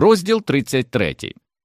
Розділ 33.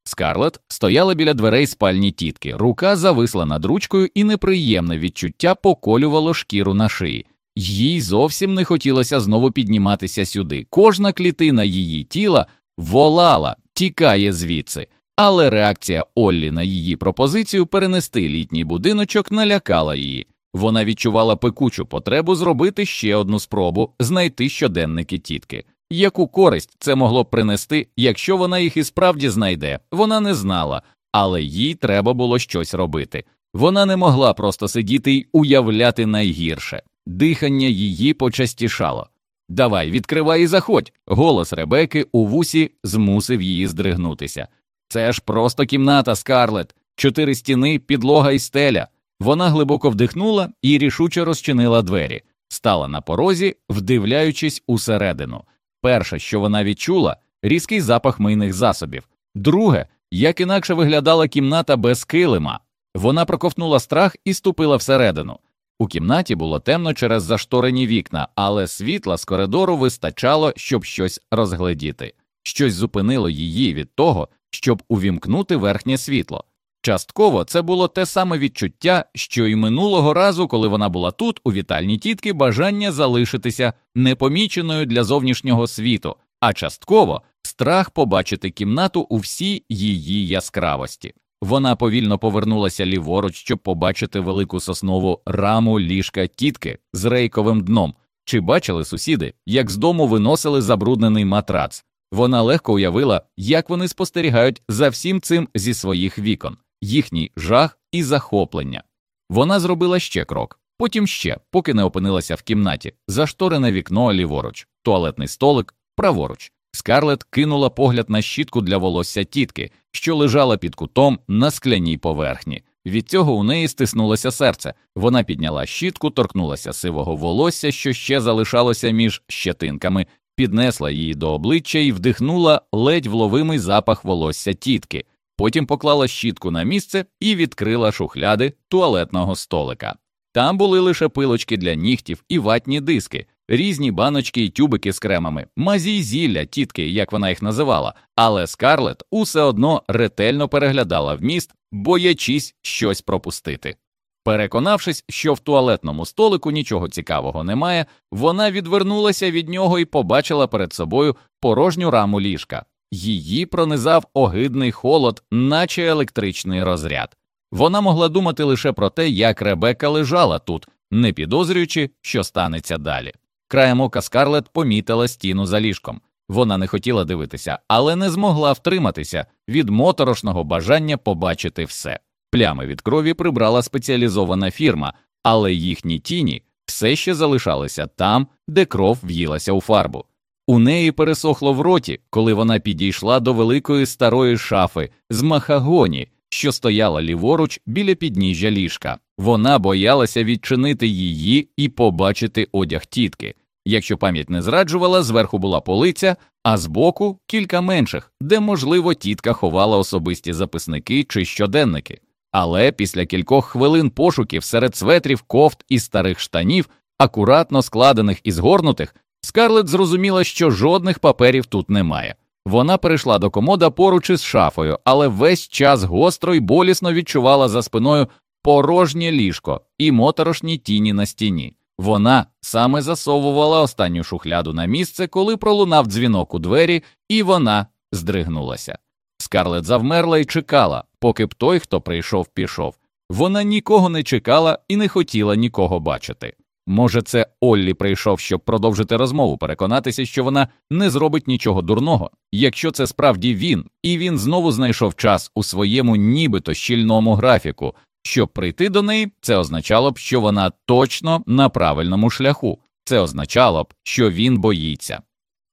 Скарлет стояла біля дверей спальні тітки, рука зависла над ручкою, і неприємне відчуття поколювало шкіру на шиї. Їй зовсім не хотілося знову підніматися сюди. Кожна клітина її тіла волала, тікає звідси. Але реакція Оллі на її пропозицію перенести літній будиночок налякала її. Вона відчувала пекучу потребу зробити ще одну спробу знайти щоденники тітки. Яку користь це могло б принести, якщо вона їх і справді знайде, вона не знала, але їй треба було щось робити. Вона не могла просто сидіти й уявляти найгірше. Дихання її почастішало. Давай, відкривай і заходь. Голос Ребеки у вусі змусив її здригнутися. Це ж просто кімната, Скарлет, чотири стіни, підлога і стеля. Вона глибоко вдихнула і рішуче розчинила двері, стала на порозі, вдивляючись усередину. Перше, що вона відчула, різкий запах мийних засобів. Друге, як інакше виглядала кімната без килима. Вона проковтнула страх і ступила всередину. У кімнаті було темно через зашторені вікна, але світла з коридору вистачало, щоб щось розгледіти. Щось зупинило її від того, щоб увімкнути верхнє світло. Частково це було те саме відчуття, що й минулого разу, коли вона була тут, у вітальні тітки, бажання залишитися непоміченою для зовнішнього світу, а частково страх побачити кімнату у всій її яскравості. Вона повільно повернулася ліворуч, щоб побачити велику соснову раму ліжка тітки з рейковим дном. Чи бачили сусіди, як з дому виносили забруднений матрац? Вона легко уявила, як вони спостерігають за всім цим зі своїх вікон, їхній жах і захоплення. Вона зробила ще крок, потім ще, поки не опинилася в кімнаті, зашторене вікно ліворуч, туалетний столик праворуч. Скарлет кинула погляд на щітку для волосся тітки, що лежала під кутом на скляній поверхні. Від цього у неї стиснулося серце. Вона підняла щітку, торкнулася сивого волосся, що ще залишалося між щетинками, піднесла її до обличчя і вдихнула ледь вловимий запах волосся тітки. Потім поклала щітку на місце і відкрила шухляди туалетного столика. Там були лише пилочки для нігтів і ватні диски, різні баночки і тюбики з кремами, мазі зілля, тітки, як вона їх називала, але Скарлет усе одно ретельно переглядала вміст, боячись щось пропустити. Переконавшись, що в туалетному столику нічого цікавого немає, вона відвернулася від нього і побачила перед собою порожню раму ліжка. Її пронизав огидний холод, наче електричний розряд. Вона могла думати лише про те, як Ребека лежала тут, не підозрюючи, що станеться далі. Краєм ока Скарлет помітила стіну за ліжком. Вона не хотіла дивитися, але не змогла втриматися від моторошного бажання побачити все. Плями від крові прибрала спеціалізована фірма, але їхні тіні все ще залишалися там, де кров в'їлася у фарбу. У неї пересохло в роті, коли вона підійшла до великої старої шафи з махагоні, що стояла ліворуч біля підніжжя ліжка. Вона боялася відчинити її і побачити одяг тітки. Якщо пам'ять не зраджувала, зверху була полиця, а збоку кілька менших, де, можливо, тітка ховала особисті записники чи щоденники. Але після кількох хвилин пошуків серед светрів, кофт і старих штанів, акуратно складених і згорнутих, Скарлет зрозуміла, що жодних паперів тут немає. Вона перейшла до комода поруч із шафою, але весь час гостро й болісно відчувала за спиною порожнє ліжко і моторошні тіні на стіні. Вона саме засовувала останню шухляду на місце, коли пролунав дзвінок у двері, і вона здригнулася. Скарлет завмерла і чекала, поки б той, хто прийшов, пішов. Вона нікого не чекала і не хотіла нікого бачити. Може, це Оллі прийшов, щоб продовжити розмову, переконатися, що вона не зробить нічого дурного. Якщо це справді він, і він знову знайшов час у своєму нібито щільному графіку, щоб прийти до неї, це означало б, що вона точно на правильному шляху. Це означало б, що він боїться.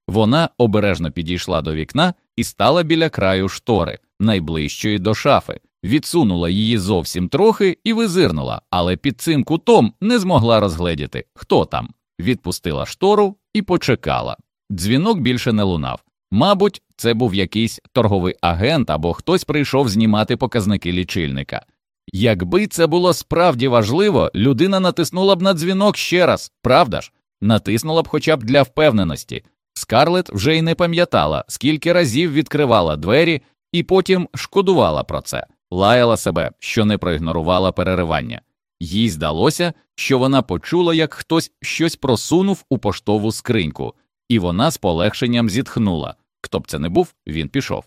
Вона обережно підійшла до вікна і стала біля краю штори, найближчої до шафи, відсунула її зовсім трохи і визирнула, але під цим кутом не змогла розгледіти, хто там. Відпустила штору і почекала. Дзвінок більше не лунав. Мабуть, це був якийсь торговий агент або хтось прийшов знімати показники лічильника. Якби це було справді важливо, людина натиснула б на дзвінок ще раз, правда ж? Натиснула б хоча б для впевненості, Скарлет вже й не пам'ятала, скільки разів відкривала двері і потім шкодувала про це, лаяла себе, що не проігнорувала переривання. Їй здалося, що вона почула, як хтось щось просунув у поштову скриньку, і вона з полегшенням зітхнула. Хто б це не був, він пішов.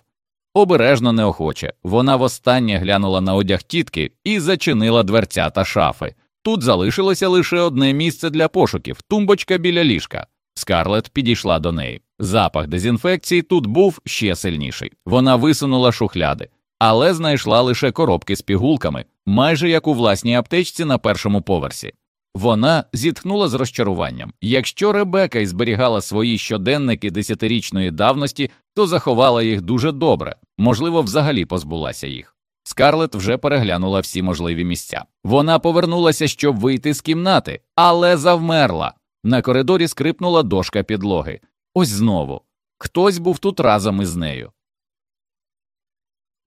Обережно неохоче, вона востаннє глянула на одяг тітки і зачинила дверця та шафи. Тут залишилося лише одне місце для пошуків тумбочка біля ліжка. Скарлет підійшла до неї. Запах дезінфекції тут був ще сильніший. Вона висунула шухляди, але знайшла лише коробки з пігулками, майже як у власній аптечці на першому поверсі. Вона зітхнула з розчаруванням. Якщо Ребека й зберігала свої щоденники десятирічної давності, то заховала їх дуже добре, можливо, взагалі позбулася їх. Скарлет вже переглянула всі можливі місця. Вона повернулася, щоб вийти з кімнати, але завмерла. На коридорі скрипнула дошка підлоги. Ось знову. Хтось був тут разом із нею.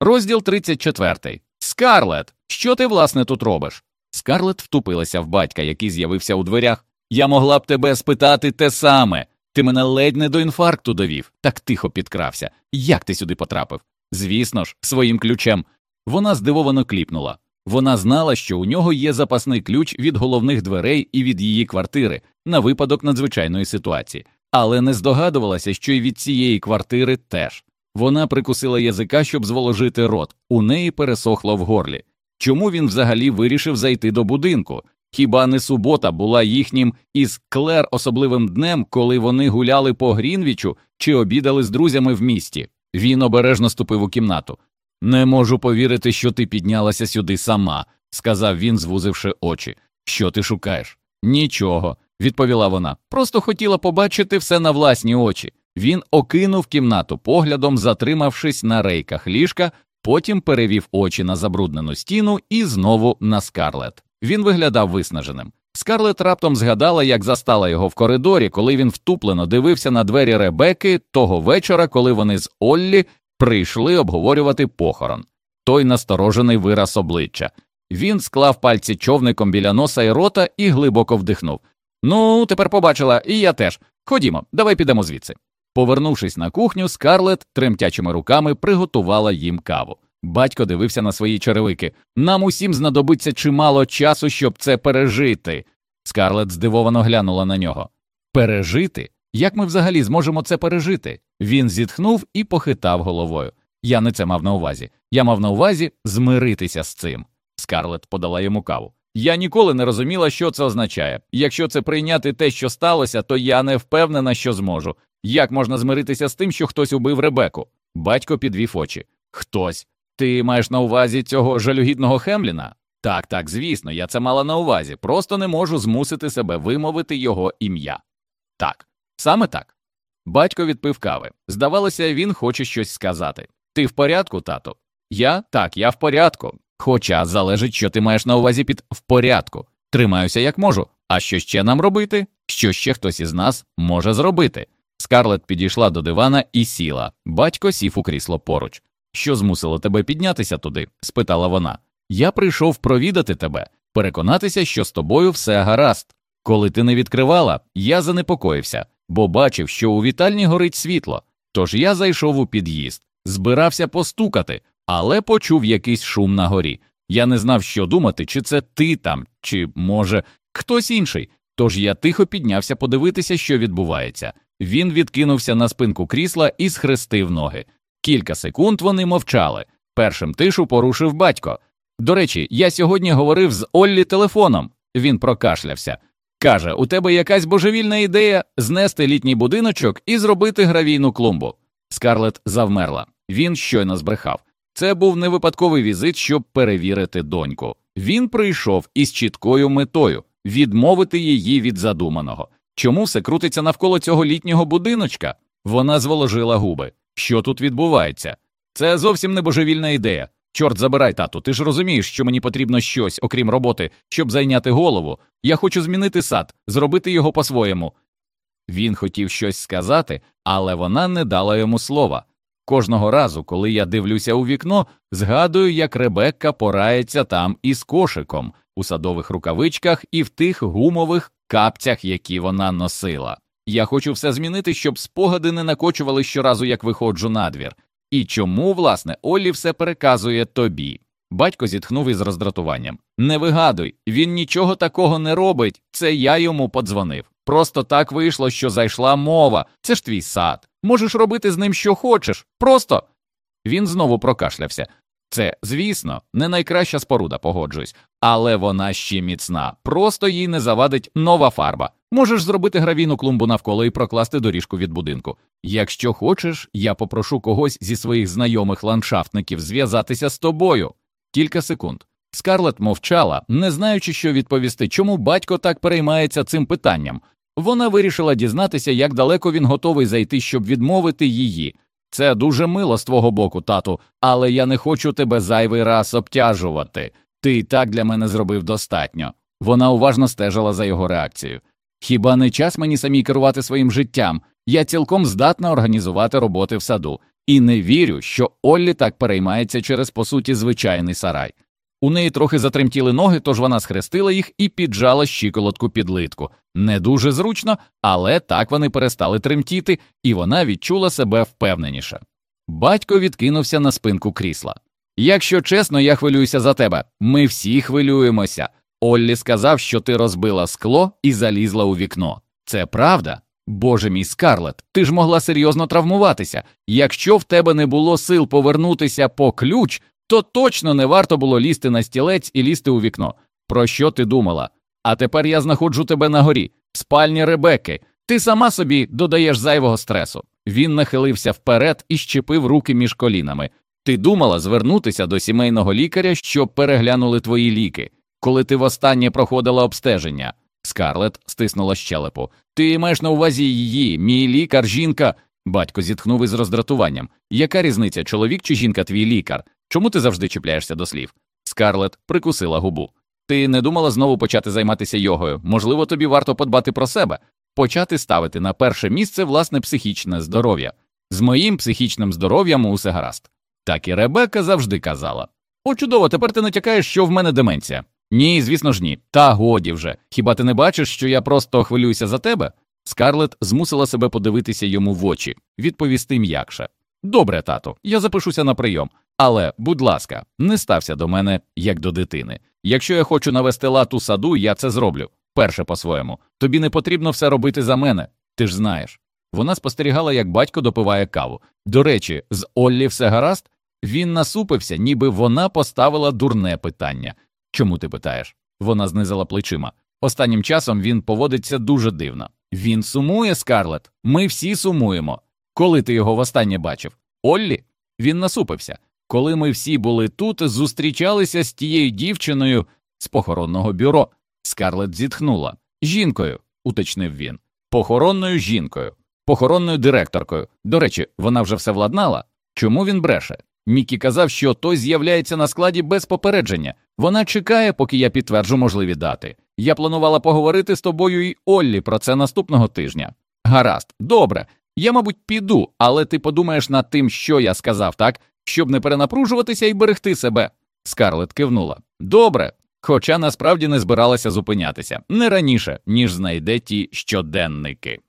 Розділ 34. Скарлет. Що ти, власне, тут робиш? Скарлет втупилася в батька, який з'явився у дверях. Я могла б тебе спитати те саме. Ти мене ледь не до інфаркту довів, так тихо підкрався. Як ти сюди потрапив? Звісно ж, своїм ключем. Вона здивовано кліпнула. Вона знала, що у нього є запасний ключ від головних дверей і від її квартири на випадок надзвичайної ситуації, але не здогадувалася, що й від цієї квартири теж. Вона прикусила язика, щоб зволожити рот, у неї пересохло в горлі. Чому він взагалі вирішив зайти до будинку? Хіба не субота була їхнім із Клер особливим днем, коли вони гуляли по Грінвічу чи обідали з друзями в місті? Він обережно ступив у кімнату. Не можу повірити, що ти піднялася сюди сама, сказав він, звузивши очі. Що ти шукаєш? Нічого, відповіла вона. Просто хотіла побачити все на власні очі. Він окинув кімнату поглядом, затримавшись на рейках ліжка, потім перевів очі на забруднену стіну і знову на скарлет. Він виглядав виснаженим. Скарлет раптом згадала, як застала його в коридорі, коли він втуплено дивився на двері Ребекки того вечора, коли вони з Оллі прийшли обговорювати похорон. Той насторожений вираз обличчя. Він склав пальці човником біля носа і рота і глибоко вдихнув. Ну, тепер побачила, і я теж. Ходімо, давай підемо звідси. Повернувшись на кухню, Скарлет тремтячими руками приготувала їм каву. Батько дивився на свої черевики. Нам усім знадобиться чимало часу, щоб це пережити. Скарлет здивовано глянула на нього. Пережити? Як ми взагалі зможемо це пережити? Він зітхнув і похитав головою. Я не це мав на увазі. Я мав на увазі змиритися з цим. Скарлет подала йому каву. Я ніколи не розуміла, що це означає. Якщо це прийняти те, що сталося, то я не впевнена, що зможу. Як можна змиритися з тим, що хтось убив Ребеку? Батько підвів очі. Хтось. Ти маєш на увазі цього жалюгідного Хемліна? Так, так, звісно, я це мала на увазі. Просто не можу змусити себе вимовити його ім'я. Так, саме так. Батько відпив кави. Здавалося, він хоче щось сказати. Ти в порядку, тато? Я так, я в порядку. Хоча залежить, що ти маєш на увазі під в порядку. Тримаюся як можу. А що ще нам робити? Що ще хтось із нас може зробити? Скарлет підійшла до дивана і сіла. Батько сів у крісло поруч. Що змусило тебе піднятися туди? спитала вона. Я прийшов провідати тебе, переконатися, що з тобою все гаразд. Коли ти не відкривала, я занепокоївся, бо бачив, що у вітальні горить світло. Тож я зайшов у під'їзд, збирався постукати, але почув якийсь шум на горі. Я не знав, що думати, чи це ти там, чи, може, хтось інший. Тож я тихо піднявся подивитися, що відбувається. Він відкинувся на спинку крісла і схрестив ноги. Кілька секунд вони мовчали. Першим тишу порушив батько. До речі, я сьогодні говорив з Оллі телефоном. Він прокашлявся. Каже, у тебе якась божевільна ідея знести літній будиночок і зробити гравійну клумбу. Скарлет завмерла. Він щойно збрехав. Це був не випадковий візит, щоб перевірити доньку. Він прийшов із чіткою метою відмовити її від задуманого. Чому все крутиться навколо цього літнього будиночка? Вона зволожила губи. Що тут відбувається? Це зовсім не божевільна ідея. Чорт забирай, тату, ти ж розумієш, що мені потрібно щось, окрім роботи, щоб зайняти голову. Я хочу змінити сад, зробити його по-своєму. Він хотів щось сказати, але вона не дала йому слова. Кожного разу, коли я дивлюся у вікно, згадую, як Ребекка порається там із кошиком, у садових рукавичках і в тих гумових капцях, які вона носила. Я хочу все змінити, щоб спогади не накочували щоразу, як виходжу на двір. І чому, власне, Оллі все переказує тобі? Батько зітхнув із роздратуванням. Не вигадуй, він нічого такого не робить. Це я йому подзвонив. Просто так вийшло, що зайшла мова. Це ж твій сад. Можеш робити з ним що хочеш. Просто. Він знову прокашлявся. Це, звісно, не найкраща споруда, погоджуюсь, але вона ще міцна. Просто їй не завадить нова фарба. Можеш зробити гравійну клумбу навколо і прокласти доріжку від будинку. Якщо хочеш, я попрошу когось зі своїх знайомих ландшафтників зв'язатися з тобою. Кілька секунд. Скарлет мовчала, не знаючи, що відповісти, чому батько так переймається цим питанням. Вона вирішила дізнатися, як далеко він готовий зайти, щоб відмовити її. Це дуже мило з твого боку, тату, але я не хочу тебе зайвий раз обтяжувати. Ти і так для мене зробив достатньо. Вона уважно стежила за його реакцією. Хіба не час мені самій керувати своїм життям? Я цілком здатна організувати роботи в саду, і не вірю, що Оллі так переймається через по суті звичайний сарай. У неї трохи затремтіли ноги, тож вона схрестила їх і піджала щиколотку під литку. Не дуже зручно, але так вони перестали тремтіти, і вона відчула себе впевненіше. Батько відкинувся на спинку крісла. Якщо чесно, я хвилююся за тебе. Ми всі хвилюємося. Оллі сказав, що ти розбила скло і залізла у вікно. Це правда? Боже мій Скарлет, ти ж могла серйозно травмуватися. Якщо в тебе не було сил повернутися по ключ, то точно не варто було лізти на стілець і лізти у вікно. Про що ти думала? А тепер я знаходжу тебе на горі, в спальні Ребекки. Ти сама собі додаєш зайвого стресу. Він нахилився вперед і щепив руки між колінами. Ти думала звернутися до сімейного лікаря, щоб переглянули твої ліки, коли ти востаннє проходила обстеження. Скарлет стиснула щелепу. Ти маєш на увазі її, мій лікар, жінка. Батько зітхнув із роздратуванням. Яка різниця, чоловік чи жінка твій лікар? Чому ти завжди чіпляєшся до слів? Скарлет прикусила губу. Ти не думала знову почати займатися йогою? Можливо, тобі варто подбати про себе, почати ставити на перше місце власне психічне здоров'я. З моїм психічним здоров'ям усе гаразд. Так і Ребека завжди казала. О, чудово, тепер ти натякаєш, що в мене деменція. Ні, звісно ж, ні. Та годі вже. Хіба ти не бачиш, що я просто хвилююся за тебе? Скарлет змусила себе подивитися йому в очі, відповісти м'якше. Добре, тату, я запишуся на прийом, але, будь ласка, не стався до мене як до дитини. Якщо я хочу навести лад у саду, я це зроблю. Перше по-своєму. Тобі не потрібно все робити за мене, ти ж знаєш. Вона спостерігала, як батько допиває каву. До речі, з Оллі все гаразд? Він насупився, ніби вона поставила дурне питання. Чому ти питаєш? Вона знизила плечима. Останнім часом він поводиться дуже дивно. Він сумує, Скарлет. Ми всі сумуємо. Коли ти його востаннє бачив? Оллі? Він насупився. Коли ми всі були тут, зустрічалися з тією дівчиною з похоронного бюро. Скарлет зітхнула. Жінкою, уточнив він. Похоронною жінкою, похоронною директоркою. До речі, вона вже все владнала. Чому він бреше? Мікі казав, що той з'являється на складі без попередження. Вона чекає, поки я підтверджу можливі дати. Я планувала поговорити з тобою і Оллі про це наступного тижня. Гаразд, добре. Я, мабуть, піду, але ти подумаєш над тим, що я сказав, так, щоб не перенапружуватися і берегти себе. Скарлет кивнула. Добре. Хоча насправді не збиралася зупинятися не раніше, ніж знайде ті щоденники.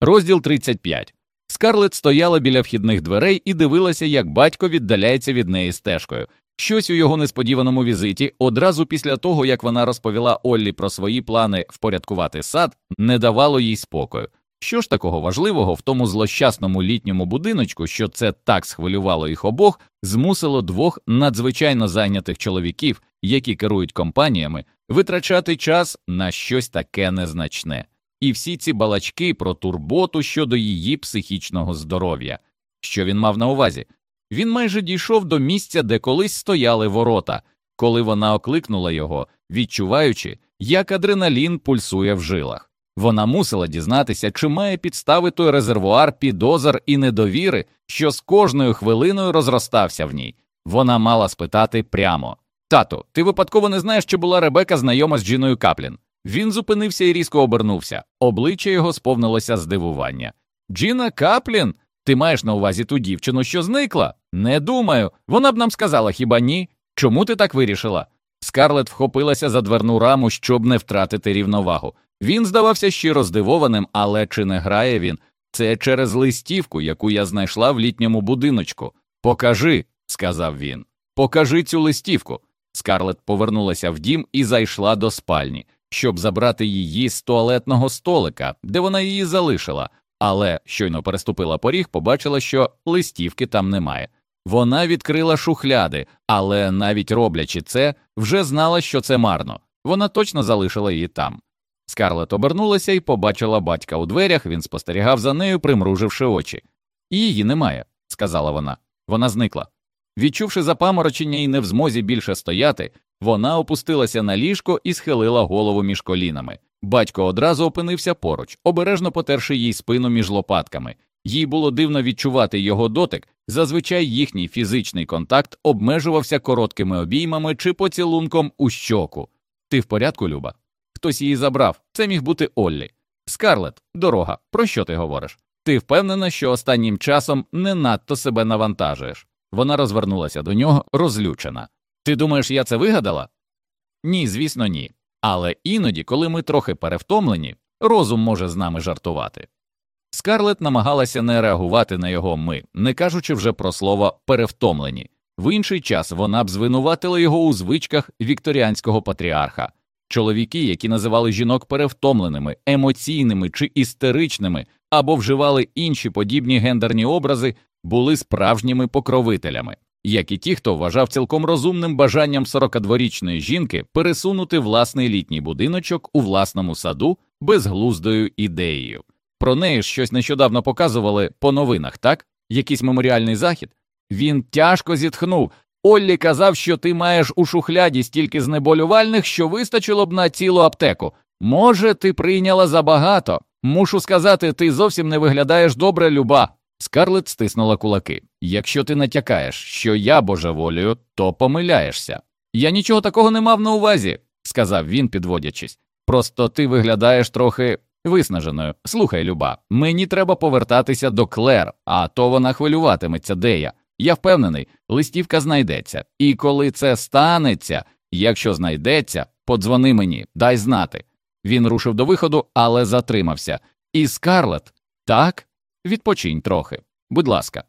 Розділ 35 Скарлет стояла біля вхідних дверей і дивилася, як батько віддаляється від неї стежкою. Щось у його несподіваному візиті, одразу після того, як вона розповіла Оллі про свої плани впорядкувати сад, не давало їй спокою. Що ж такого важливого в тому злощасному літньому будиночку, що це так схвилювало їх обох, змусило двох надзвичайно зайнятих чоловіків, які керують компаніями, витрачати час на щось таке незначне і всі ці балачки про турботу щодо її психічного здоров'я. Що він мав на увазі? Він майже дійшов до місця, де колись стояли ворота, коли вона окликнула його, відчуваючи, як адреналін пульсує в жилах. Вона мусила дізнатися, чи має підстави той резервуар підозр і недовіри, що з кожною хвилиною розростався в ній. Вона мала спитати прямо Тату, ти випадково не знаєш, чи була Ребека знайома з Джіною Каплін? Він зупинився і різко обернувся. Обличчя його сповнилося здивування. Джіна Каплін, ти маєш на увазі ту дівчину, що зникла? Не думаю. Вона б нам сказала хіба ні? Чому ти так вирішила? Скарлет вхопилася за дверну раму, щоб не втратити рівновагу. Він здавався щиро здивованим, але чи не грає він? Це через листівку, яку я знайшла в літньому будиночку. Покажи, сказав він. Покажи цю листівку. Скарлет повернулася в дім і зайшла до спальні, щоб забрати її з туалетного столика, де вона її залишила, але щойно переступила поріг, побачила, що листівки там немає. Вона відкрила шухляди, але навіть роблячи це, вже знала, що це марно. Вона точно залишила її там. Скарлет обернулася і побачила батька у дверях, він спостерігав за нею, примруживши очі. Її немає, сказала вона. Вона зникла. Відчувши запаморочення і не в змозі більше стояти, вона опустилася на ліжко і схилила голову між колінами. Батько одразу опинився поруч, обережно потерши їй спину між лопатками. Їй було дивно відчувати його дотик, зазвичай їхній фізичний контакт обмежувався короткими обіймами чи поцілунком у щоку. Ти в порядку, Люба? Хтось її забрав, це міг бути Оллі. Скарлет, дорога, про що ти говориш? Ти впевнена, що останнім часом не надто себе навантажуєш. Вона розвернулася до нього, розлючена. Ти думаєш, я це вигадала? Ні, звісно, ні. Але іноді, коли ми трохи перевтомлені, розум може з нами жартувати. Скарлет намагалася не реагувати на його ми, не кажучи вже про слово перевтомлені. В інший час вона б звинуватила його у звичках вікторіанського патріарха. Чоловіки, які називали жінок перевтомленими, емоційними чи істеричними, або вживали інші подібні гендерні образи, були справжніми покровителями, як і ті, хто вважав цілком розумним бажанням 42-річної жінки пересунути власний літній будиночок у власному саду безглуздою ідеєю. Про неї щось нещодавно показували по новинах, так? Якийсь меморіальний захід. Він тяжко зітхнув. Оллі казав, що ти маєш у шухляді стільки знеболювальних, що вистачило б на цілу аптеку. Може, ти прийняла забагато. Мушу сказати, ти зовсім не виглядаєш добре, люба. Скарлет стиснула кулаки. Якщо ти натякаєш, що я божеволію, то помиляєшся. Я нічого такого не мав на увазі, сказав він, підводячись. Просто ти виглядаєш трохи виснаженою. Слухай, люба, мені треба повертатися до Клер, а то вона хвилюватиметься, де я. Я впевнений, листівка знайдеться. І коли це станеться, якщо знайдеться, подзвони мені, дай знати. Він рушив до виходу, але затримався. І Скарлет, так, відпочинь трохи. Будь ласка.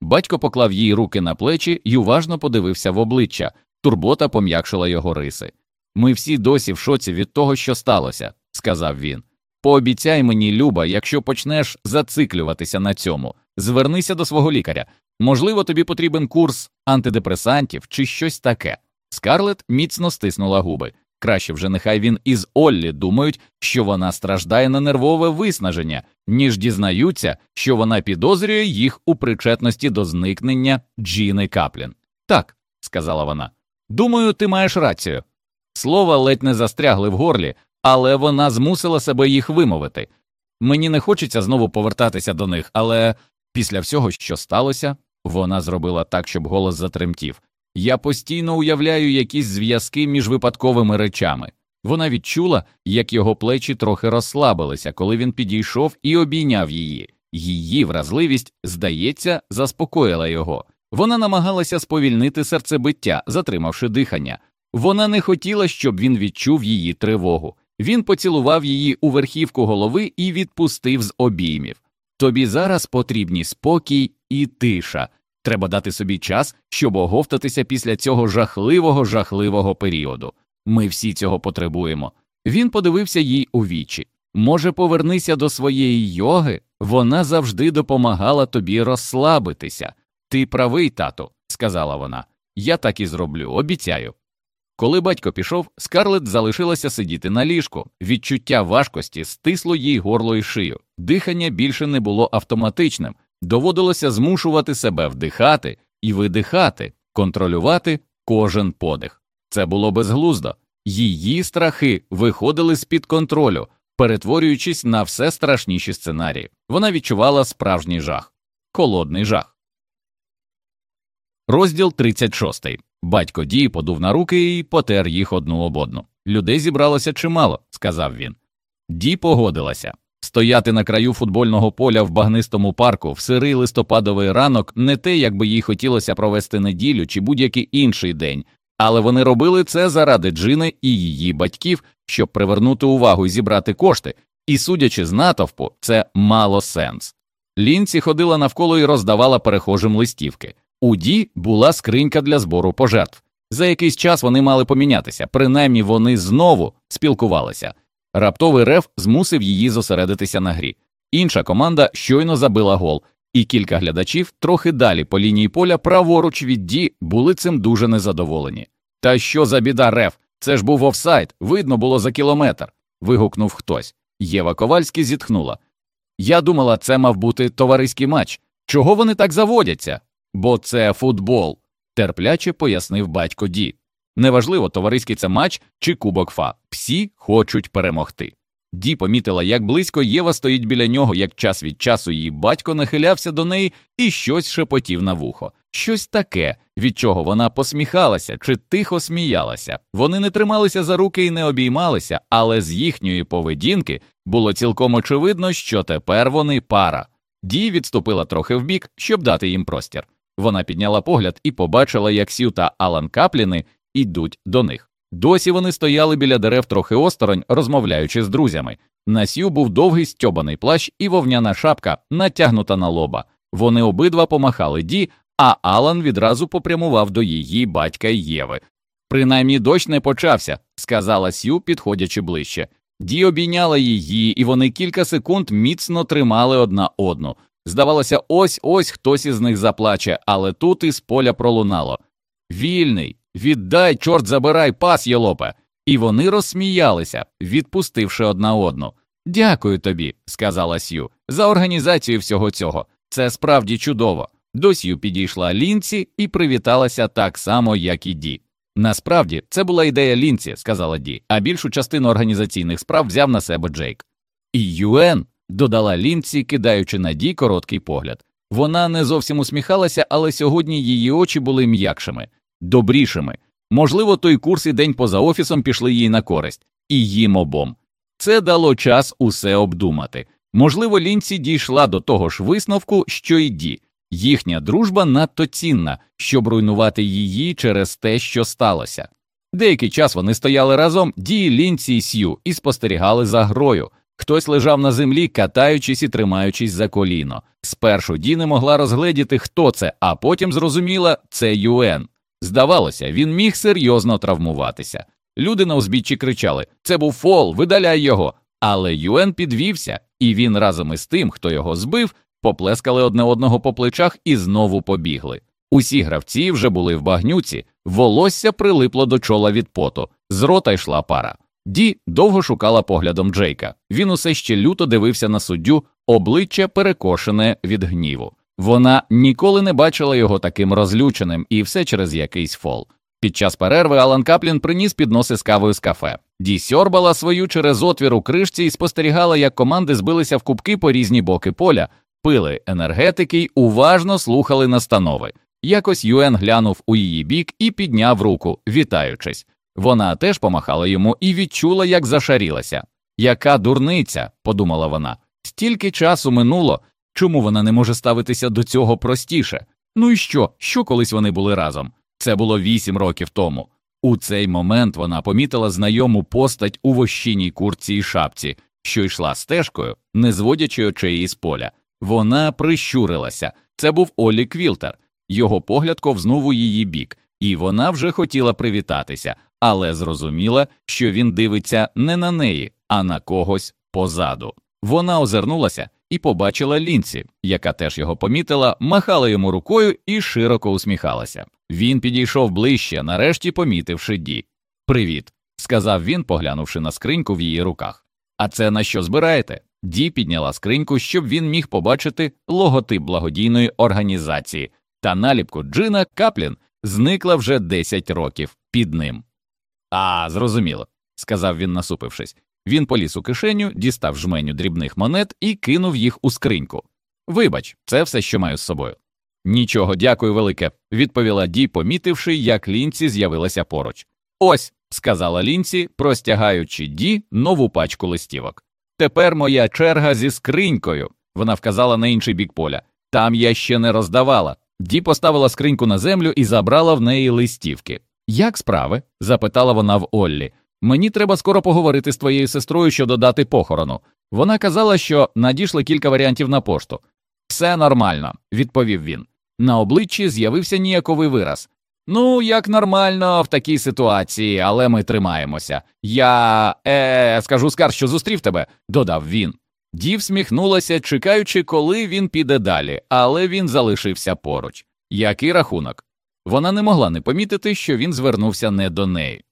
Батько поклав їй руки на плечі і уважно подивився в обличчя. Турбота пом'якшила його риси. Ми всі досі в шоці від того, що сталося, сказав він. Пообіцяй мені, Люба, якщо почнеш зациклюватися на цьому, звернися до свого лікаря. Можливо, тобі потрібен курс антидепресантів чи щось таке. Скарлет міцно стиснула губи. Краще вже нехай він із Оллі думають, що вона страждає на нервове виснаження, ніж дізнаються, що вона підозрює їх у причетності до зникнення Джіни Каплін. Так, сказала вона. Думаю, ти маєш рацію. Слова ледь не застрягли в горлі, але вона змусила себе їх вимовити. Мені не хочеться знову повертатися до них, але після всього, що сталося, вона зробила так, щоб голос затремтів. Я постійно уявляю якісь зв'язки між випадковими речами. Вона відчула, як його плечі трохи розслабилися, коли він підійшов і обійняв її. Її вразливість, здається, заспокоїла його. Вона намагалася сповільнити серцебиття, затримавши дихання. Вона не хотіла, щоб він відчув її тривогу. Він поцілував її у верхівку голови і відпустив з обіймів. Тобі зараз потрібні спокій і тиша. Треба дати собі час, щоб оговтатися після цього жахливого, жахливого періоду. Ми всі цього потребуємо. Він подивився їй у вічі. Може, повернися до своєї йоги, вона завжди допомагала тобі розслабитися. Ти правий, тату, сказала вона. Я так і зроблю, обіцяю. Коли батько пішов, Скарлет залишилася сидіти на ліжку. Відчуття важкості стисло їй горло і шию. Дихання більше не було автоматичним, доводилося змушувати себе вдихати і видихати, контролювати кожен подих. Це було безглуздо. Її страхи виходили з під контролю, перетворюючись на все страшніші сценарії. Вона відчувала справжній жах, холодний жах. Розділ 36. Батько Ді подув на руки і потер їх одну об одну. Людей зібралося чимало, сказав він. Ді погодилася. Стояти на краю футбольного поля в багнистому парку в сирий листопадовий ранок не те, як би їй хотілося провести неділю чи будь-який інший день, Але вони робили це заради Джини і її батьків, щоб привернути увагу і зібрати кошти, і, судячи з натовпу, це мало сенс. Лінці ходила навколо і роздавала перехожим листівки. У Ді була скринька для збору пожертв. За якийсь час вони мали помінятися, принаймні вони знову спілкувалися. Раптовий рев змусив її зосередитися на грі. Інша команда щойно забила гол, і кілька глядачів трохи далі по лінії поля праворуч від Ді були цим дуже незадоволені. Та що за біда рев? Це ж був офсайд, видно було за кілометр. вигукнув хтось. Єва Ковальський зітхнула. Я думала, це мав бути товариський матч. Чого вони так заводяться? Бо це футбол, терпляче пояснив батько Ді. Неважливо, товариський це матч чи кубок фа. Всі хочуть перемогти. Ді помітила, як близько Єва стоїть біля нього, як час від часу її батько нахилявся до неї і щось шепотів на вухо. Щось таке, від чого вона посміхалася чи тихо сміялася. Вони не трималися за руки і не обіймалися, але з їхньої поведінки було цілком очевидно, що тепер вони пара. Ді відступила трохи вбік, щоб дати їм простір. Вона підняла погляд і побачила, як Сью та Алан Капліни йдуть до них. Досі вони стояли біля дерев трохи осторонь, розмовляючи з друзями. На Сью був довгий стьобаний плащ і вовняна шапка, натягнута на лоба. Вони обидва помахали Ді, а Алан відразу попрямував до її батька Єви. Принаймні дощ не почався, сказала Сью, підходячи ближче. Ді обійняла її, і вони кілька секунд міцно тримали одна одну. Здавалося, ось ось хтось із них заплаче, але тут із поля пролунало. Вільний, віддай, чорт забирай, пас, Йолопе. І вони розсміялися, відпустивши одна одну. Дякую тобі, сказала Сью, за організацію всього цього. Це справді чудово. До Сью підійшла Лінці і привіталася так само, як і Ді. Насправді, це була ідея Лінці, сказала Ді, а більшу частину організаційних справ взяв на себе Джейк. І Юен, додала Лінці, кидаючи на Ді короткий погляд. Вона не зовсім усміхалася, але сьогодні її очі були м'якшими, добрішими. Можливо, той курс і день поза офісом пішли їй на користь, і їм обом. Це дало час усе обдумати. Можливо, Лінці дійшла до того ж висновку, що й Ді. Їхня дружба надто цінна, щоб руйнувати її через те, що сталося. Деякий час вони стояли разом, Ді, Лінці і Сью, і спостерігали за грою. Хтось лежав на землі, катаючись і тримаючись за коліно. Спершу Ді не могла розгледіти, хто це, а потім зрозуміла це Юен. Здавалося, він міг серйозно травмуватися. Люди на узбіччі кричали Це був фол, видаляй його. Але Юен підвівся, і він разом із тим, хто його збив, поплескали одне одного по плечах і знову побігли. Усі гравці вже були в багнюці, волосся прилипло до чола від поту, з рота йшла пара. Ді довго шукала поглядом Джейка. Він усе ще люто дивився на суддю, обличчя перекошене від гніву. Вона ніколи не бачила його таким розлюченим, і все через якийсь фол. Під час перерви Алан Каплін приніс підноси з кавою з кафе. Ді сьорбала свою через отвір у кришці і спостерігала, як команди збилися в кубки по різні боки поля, пили енергетики й уважно слухали настанови. Якось Юен глянув у її бік і підняв руку, вітаючись. Вона теж помахала йому і відчула, як зашарілася. Яка дурниця, подумала вона. Стільки часу минуло, чому вона не може ставитися до цього простіше? Ну і що, що колись вони були разом? Це було вісім років тому. У цей момент вона помітила знайому постать у вощиній курці і шапці, що йшла стежкою, не зводячи очей із поля. Вона прищурилася. Це був Олі Квілтер. Його погляд ковзнув у її бік, і вона вже хотіла привітатися, але зрозуміла, що він дивиться не на неї, а на когось позаду. Вона озирнулася і побачила лінці, яка теж його помітила, махала йому рукою і широко усміхалася. Він підійшов ближче, нарешті помітивши Ді. Привіт, сказав він, поглянувши на скриньку в її руках. А це на що збираєте? Ді підняла скриньку, щоб він міг побачити логотип благодійної організації, та наліпку Джина Каплін зникла вже 10 років під ним. А, зрозуміло, сказав він, насупившись. Він поліз у кишеню, дістав жменю дрібних монет і кинув їх у скриньку. Вибач, це все, що маю з собою. Нічого, дякую велике, відповіла Ді, помітивши, як лінці з'явилася поруч. Ось, сказала лінці, простягаючи Ді нову пачку листівок. Тепер моя черга зі скринькою. Вона вказала на інший бік поля. Там я ще не роздавала. Ді поставила скриньку на землю і забрала в неї листівки. Як справи? запитала вона в Оллі. Мені треба скоро поговорити з твоєю сестрою щодо дати похорону. Вона казала, що надійшли кілька варіантів на пошту. Все нормально, відповів він. На обличчі з'явився ніяковий вираз. Ну, як нормально в такій ситуації, але ми тримаємося. Я е, скажу скар, що зустрів тебе, додав він. Дів сміхнулася, чекаючи, коли він піде далі, але він залишився поруч. Який рахунок? Вона не могла не помітити, що він звернувся не до неї.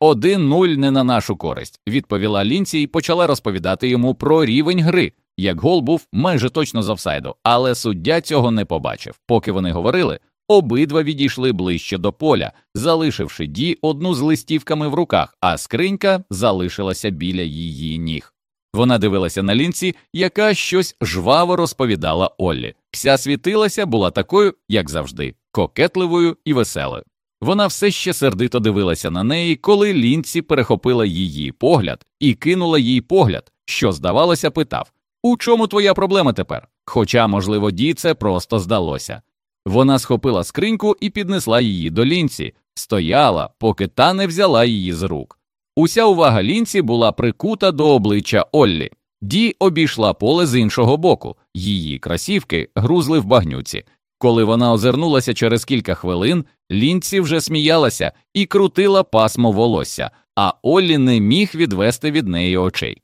Один нуль не на нашу користь, відповіла Лінці і почала розповідати йому про рівень гри, як гол був майже точно з офсайду, але суддя цього не побачив. Поки вони говорили, обидва відійшли ближче до поля, залишивши Ді одну з листівками в руках, а скринька залишилася біля її ніг. Вона дивилася на лінці, яка щось жваво розповідала Оллі. Вся світилася була такою, як завжди, кокетливою і веселою. Вона все ще сердито дивилася на неї, коли лінці перехопила її погляд і кинула їй погляд, що, здавалося, питав У чому твоя проблема тепер? Хоча, можливо, Ді це просто здалося. Вона схопила скриньку і піднесла її до лінці, стояла, поки та не взяла її з рук. Уся увага лінці була прикута до обличчя Оллі. Ді обійшла поле з іншого боку, її красівки грузли в багнюці. Коли вона озирнулася через кілька хвилин, лінці вже сміялася і крутила пасмо волосся, а Оллі не міг відвести від неї очей.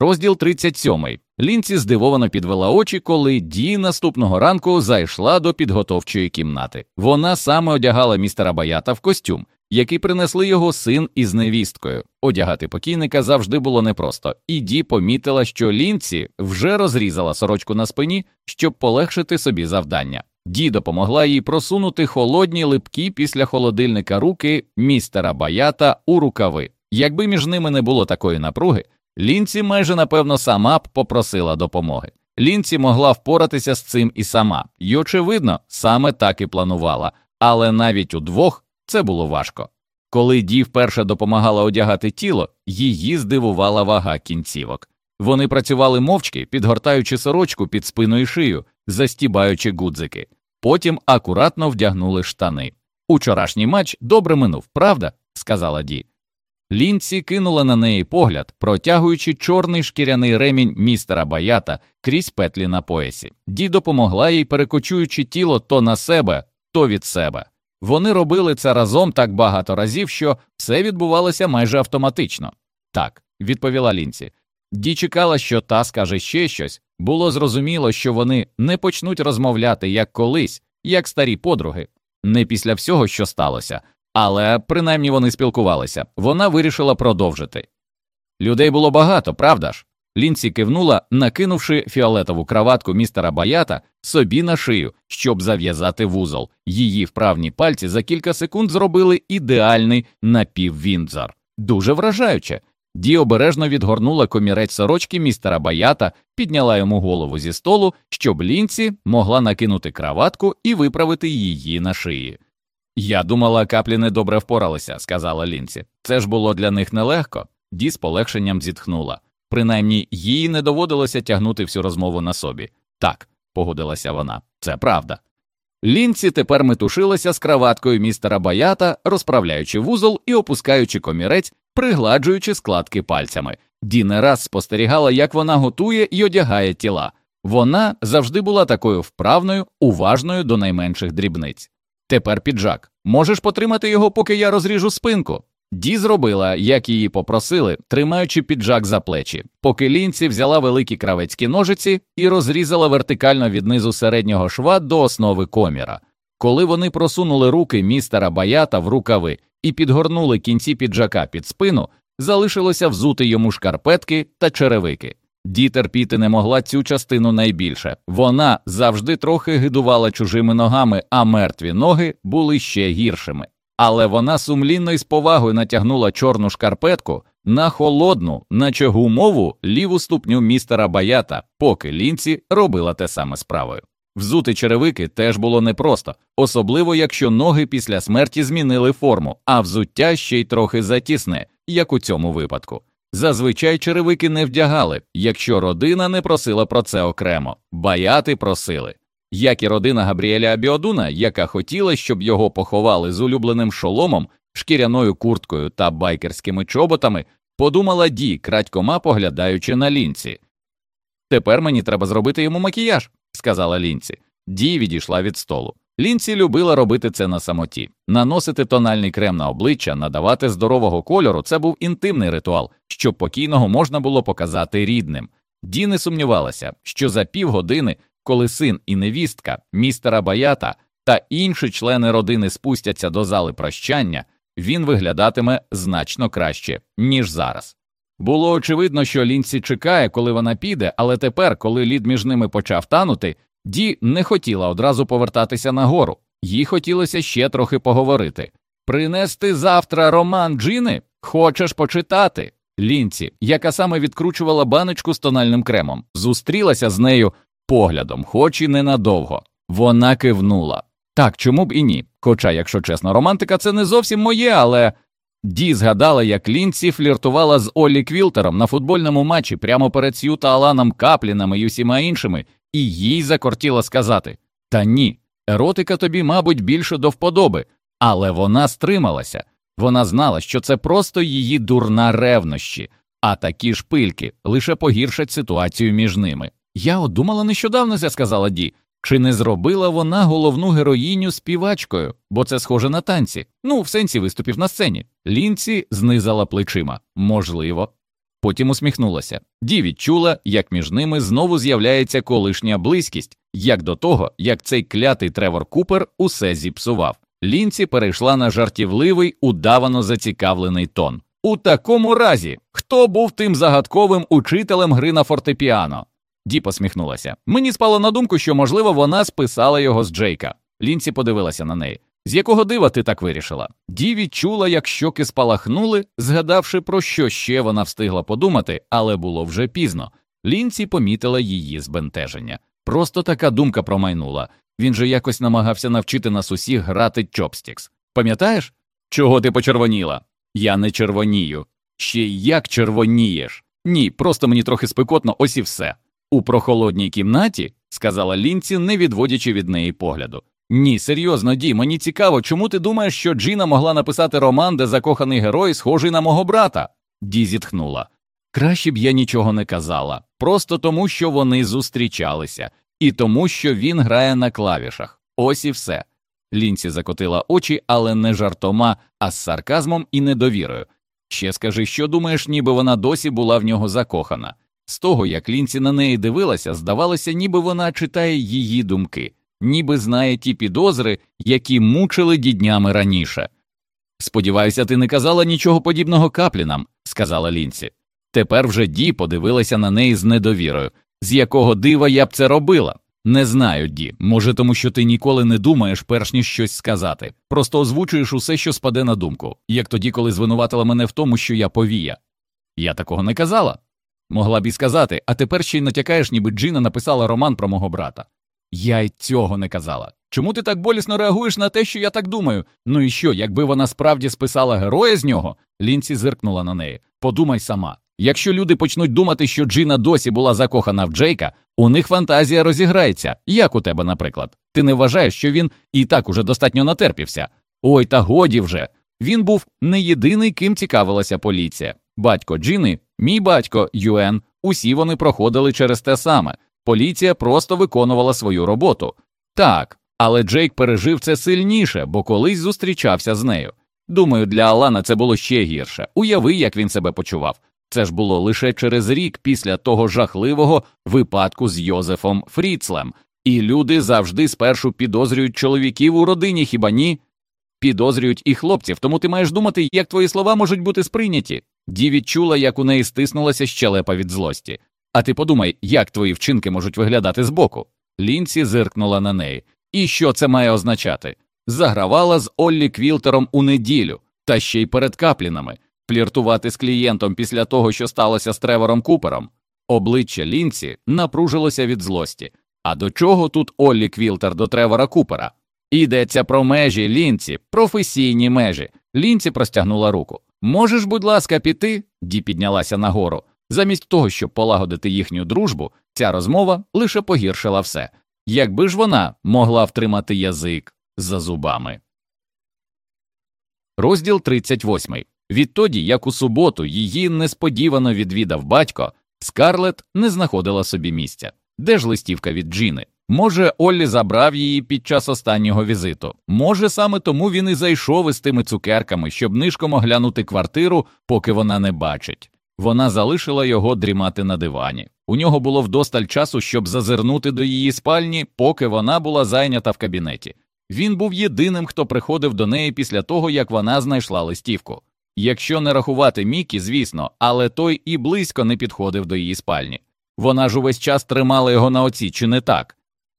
Розділ 37. Лінці здивовано підвела очі, коли Ді наступного ранку зайшла до підготовчої кімнати. Вона саме одягала містера Баята в костюм, який принесли його син із невісткою. Одягати покійника завжди було непросто, і Ді помітила, що лінці вже розрізала сорочку на спині, щоб полегшити собі завдання. Ді допомогла їй просунути холодні липкі після холодильника руки містера Баята у рукави. Якби між ними не було такої напруги, лінці майже напевно сама б попросила допомоги. Лінці могла впоратися з цим і сама, і, очевидно, саме так і планувала, але навіть удвох це було важко. Коли Ді вперше допомагала одягати тіло, її здивувала вага кінцівок. Вони працювали мовчки, підгортаючи сорочку під спину і шию, застібаючи гудзики, потім акуратно вдягнули штани. Учорашній матч добре минув, правда? сказала Ді. Лінці кинула на неї погляд, протягуючи чорний шкіряний ремінь містера Баята крізь петлі на поясі. Ді допомогла їй, перекочуючи тіло то на себе, то від себе. Вони робили це разом так багато разів, що все відбувалося майже автоматично. Так, відповіла Лінці. Ді чекала, що та скаже ще щось. Було зрозуміло, що вони не почнуть розмовляти як колись, як старі подруги, не після всього, що сталося, але принаймні вони спілкувалися. Вона вирішила продовжити. Людей було багато, правда ж? Лінці кивнула, накинувши фіолетову краватку містера Баята собі на шию, щоб зав'язати вузол. Її вправні пальці за кілька секунд зробили ідеальний напіввіндзор. Дуже вражаюче. Ді обережно відгорнула комірець сорочки містера Баята, підняла йому голову зі столу, щоб лінці могла накинути краватку і виправити її на шиї. Я думала, каплі недобре впоралися, сказала Лінці. Це ж було для них нелегко. Ді з полегшенням зітхнула. Принаймні, їй не доводилося тягнути всю розмову на собі. Так, погодилася вона, це правда. Лінці тепер метушилася з краваткою містера Баята, розправляючи вузол і опускаючи комірець, пригладжуючи складки пальцями. Ді не раз спостерігала, як вона готує і одягає тіла. Вона завжди була такою вправною, уважною до найменших дрібниць. Тепер піджак. Можеш потримати його, поки я розріжу спинку. Ді зробила, як її попросили, тримаючи піджак за плечі, поки лінці взяла великі кравецькі ножиці і розрізала вертикально від низу середнього шва до основи коміра. Коли вони просунули руки містера Баята в рукави і підгорнули кінці піджака під спину, залишилося взути йому шкарпетки та черевики. Ді терпіти не могла цю частину найбільше. Вона завжди трохи гидувала чужими ногами, а мертві ноги були ще гіршими. Але вона сумлінно і з повагою натягнула чорну шкарпетку на холодну, наче гумову ліву ступню містера Баята, поки лінці робила те саме справою. Взути черевики теж було непросто, особливо якщо ноги після смерті змінили форму, а взуття ще й трохи затісне, як у цьому випадку. Зазвичай черевики не вдягали, якщо родина не просила про це окремо, баяти просили. Як і родина Габріеля Абіодуна, яка хотіла, щоб його поховали з улюбленим шоломом, шкіряною курткою та байкерськими чоботами, подумала Ді, крадькома поглядаючи на лінці. Тепер мені треба зробити йому макіяж, сказала лінці. Ді відійшла від столу. Лінці любила робити це на самоті. Наносити тональний крем на обличчя, надавати здорового кольору це був інтимний ритуал, щоб покійного можна було показати рідним. Ді не сумнівалася, що за півгодини, коли син і невістка, містера Баята та інші члени родини спустяться до зали прощання, він виглядатиме значно краще, ніж зараз. Було очевидно, що Лінці чекає, коли вона піде, але тепер, коли лід між ними почав танути, Ді не хотіла одразу повертатися нагору, їй хотілося ще трохи поговорити. Принести завтра роман Джини? Хочеш почитати? Лінці, яка саме відкручувала баночку з тональним кремом, зустрілася з нею поглядом, хоч і ненадовго. Вона кивнула. Так, чому б і ні? Хоча, якщо чесно, романтика це не зовсім моє, але. Ді згадала, як Лінці фліртувала з Оллі Квілтером на футбольному матчі прямо перед Сью та Аланом Каплінами і усіма іншими, і їй закортіло сказати Та ні, еротика тобі, мабуть, більше до вподоби, але вона стрималася. Вона знала, що це просто її дурна ревнощі, а такі шпильки лише погіршать ситуацію між ними. Я от думала нещодавно, сказала Ді. Чи не зробила вона головну героїню співачкою, бо це схоже на танці? Ну, в сенсі виступів на сцені. Лінці знизала плечима. Можливо. Потім усміхнулася. Ді відчула, як між ними знову з'являється колишня близькість, як до того, як цей клятий Тревор Купер усе зіпсував. Лінці перейшла на жартівливий, удавано зацікавлений тон. У такому разі, хто був тим загадковим учителем гри на фортепіано? Ді посміхнулася. Мені спало на думку, що, можливо, вона списала його з Джейка. Лінці подивилася на неї. З якого дива ти так вирішила? Ді відчула, як щоки спалахнули, згадавши, про що ще вона встигла подумати, але було вже пізно. Лінці помітила її збентеження. Просто така думка промайнула. Він же якось намагався навчити нас усіх грати чопстікс. Пам'ятаєш? Чого ти почервоніла? Я не червонію. Ще як червонієш? Ні, просто мені трохи спекотно, ось і все. У прохолодній кімнаті, сказала Лінці, не відводячи від неї погляду. Ні, серйозно, Ді, мені цікаво, чому ти думаєш, що Джіна могла написати роман, де закоханий герой, схожий на мого брата? Ді зітхнула. Краще б я нічого не казала, просто тому, що вони зустрічалися, і тому, що він грає на клавішах. Ось і все. Лінці закотила очі, але не жартома, а з сарказмом і недовірою. Ще скажи, що думаєш, ніби вона досі була в нього закохана. З того, як Лінці на неї дивилася, здавалося, ніби вона читає її думки, ніби знає ті підозри, які мучили діднями раніше. Сподіваюся, ти не казала нічого подібного каплінам, сказала Лінці. Тепер вже Ді подивилася на неї з недовірою, з якого дива я б це робила. Не знаю, Ді, може, тому що ти ніколи не думаєш, перш ніж щось сказати, просто озвучуєш усе, що спаде на думку, як тоді, коли звинуватила мене в тому, що я повія. Я такого не казала. Могла б і сказати, а тепер ще й натякаєш, ніби Джина написала роман про мого брата. Я й цього не казала. Чому ти так болісно реагуєш на те, що я так думаю? Ну і що, якби вона справді списала героя з нього? Лінці зиркнула на неї. Подумай сама. Якщо люди почнуть думати, що Джина досі була закохана в Джейка, у них фантазія розіграється, як у тебе, наприклад. Ти не вважаєш, що він і так уже достатньо натерпівся? Ой, та годі вже. Він був не єдиний, ким цікавилася поліція. Батько Джини, мій батько Юен, усі вони проходили через те саме. Поліція просто виконувала свою роботу. Так, але Джейк пережив це сильніше, бо колись зустрічався з нею. Думаю, для Алана це було ще гірше. Уяви, як він себе почував. Це ж було лише через рік після того жахливого випадку з Йозефом Фріцлем, і люди завжди спершу підозрюють чоловіків у родині, хіба ні? Підозрюють і хлопців, тому ти маєш думати, як твої слова можуть бути сприйняті. Ді відчула, як у неї стиснулася щелепа від злості. А ти подумай, як твої вчинки можуть виглядати збоку. Лінці зиркнула на неї. І що це має означати? Загравала з Оллі Квілтером у неділю, та ще й перед каплінами, фліртувати з клієнтом після того, що сталося з Тревором Купером. Обличчя Лінці напружилося від злості. А до чого тут Оллі Квілтер до Тревора Купера? Йдеться про межі лінці, професійні межі. Лінці простягнула руку. Можеш, будь ласка, піти? Ді піднялася нагору. Замість того, щоб полагодити їхню дружбу, ця розмова лише погіршила все. якби ж вона могла втримати язик за зубами. Розділ 38. Відтоді, як у суботу її несподівано відвідав батько, Скарлет не знаходила собі місця. Де ж листівка від Джіни? Може, Оллі забрав її під час останнього візиту. Може, саме тому він і зайшов із тими цукерками, щоб нишком оглянути квартиру, поки вона не бачить. Вона залишила його дрімати на дивані. У нього було вдосталь часу, щоб зазирнути до її спальні, поки вона була зайнята в кабінеті. Він був єдиним, хто приходив до неї після того, як вона знайшла листівку. Якщо не рахувати Мікі, звісно, але той і близько не підходив до її спальні. Вона ж увесь час тримала його на оці, чи не так?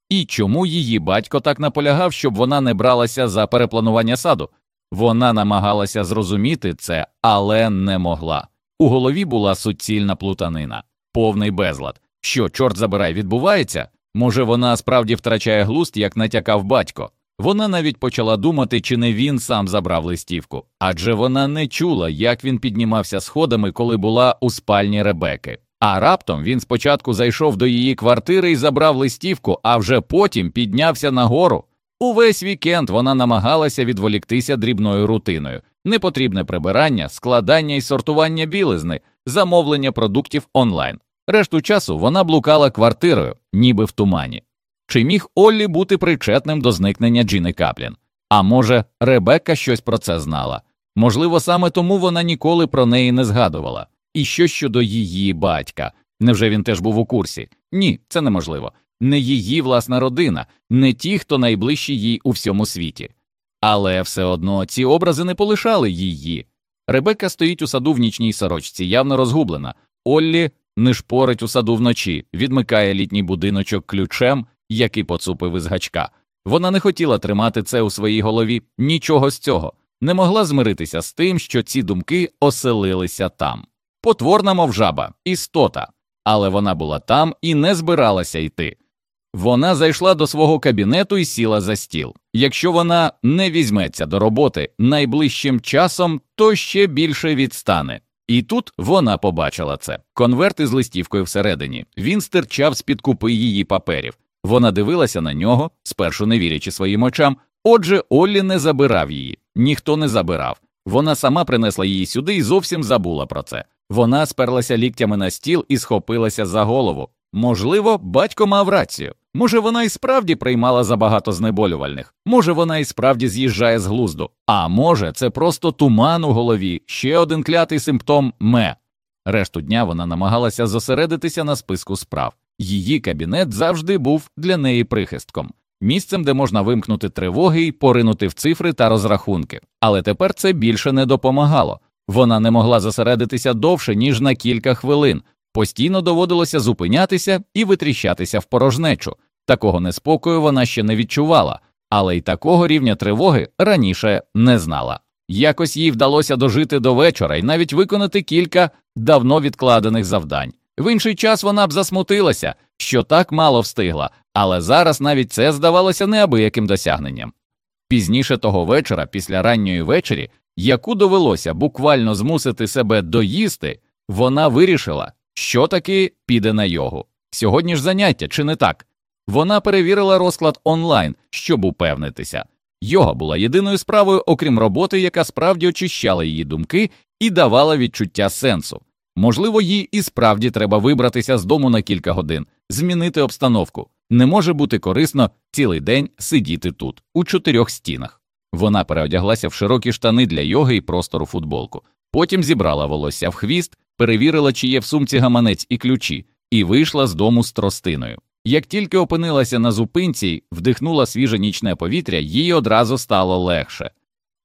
І чому її батько так наполягав, щоб вона не бралася за перепланування саду? Вона намагалася зрозуміти це, але не могла. У голові була суцільна плутанина, повний безлад. Що, чорт забирай, відбувається? Може, вона справді втрачає глуст, як натякав батько. Вона навіть почала думати, чи не він сам забрав листівку, адже вона не чула, як він піднімався сходами, коли була у спальні Ребеки. А раптом він спочатку зайшов до її квартири і забрав листівку, а вже потім піднявся нагору. Увесь вікенд вона намагалася відволіктися дрібною рутиною, непотрібне прибирання, складання і сортування білизни, замовлення продуктів онлайн. Решту часу вона блукала квартирою, ніби в тумані. Чи міг Оллі бути причетним до зникнення Джіни Каплін? А може, Ребекка щось про це знала? Можливо, саме тому вона ніколи про неї не згадувала. І що щодо її батька? Невже він теж був у курсі? Ні, це неможливо. Не її власна родина, не ті, хто найближчі їй у всьому світі. Але все одно ці образи не полишали її. Ребекка стоїть у саду в нічній сорочці, явно розгублена. Оллі не шпорить у саду вночі, відмикає літній будиночок ключем, який поцупив із гачка. Вона не хотіла тримати це у своїй голові, нічого з цього, не могла змиритися з тим, що ці думки оселилися там потворна, мов жаба, істота, але вона була там і не збиралася йти. Вона зайшла до свого кабінету і сіла за стіл. Якщо вона не візьметься до роботи найближчим часом, то ще більше відстане. І тут вона побачила це конверт із листівкою всередині. Він стирчав з під купи її паперів. Вона дивилася на нього, спершу не вірячи своїм очам. Отже, Оллі не забирав її, ніхто не забирав. Вона сама принесла її сюди і зовсім забула про це. Вона сперлася ліктями на стіл і схопилася за голову. Можливо, батько мав рацію. Може, вона і справді приймала забагато знеболювальних, може, вона і справді з'їжджає з глузду, а може, це просто туман у голові, ще один клятий симптом ме. Решту дня вона намагалася зосередитися на списку справ. Її кабінет завжди був для неї прихистком, місцем, де можна вимкнути тривоги і поринути в цифри та розрахунки. Але тепер це більше не допомагало. Вона не могла зосередитися довше, ніж на кілька хвилин, постійно доводилося зупинятися і витріщатися в порожнечу. Такого неспокою вона ще не відчувала, але й такого рівня тривоги раніше не знала. Якось їй вдалося дожити до вечора і навіть виконати кілька давно відкладених завдань. В інший час вона б засмутилася, що так мало встигла, але зараз навіть це здавалося неабияким досягненням. Пізніше того вечора, після ранньої вечері, яку довелося буквально змусити себе доїсти, вона вирішила, що таки піде на йогу. Сьогодні ж заняття, чи не так? Вона перевірила розклад онлайн, щоб упевнитися. Йога була єдиною справою, окрім роботи, яка справді очищала її думки і давала відчуття сенсу. Можливо, їй і справді треба вибратися з дому на кілька годин, змінити обстановку. Не може бути корисно цілий день сидіти тут, у чотирьох стінах. Вона переодяглася в широкі штани для йоги і простору футболку. Потім зібрала волосся в хвіст, перевірила, чи є в сумці гаманець і ключі, і вийшла з дому з тростиною. Як тільки опинилася на зупинці, вдихнула свіже нічне повітря, їй одразу стало легше.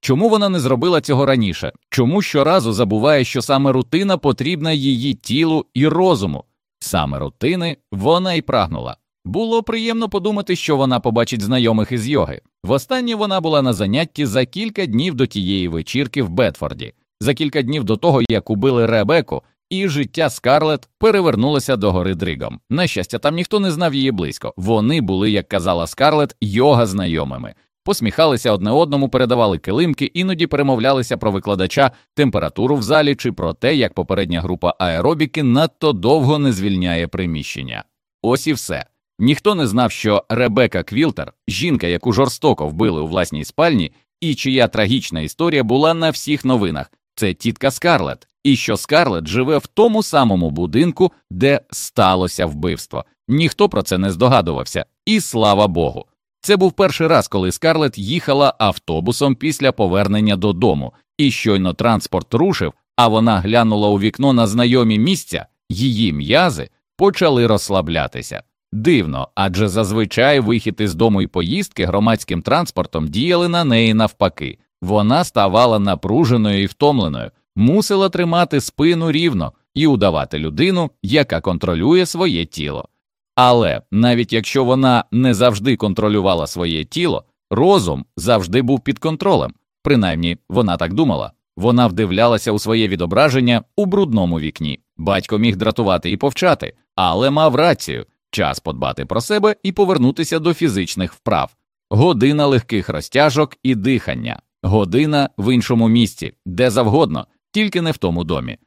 Чому вона не зробила цього раніше? Чому щоразу забуває, що саме рутина потрібна її тілу і розуму? Саме рутини вона й прагнула. Було приємно подумати, що вона побачить знайомих із йоги. Востаннє вона була на занятті за кілька днів до тієї вечірки в Бетфорді, за кілька днів до того, як убили Ребеку, і життя Скарлет перевернулося до гори Дригом. На щастя, там ніхто не знав її близько. Вони були, як казала Скарлет, йога знайомими. Посміхалися одне одному, передавали килимки, іноді перемовлялися про викладача, температуру в залі чи про те, як попередня група аеробіки надто довго не звільняє приміщення. Ось і все. Ніхто не знав, що Ребека Квілтер, жінка, яку жорстоко вбили у власній спальні, і чия трагічна історія була на всіх новинах, це тітка Скарлет, і що Скарлет живе в тому самому будинку, де сталося вбивство. Ніхто про це не здогадувався, і слава Богу. Це був перший раз, коли Скарлет їхала автобусом після повернення додому, і щойно транспорт рушив, а вона глянула у вікно на знайомі місця, її м'язи почали розслаблятися. Дивно, адже зазвичай вихід із дому і поїздки громадським транспортом діяли на неї навпаки. Вона ставала напруженою і втомленою, мусила тримати спину рівно і удавати людину, яка контролює своє тіло. Але навіть якщо вона не завжди контролювала своє тіло, розум завжди був під контролем, принаймні вона так думала. Вона вдивлялася у своє відображення у брудному вікні. Батько міг дратувати і повчати, але мав рацію час подбати про себе і повернутися до фізичних вправ, година легких розтяжок і дихання, година в іншому місці, де завгодно, тільки не в тому домі.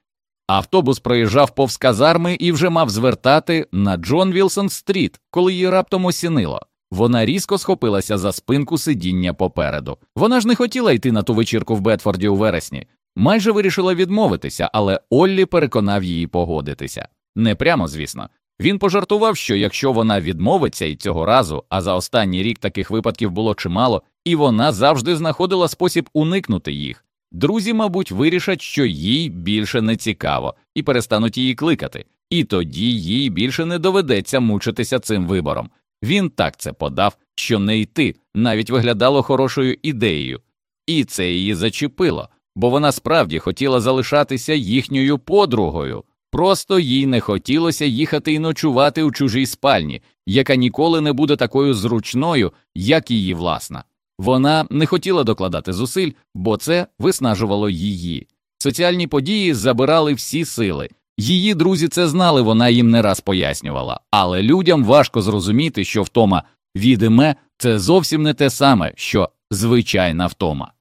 Автобус проїжджав повз казарми і вже мав звертати на Джон Вілсон Стріт, коли її раптом осінило. Вона різко схопилася за спинку сидіння попереду. Вона ж не хотіла йти на ту вечірку в Бетфорді у вересні, майже вирішила відмовитися, але Оллі переконав її погодитися. Не прямо, звісно. Він пожартував, що якщо вона відмовиться і цього разу, а за останній рік таких випадків було чимало, і вона завжди знаходила спосіб уникнути їх. Друзі, мабуть, вирішать, що їй більше не цікаво, і перестануть її кликати, і тоді їй більше не доведеться мучитися цим вибором. Він так це подав, що не йти навіть виглядало хорошою ідеєю, і це її зачепило, бо вона справді хотіла залишатися їхньою подругою. Просто їй не хотілося їхати і ночувати у чужій спальні, яка ніколи не буде такою зручною, як її власна. Вона не хотіла докладати зусиль, бо це виснажувало її. Соціальні події забирали всі сили. Її друзі це знали, вона їм не раз пояснювала, але людям важко зрозуміти, що втома від іме це зовсім не те саме, що звичайна втома.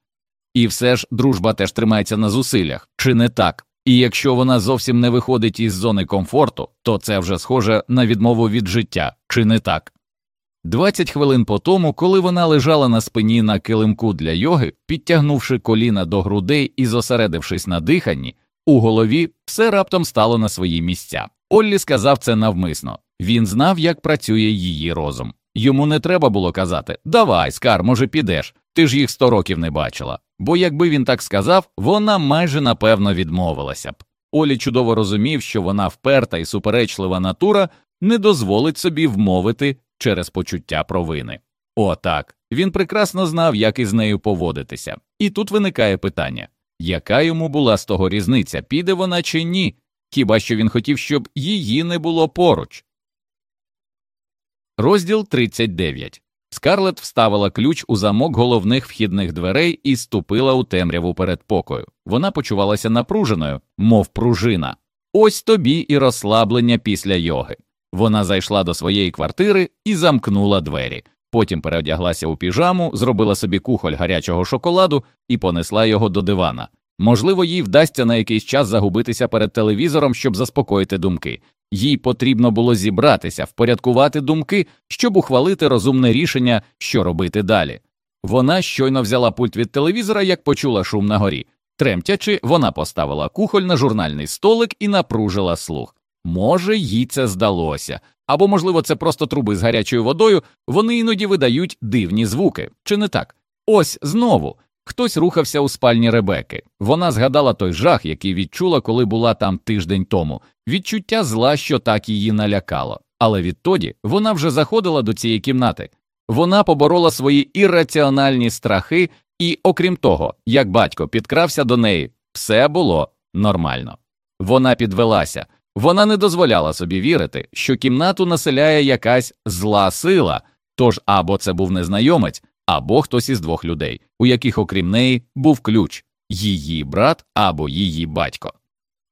І все ж дружба теж тримається на зусиллях, чи не так? І якщо вона зовсім не виходить із зони комфорту, то це вже схоже на відмову від життя, чи не так? Двадцять хвилин по тому, коли вона лежала на спині на килимку для йоги, підтягнувши коліна до грудей і зосередившись на диханні, у голові все раптом стало на свої місця. Оллі сказав це навмисно він знав, як працює її розум. Йому не треба було казати Давай, скар, може, підеш, ти ж їх сто років не бачила. Бо якби він так сказав, вона майже напевно відмовилася б. Олі чудово розумів, що вона вперта і суперечлива натура не дозволить собі вмовити через почуття провини. Отак він прекрасно знав, як із нею поводитися. І тут виникає питання яка йому була з того різниця, піде вона чи ні, хіба що він хотів, щоб її не було поруч. Розділ 39 Скарлет вставила ключ у замок головних вхідних дверей і ступила у темряву перед покою. Вона почувалася напруженою, мов пружина. Ось тобі і розслаблення після йоги. Вона зайшла до своєї квартири і замкнула двері. Потім переодяглася у піжаму, зробила собі кухоль гарячого шоколаду і понесла його до дивана. Можливо, їй вдасться на якийсь час загубитися перед телевізором, щоб заспокоїти думки. Їй потрібно було зібратися, впорядкувати думки, щоб ухвалити розумне рішення, що робити далі. Вона щойно взяла пульт від телевізора, як почула шум на горі. Тремтячи, вона поставила кухоль на журнальний столик і напружила слух. Може, їй це здалося, або, можливо, це просто труби з гарячою водою, вони іноді видають дивні звуки, чи не так? Ось знову хтось рухався у спальні Ребеки. Вона згадала той жах, який відчула, коли була там тиждень тому, відчуття зла, що так її налякало. Але відтоді вона вже заходила до цієї кімнати. Вона поборола свої ірраціональні страхи, і, окрім того, як батько підкрався до неї, все було нормально. Вона підвелася, вона не дозволяла собі вірити, що кімнату населяє якась зла сила, тож або це був незнайомець, або хтось із двох людей, у яких, окрім неї, був ключ її брат або її батько.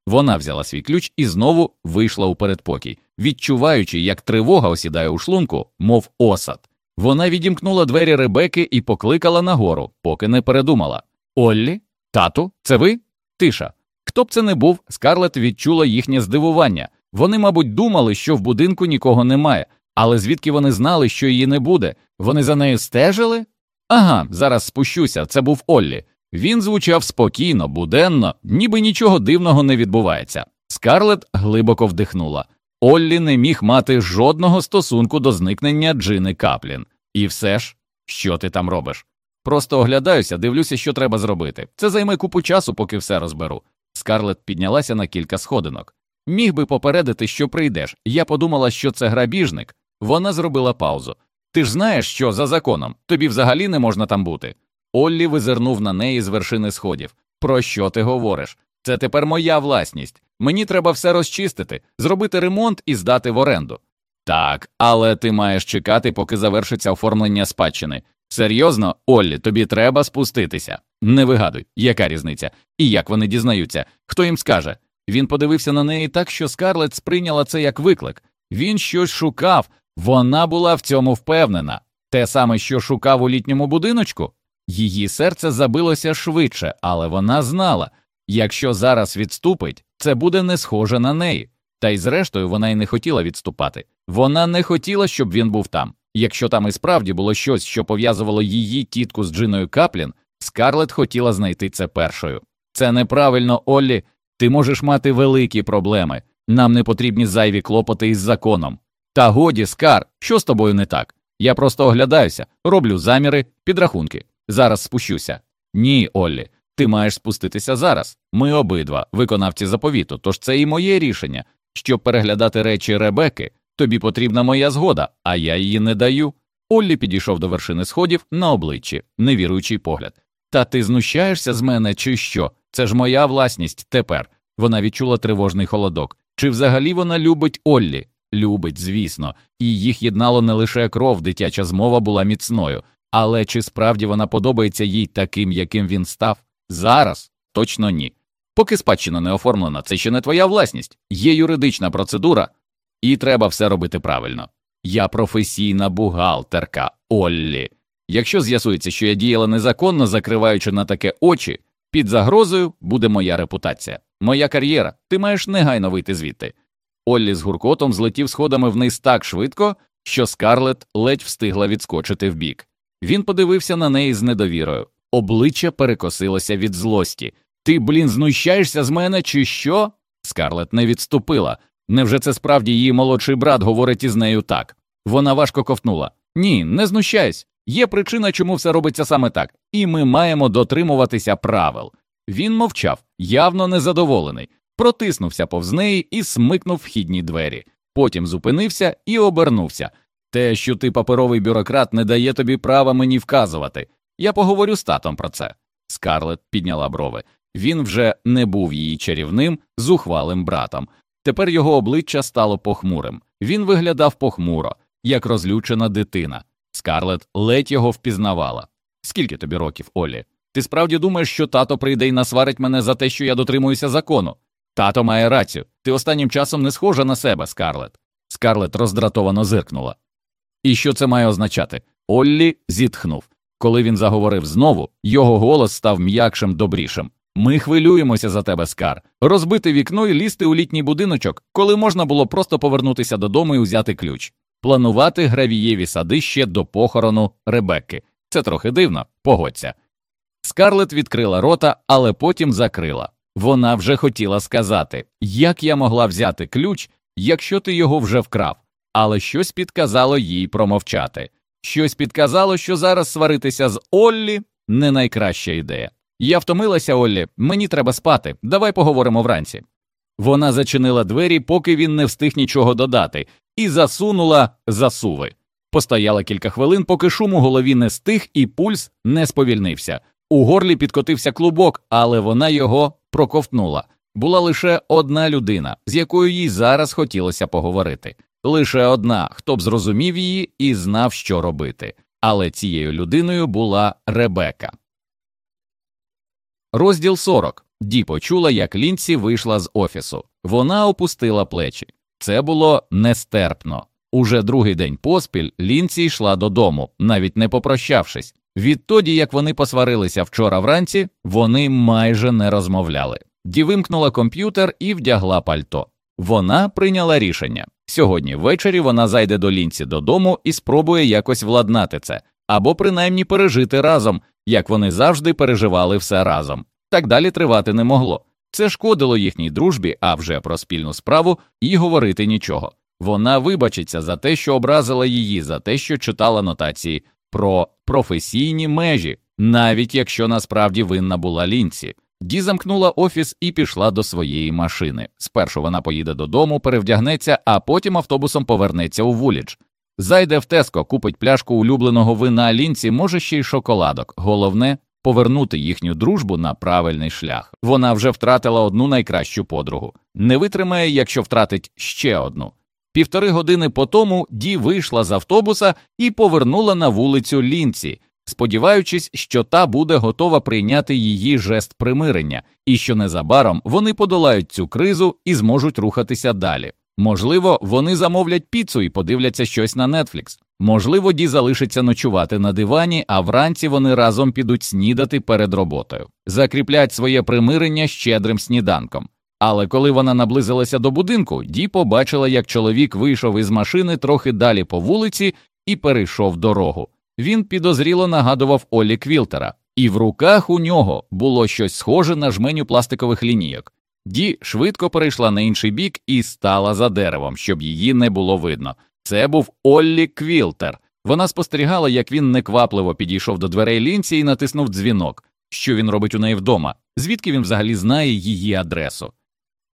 Вона взяла свій ключ і знову вийшла у передпокій, відчуваючи, як тривога осідає у шлунку, мов осад. Вона відімкнула двері Ребеки і покликала нагору, поки не передумала. Оллі, тату, це ви? Тиша. Хто б це не був, Скарлет відчула їхнє здивування. Вони, мабуть, думали, що в будинку нікого немає, Але звідки вони знали, що її не буде? Вони за нею стежили? Ага, зараз спущуся. Це був Оллі. Він звучав спокійно, буденно, ніби нічого дивного не відбувається. Скарлет глибоко вдихнула. Оллі не міг мати жодного стосунку до зникнення Джини Каплін. І все ж, що ти там робиш? Просто оглядаюся, дивлюся, що треба зробити. Це займе купу часу, поки все розберу. Скарлет піднялася на кілька сходинок. Міг би попередити, що прийдеш. Я подумала, що це грабіжник. Вона зробила паузу. Ти ж знаєш, що за законом тобі взагалі не можна там бути. Оллі визирнув на неї з вершини сходів. Про що ти говориш? Це тепер моя власність. Mені треба все розчистити, зробити ремонт і здати в оренду. Так, але ти маєш чекати, поки завершиться оформлення спадщини. Серйозно, Оллі, тобі треба спуститися. Не вигадуй, яка різниця, і як вони дізнаються, хто їм скаже. Він подивився на неї так, що Скарлетт сприйняла це як виклик. Він щось шукав, вона була в цьому впевнена. Те саме, що шукав у літньому будиночку. Її серце забилося швидше, але вона знала якщо зараз відступить, це буде не схоже на неї. Та й зрештою вона й не хотіла відступати. Вона не хотіла, щоб він був там. Якщо там і справді було щось, що пов'язувало її тітку з Джиною Каплін, Скарлет хотіла знайти це першою. Це неправильно, Оллі. Ти можеш мати великі проблеми. Нам не потрібні зайві клопоти із законом. Та годі, Скар, що з тобою не так? Я просто оглядаюся, роблю заміри, підрахунки. Зараз спущуся. Ні, Оллі, ти маєш спуститися зараз. Ми обидва, виконавці заповіту, тож це і моє рішення. Щоб переглядати речі Ребеки, тобі потрібна моя згода, а я її не даю. Оллі підійшов до вершини сходів на обличчі, невіруючий погляд. Та ти знущаєшся з мене, чи що? Це ж моя власність тепер. Вона відчула тривожний холодок. Чи взагалі вона любить Оллі? Любить, звісно, і їх єднало не лише кров, дитяча змова була міцною, але чи справді вона подобається їй таким, яким він став? Зараз точно ні. Поки спадщина не оформлена, це ще не твоя власність, є юридична процедура, і треба все робити правильно. Я професійна бухгалтерка Оллі. Якщо з'ясується, що я діяла незаконно, закриваючи на таке очі, під загрозою буде моя репутація, моя кар'єра, ти маєш негайно вийти звідти. Оллі з гуркотом злетів сходами вниз так швидко, що Скарлет ледь встигла відскочити вбік. Він подивився на неї з недовірою. Обличчя перекосилося від злості. Ти, блін, знущаєшся з мене, чи що? Скарлет не відступила. Невже це справді її молодший брат говорить із нею так? Вона важко ковтнула. Ні, не знущайся. Є причина, чому все робиться саме так, і ми маємо дотримуватися правил. Він мовчав, явно незадоволений, протиснувся повз неї і смикнув вхідні двері. Потім зупинився і обернувся. Те, що ти паперовий бюрократ, не дає тобі права мені вказувати. Я поговорю з татом про це. Скарлет підняла брови. Він вже не був її чарівним, зухвалим братом. Тепер його обличчя стало похмурим. Він виглядав похмуро, як розлючена дитина. Скарлет ледь його впізнавала. Скільки тобі років, Олі? Ти справді думаєш, що тато прийде і насварить мене за те, що я дотримуюся закону? Тато має рацію. Ти останнім часом не схожа на себе, Скарлет. Скарлет роздратовано зиркнула. І що це має означати? Оллі зітхнув. Коли він заговорив знову, його голос став м'якшим добрішим. Ми хвилюємося за тебе, Скар, розбити вікно і лізти у літній будиночок, коли можна було просто повернутися додому і взяти ключ, планувати гравієві сади ще до похорону Ребекки. Це трохи дивно, погодься. Скарлет відкрила рота, але потім закрила. Вона вже хотіла сказати, як я могла взяти ключ, якщо ти його вже вкрав, але щось підказало їй промовчати. Щось підказало, що зараз сваритися з Оллі не найкраща ідея. Я втомилася, Оллі, мені треба спати. Давай поговоримо вранці. Вона зачинила двері, поки він не встиг нічого додати, і засунула засуви. Постояла кілька хвилин, поки шум у голові не стих і пульс не сповільнився. У горлі підкотився клубок, але вона його проковтнула. Була лише одна людина, з якою їй зараз хотілося поговорити. Лише одна, хто б зрозумів її і знав, що робити. Але цією людиною була Ребека. Розділ 40. Ді почула, як Лінсі вийшла з офісу. Вона опустила плечі. Це було нестерпно. Уже другий день поспіль Лінсі йшла додому, навіть не попрощавшись. Відтоді, як вони посварилися вчора вранці, вони майже не розмовляли. Ді вимкнула комп'ютер і вдягла пальто. Вона прийняла рішення сьогодні ввечері вона зайде до лінці додому і спробує якось владнати це, або принаймні пережити разом, як вони завжди переживали все разом. Так далі тривати не могло. Це шкодило їхній дружбі, а вже про спільну справу і говорити нічого. Вона вибачиться за те, що образила її, за те, що читала нотації про професійні межі, навіть якщо насправді винна була лінці. Ді замкнула офіс і пішла до своєї машини. Спершу вона поїде додому, перевдягнеться, а потім автобусом повернеться у вулідж. Зайде в Теско, купить пляшку улюбленого вина лінці, може ще й шоколадок. Головне повернути їхню дружбу на правильний шлях. Вона вже втратила одну найкращу подругу. Не витримає, якщо втратить ще одну. Півтори години по тому Ді вийшла з автобуса і повернула на вулицю лінці, сподіваючись, що та буде готова прийняти її жест примирення, і що незабаром вони подолають цю кризу і зможуть рухатися далі. Можливо, вони замовлять піцу і подивляться щось на Netflix. Можливо, Ді залишиться ночувати на дивані, а вранці вони разом підуть снідати перед роботою, закріплять своє примирення щедрим сніданком. Але коли вона наблизилася до будинку, Ді побачила, як чоловік вийшов із машини трохи далі по вулиці і перейшов дорогу. Він підозріло нагадував Олі Квілтера, і в руках у нього було щось схоже на жменю пластикових лінійок. Ді швидко перейшла на інший бік і стала за деревом, щоб її не було видно. Це був Оллі Квілтер. Вона спостерігала, як він неквапливо підійшов до дверей лінці і натиснув дзвінок, що він робить у неї вдома, звідки він взагалі знає її адресу.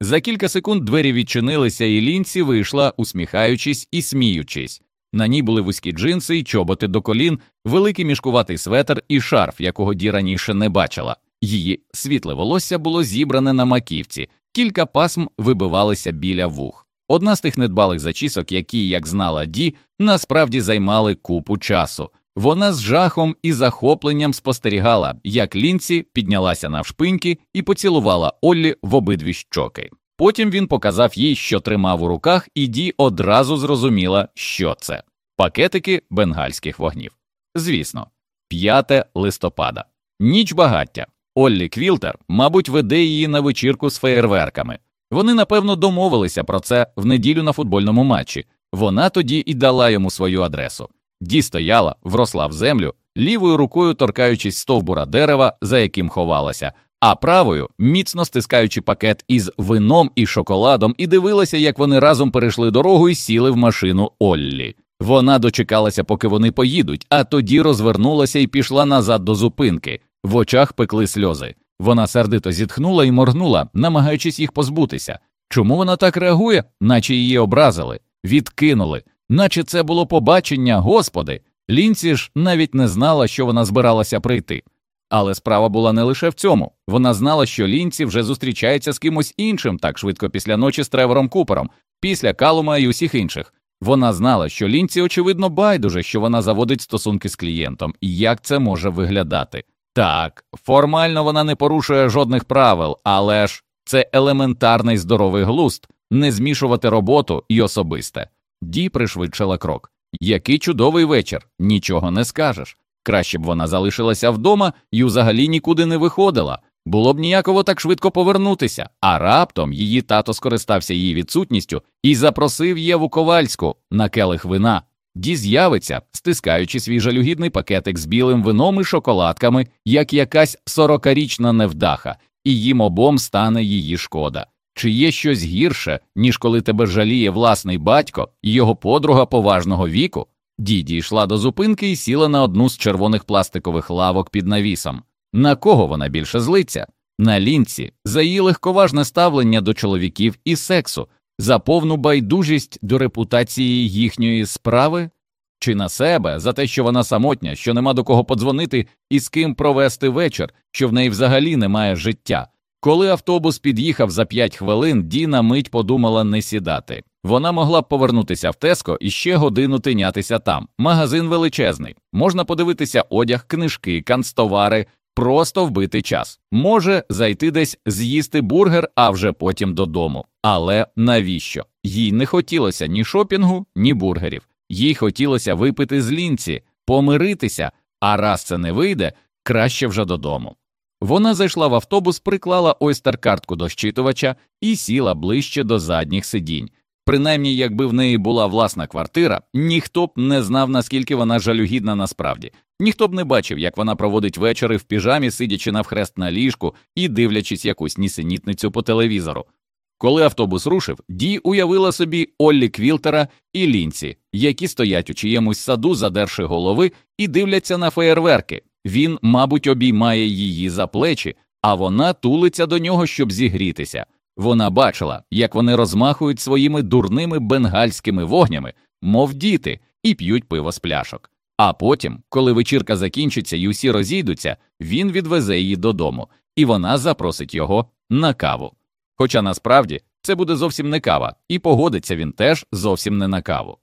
За кілька секунд двері відчинилися, і лінці вийшла, усміхаючись і сміючись. На ній були вузькі джинси й чоботи до колін, великий мішкуватий светр і шарф, якого Ді раніше не бачила. Її світле волосся було зібране на маківці, кілька пасм вибивалися біля вух. Одна з тих недбалих зачісок, які, як знала Ді, насправді займали купу часу. Вона з жахом і захопленням спостерігала, як лінці піднялася навшпиньки і поцілувала Оллі в обидві щоки. Потім він показав їй, що тримав у руках, і Ді одразу зрозуміла, що це пакетики бенгальських вогнів. Звісно, 5 листопада, ніч багаття. Оллі Квілтер, мабуть, веде її на вечірку з феєрверками. Вони напевно домовилися про це в неділю на футбольному матчі. Вона тоді і дала йому свою адресу. Ді стояла, вросла в землю, лівою рукою торкаючись стовбура дерева, за яким ховалася, а правою міцно стискаючи пакет із вином і шоколадом, і дивилася, як вони разом перейшли дорогу і сіли в машину Оллі. Вона дочекалася, поки вони поїдуть, а тоді розвернулася і пішла назад до зупинки. В очах пекли сльози. Вона сердито зітхнула і моргнула, намагаючись їх позбутися. Чому вона так реагує, наче її образили, відкинули, наче це було побачення, господи. Лінці ж навіть не знала, що вона збиралася прийти. Але справа була не лише в цьому. Вона знала, що Лінці вже зустрічається з кимось іншим так швидко після ночі з Тревором Купером, після Калума і усіх інших. Вона знала, що Лінці, очевидно, байдуже, що вона заводить стосунки з клієнтом, і як це може виглядати. Так, формально вона не порушує жодних правил, але ж це елементарний здоровий глуст не змішувати роботу і особисте. Ді пришвидшила крок. Який чудовий вечір, нічого не скажеш. Краще б вона залишилася вдома і взагалі нікуди не виходила. Було б ніяково так швидко повернутися, а раптом її тато скористався її відсутністю і запросив Єву Ковальську на келих вина. Ді з'явиться, стискаючи свій жалюгідний пакетик з білим вином і шоколадками, як якась сорокарічна невдаха, і їм обом стане її шкода. Чи є щось гірше, ніж коли тебе жаліє власний батько і його подруга поважного віку? Діді йшла до зупинки і сіла на одну з червоних пластикових лавок під навісом. На кого вона більше злиться? На лінці, за її легковажне ставлення до чоловіків і сексу, за повну байдужість до репутації їхньої справи, чи на себе за те, що вона самотня, що нема до кого подзвонити і з ким провести вечір, що в неї взагалі немає життя. Коли автобус під'їхав за п'ять хвилин, Діна мить подумала не сідати. Вона могла б повернутися в Теско і ще годину тинятися там. Магазин величезний. Можна подивитися одяг, книжки, канцтовари, просто вбити час. Може зайти десь з'їсти бургер, а вже потім додому. Але навіщо? Їй не хотілося ні шопінгу, ні бургерів. Їй хотілося випити з лінці, помиритися, а раз це не вийде, краще вже додому. Вона зайшла в автобус, приклала ойстер-картку до щитувача і сіла ближче до задніх сидінь. Принаймні, якби в неї була власна квартира, ніхто б не знав, наскільки вона жалюгідна насправді, ніхто б не бачив, як вона проводить вечори в піжамі, сидячи навхрест на ліжку і дивлячись якусь нісенітницю по телевізору. Коли автобус рушив, Ді уявила собі Оллі Квілтера і Лінці, які стоять у чиємусь саду, задерши голови, і дивляться на феєрверки. Він, мабуть, обіймає її за плечі, а вона тулиться до нього, щоб зігрітися. Вона бачила, як вони розмахують своїми дурними бенгальськими вогнями, мов діти, і п'ють пиво з пляшок. А потім, коли вечірка закінчиться і усі розійдуться, він відвезе її додому, і вона запросить його на каву. Хоча насправді це буде зовсім не кава, і погодиться він теж зовсім не на каву.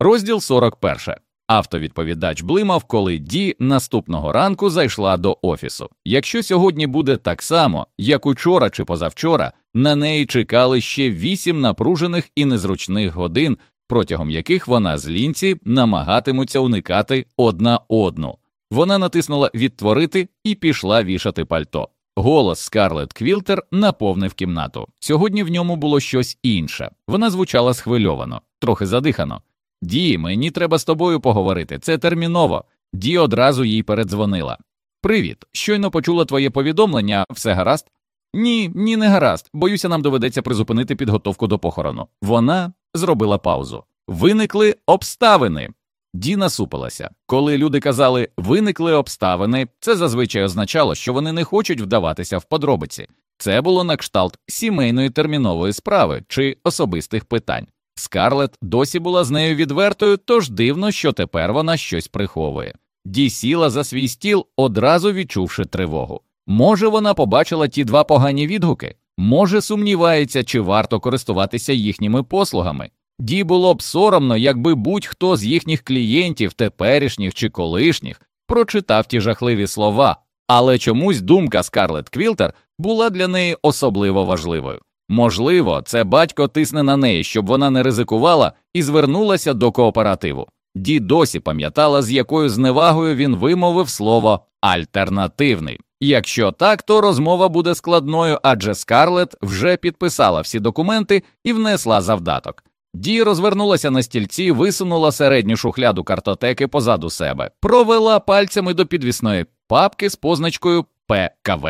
Розділ 41. Автовідповідач блимав, коли Ді наступного ранку зайшла до офісу. Якщо сьогодні буде так само, як учора чи позавчора, на неї чекали ще вісім напружених і незручних годин, протягом яких вона з лінці намагатимуться уникати одна одну. Вона натиснула відтворити і пішла вішати пальто. Голос Скарлет Квілтер наповнив кімнату. Сьогодні в ньому було щось інше. Вона звучала схвильовано, трохи задихано. Ді, мені треба з тобою поговорити. Це терміново. Ді одразу їй передзвонила. Привіт, щойно почула твоє повідомлення, все гаразд? Ні, ні, не гаразд. Боюся, нам доведеться призупинити підготовку до похорону. Вона зробила паузу. Виникли обставини. Ді насупилася. Коли люди казали виникли обставини, це зазвичай означало, що вони не хочуть вдаватися в подробиці. Це було на кшталт сімейної термінової справи чи особистих питань. Скарлет досі була з нею відвертою, тож дивно, що тепер вона щось приховує. Ді сіла за свій стіл, одразу відчувши тривогу. Може, вона побачила ті два погані відгуки, може, сумнівається, чи варто користуватися їхніми послугами. Ді було б соромно, якби будь-хто з їхніх клієнтів, теперішніх чи колишніх, прочитав ті жахливі слова, але чомусь думка Скарлет Квілтер була для неї особливо важливою. Можливо, це батько тисне на неї, щоб вона не ризикувала і звернулася до кооперативу. Ді досі пам'ятала, з якою зневагою він вимовив слово альтернативний. Якщо так, то розмова буде складною, адже Скарлет вже підписала всі документи і внесла завдаток. Ді розвернулася на стільці, висунула середню шухляду картотеки позаду себе, провела пальцями до підвісної папки з позначкою ПКВ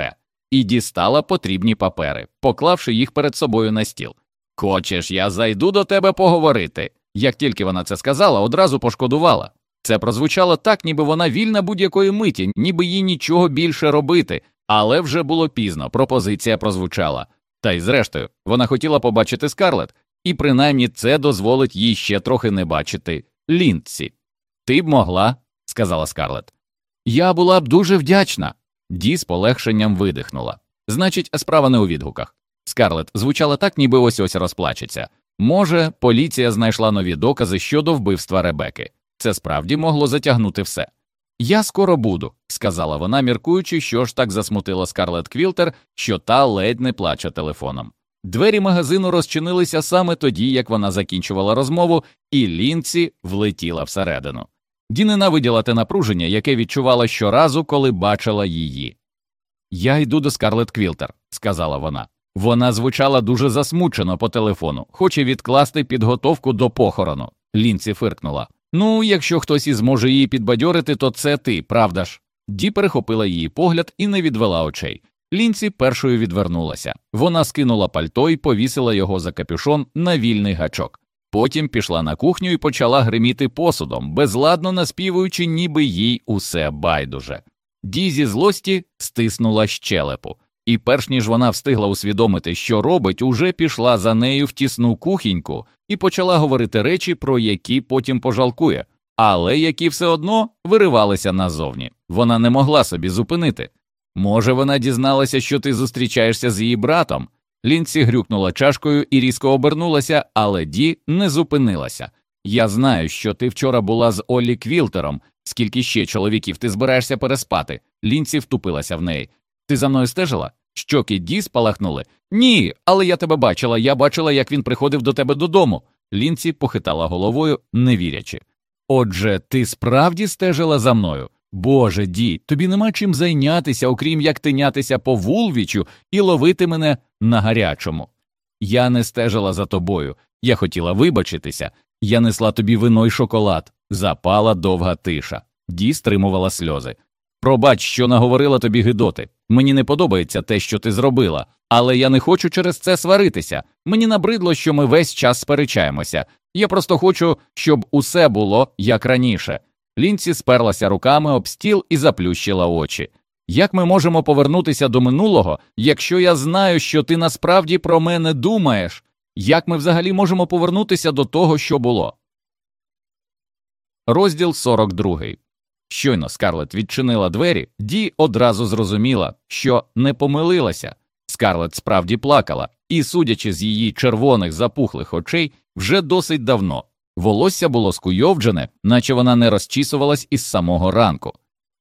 і дістала потрібні папери, поклавши їх перед собою на стіл. Хочеш, я зайду до тебе поговорити. Як тільки вона це сказала, одразу пошкодувала. Це прозвучало так, ніби вона вільна будь-якої миті, ніби їй нічого більше робити, але вже було пізно, пропозиція прозвучала. Та й зрештою, вона хотіла побачити скарлет, і принаймні це дозволить їй ще трохи не бачити Ліндсі. Ти б могла, сказала скарлет. Я була б дуже вдячна. Ді з полегшенням видихнула. Значить, справа не у відгуках. Скарлет звучала так, ніби ось ось розплачеться. Може, поліція знайшла нові докази щодо вбивства Ребеки. Це справді могло затягнути все. Я скоро буду, сказала вона, міркуючи, що ж так засмутила Скарлет Квілтер, що та ледь не плаче телефоном. Двері магазину розчинилися саме тоді, як вона закінчувала розмову, і лінці влетіла всередину. Ді ненавиділа те напруження, яке відчувала щоразу, коли бачила її. Я йду до Скарлет Квілтер, сказала вона. Вона звучала дуже засмучено по телефону, хоче відкласти підготовку до похорону. Лінці фиркнула. Ну, якщо хтось і зможе її підбадьорити, то це ти, правда ж? Ді перехопила її погляд і не відвела очей. Лінці першою відвернулася. Вона скинула пальто і повісила його за капюшон на вільний гачок. Потім пішла на кухню і почала гриміти посудом, безладно наспівуючи, ніби їй усе байдуже. Ді зі злості стиснула щелепу, і, перш ніж вона встигла усвідомити, що робить, уже пішла за нею в тісну кухіньку і почала говорити речі, про які потім пожалкує, але які все одно виривалися назовні. Вона не могла собі зупинити. Може, вона дізналася, що ти зустрічаєшся з її братом. Лінці грюкнула чашкою і різко обернулася, але Ді не зупинилася. Я знаю, що ти вчора була з Оллі Квілтером. Скільки ще чоловіків ти збираєшся переспати? Лінці втупилася в неї. Ти за мною стежила? Щоки Ді спалахнули. Ні, але я тебе бачила. Я бачила, як він приходив до тебе додому. Лінці похитала головою, не вірячи. Отже, ти справді стежила за мною. Боже ді, тобі нема чим зайнятися, окрім як тинятися по вулвічу і ловити мене на гарячому. Я не стежила за тобою, я хотіла вибачитися, я несла тобі вино й шоколад. Запала довга тиша. Ді стримувала сльози. Пробач, що наговорила тобі Гидоти. Мені не подобається те, що ти зробила, але я не хочу через це сваритися. Мені набридло, що ми весь час сперечаємося. Я просто хочу, щоб усе було як раніше. Лінці сперлася руками об стіл і заплющила очі. Як ми можемо повернутися до минулого, якщо я знаю, що ти насправді про мене думаєш? Як ми взагалі можемо повернутися до того, що було? Розділ 42. Щойно Скарлет відчинила двері, Ді одразу зрозуміла, що не помилилася. Скарлет справді плакала, і, судячи з її червоних запухлих очей, вже досить давно. Волосся було скуйовджене, наче вона не розчісувалась із самого ранку.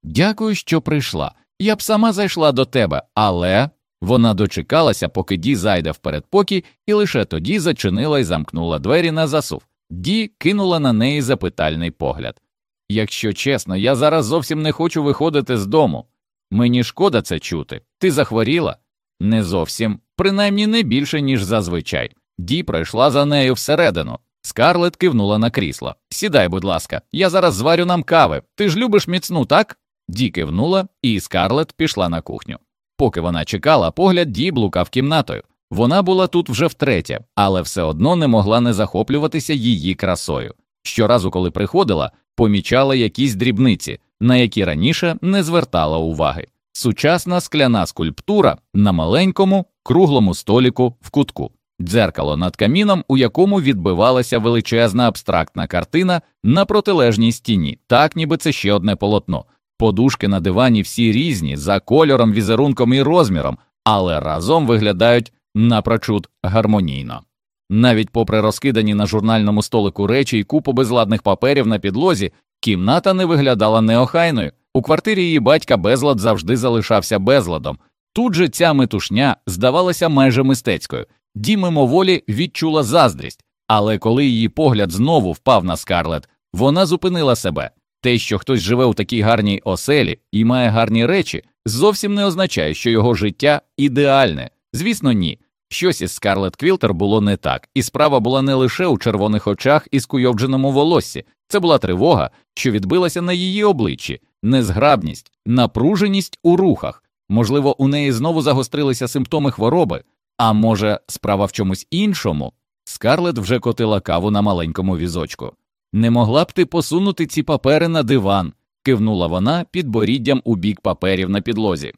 Дякую, що прийшла. Я б сама зайшла до тебе, але вона дочекалася, поки Ді зайде в передпокій, і лише тоді зачинила і замкнула двері на засув. Ді кинула на неї запитальний погляд. Якщо чесно, я зараз зовсім не хочу виходити з дому. Мені шкода це чути. Ти захворіла? Не зовсім, принаймні не більше, ніж зазвичай. Ді пройшла за нею всередину. Скарлет кивнула на крісло. Сідай, будь ласка, я зараз зварю нам кави. Ти ж любиш міцну, так? Ді кивнула, і Скарлет пішла на кухню. Поки вона чекала, погляд Ді блукав кімнатою. Вона була тут вже втретє, але все одно не могла не захоплюватися її красою. Щоразу, коли приходила, помічала якісь дрібниці, на які раніше не звертала уваги. Сучасна скляна скульптура на маленькому, круглому століку в кутку, дзеркало над каміном, у якому відбивалася величезна абстрактна картина на протилежній стіні, так ніби це ще одне полотно. Подушки на дивані всі різні, за кольором, візерунком і розміром, але разом виглядають напрочуд гармонійно. Навіть попри розкидані на журнальному столику речі і купу безладних паперів на підлозі, кімната не виглядала неохайною. У квартирі її батька безлад завжди залишався безладом. Тут же ця метушня здавалася майже мистецькою. Ді мимоволі відчула заздрість, але коли її погляд знову впав на скарлет, вона зупинила себе. Те, що хтось живе у такій гарній оселі і має гарні речі, зовсім не означає, що його життя ідеальне. Звісно, ні. Щось із Скарлет Квілтер було не так, і справа була не лише у червоних очах і скуйовдженому волоссі, це була тривога, що відбилася на її обличчі, незграбність, напруженість у рухах. Можливо, у неї знову загострилися симптоми хвороби, а може, справа в чомусь іншому. Скарлет вже котила каву на маленькому візочку. Не могла б ти посунути ці папери на диван, кивнула вона під боріддям у бік паперів на підлозі.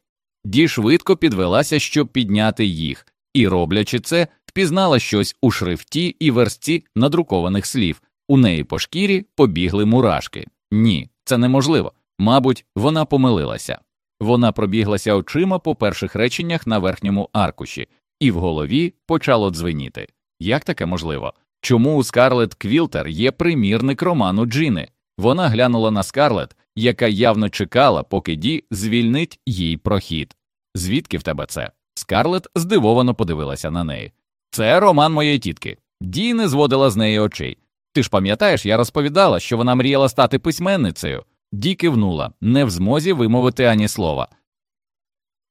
Ді швидко підвелася, щоб підняти їх, і, роблячи це, впізнала щось у шрифті і версті надрукованих слів. У неї по шкірі побігли мурашки. Ні, це неможливо. Мабуть, вона помилилася. Вона пробіглася очима по перших реченнях на верхньому аркуші, і в голові почало дзвеніти. Як таке можливо? Чому у Скарлет Квілтер є примірник роману Джини? Вона глянула на Скарлет, яка явно чекала, поки Ді звільнить їй прохід. Звідки в тебе це? Скарлет здивовано подивилася на неї. Це роман моєї тітки. Ді не зводила з неї очей. Ти ж пам'ятаєш, я розповідала, що вона мріяла стати письменницею. Ді кивнула, не в змозі вимовити ані слова.